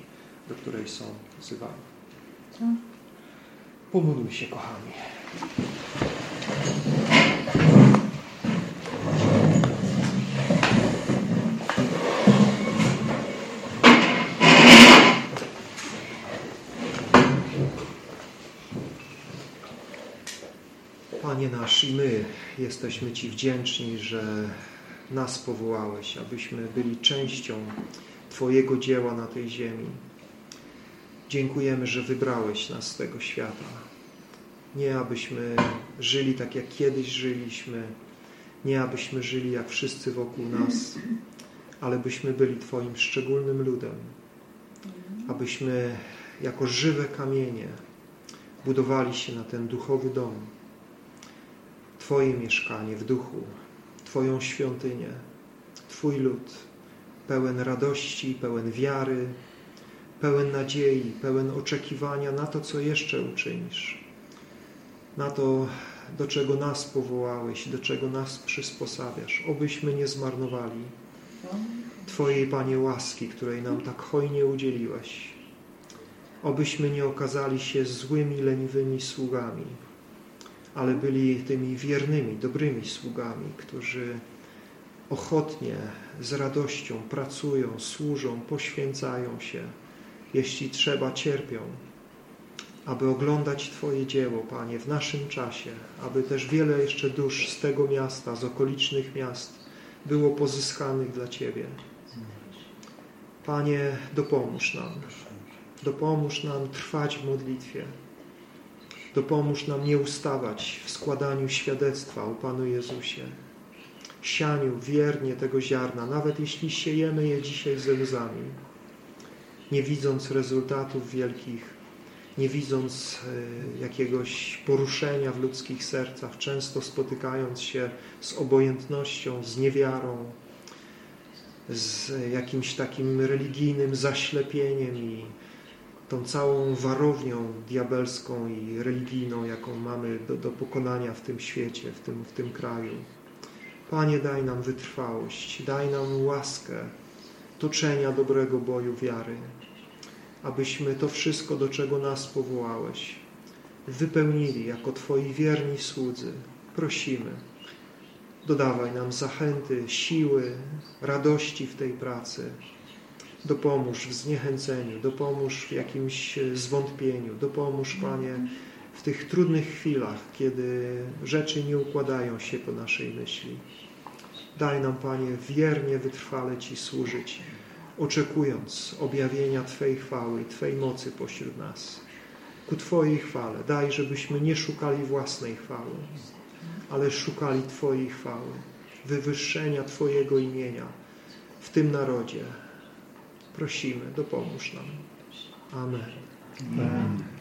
do której są wzywani. Pomódlmy się, kochani. Panie nasz, i my jesteśmy Ci wdzięczni, że nas powołałeś, abyśmy byli częścią Twojego dzieła na tej ziemi. Dziękujemy, że wybrałeś nas z tego świata. Nie abyśmy żyli tak, jak kiedyś żyliśmy, nie abyśmy żyli jak wszyscy wokół nas, ale byśmy byli Twoim szczególnym ludem. Abyśmy jako żywe kamienie budowali się na ten duchowy dom. Twoje mieszkanie w duchu, Twoją świątynię, Twój lud, pełen radości, pełen wiary, pełen nadziei, pełen oczekiwania na to, co jeszcze uczynisz, na to, do czego nas powołałeś, do czego nas przysposabiasz, obyśmy nie zmarnowali Twojej, Panie, łaski, której nam tak hojnie udzieliłeś. Obyśmy nie okazali się złymi, leniwymi sługami, ale byli tymi wiernymi, dobrymi sługami, którzy ochotnie, z radością pracują, służą, poświęcają się, jeśli trzeba, cierpią, aby oglądać Twoje dzieło, Panie, w naszym czasie, aby też wiele jeszcze dusz z tego miasta, z okolicznych miast było pozyskanych dla Ciebie. Panie, dopomóż nam. Dopomóż nam trwać w modlitwie. Dopomóż nam nie ustawać w składaniu świadectwa o Panu Jezusie. Sianiu wiernie tego ziarna, nawet jeśli siejemy je dzisiaj ze łzami, nie widząc rezultatów wielkich, nie widząc e, jakiegoś poruszenia w ludzkich sercach, często spotykając się z obojętnością, z niewiarą, z jakimś takim religijnym zaślepieniem i tą całą warownią diabelską i religijną, jaką mamy do, do pokonania w tym świecie, w tym, w tym kraju. Panie, daj nam wytrwałość, daj nam łaskę toczenia dobrego boju wiary, abyśmy to wszystko, do czego nas powołałeś, wypełnili jako Twoi wierni słudzy. Prosimy, Dodawaj nam zachęty, siły, radości w tej pracy. Dopomóż w zniechęceniu, dopomóż w jakimś e, zwątpieniu, dopomóż, Panie, w tych trudnych chwilach, kiedy rzeczy nie układają się po naszej myśli. Daj nam, Panie, wiernie, wytrwale Ci służyć, oczekując objawienia Twojej chwały i Twojej mocy pośród nas. Ku Twojej chwale. Daj, żebyśmy nie szukali własnej chwały, ale szukali Twojej chwały, wywyższenia Twojego imienia w tym narodzie. Prosimy, dopomóż nam. Amen. Amen.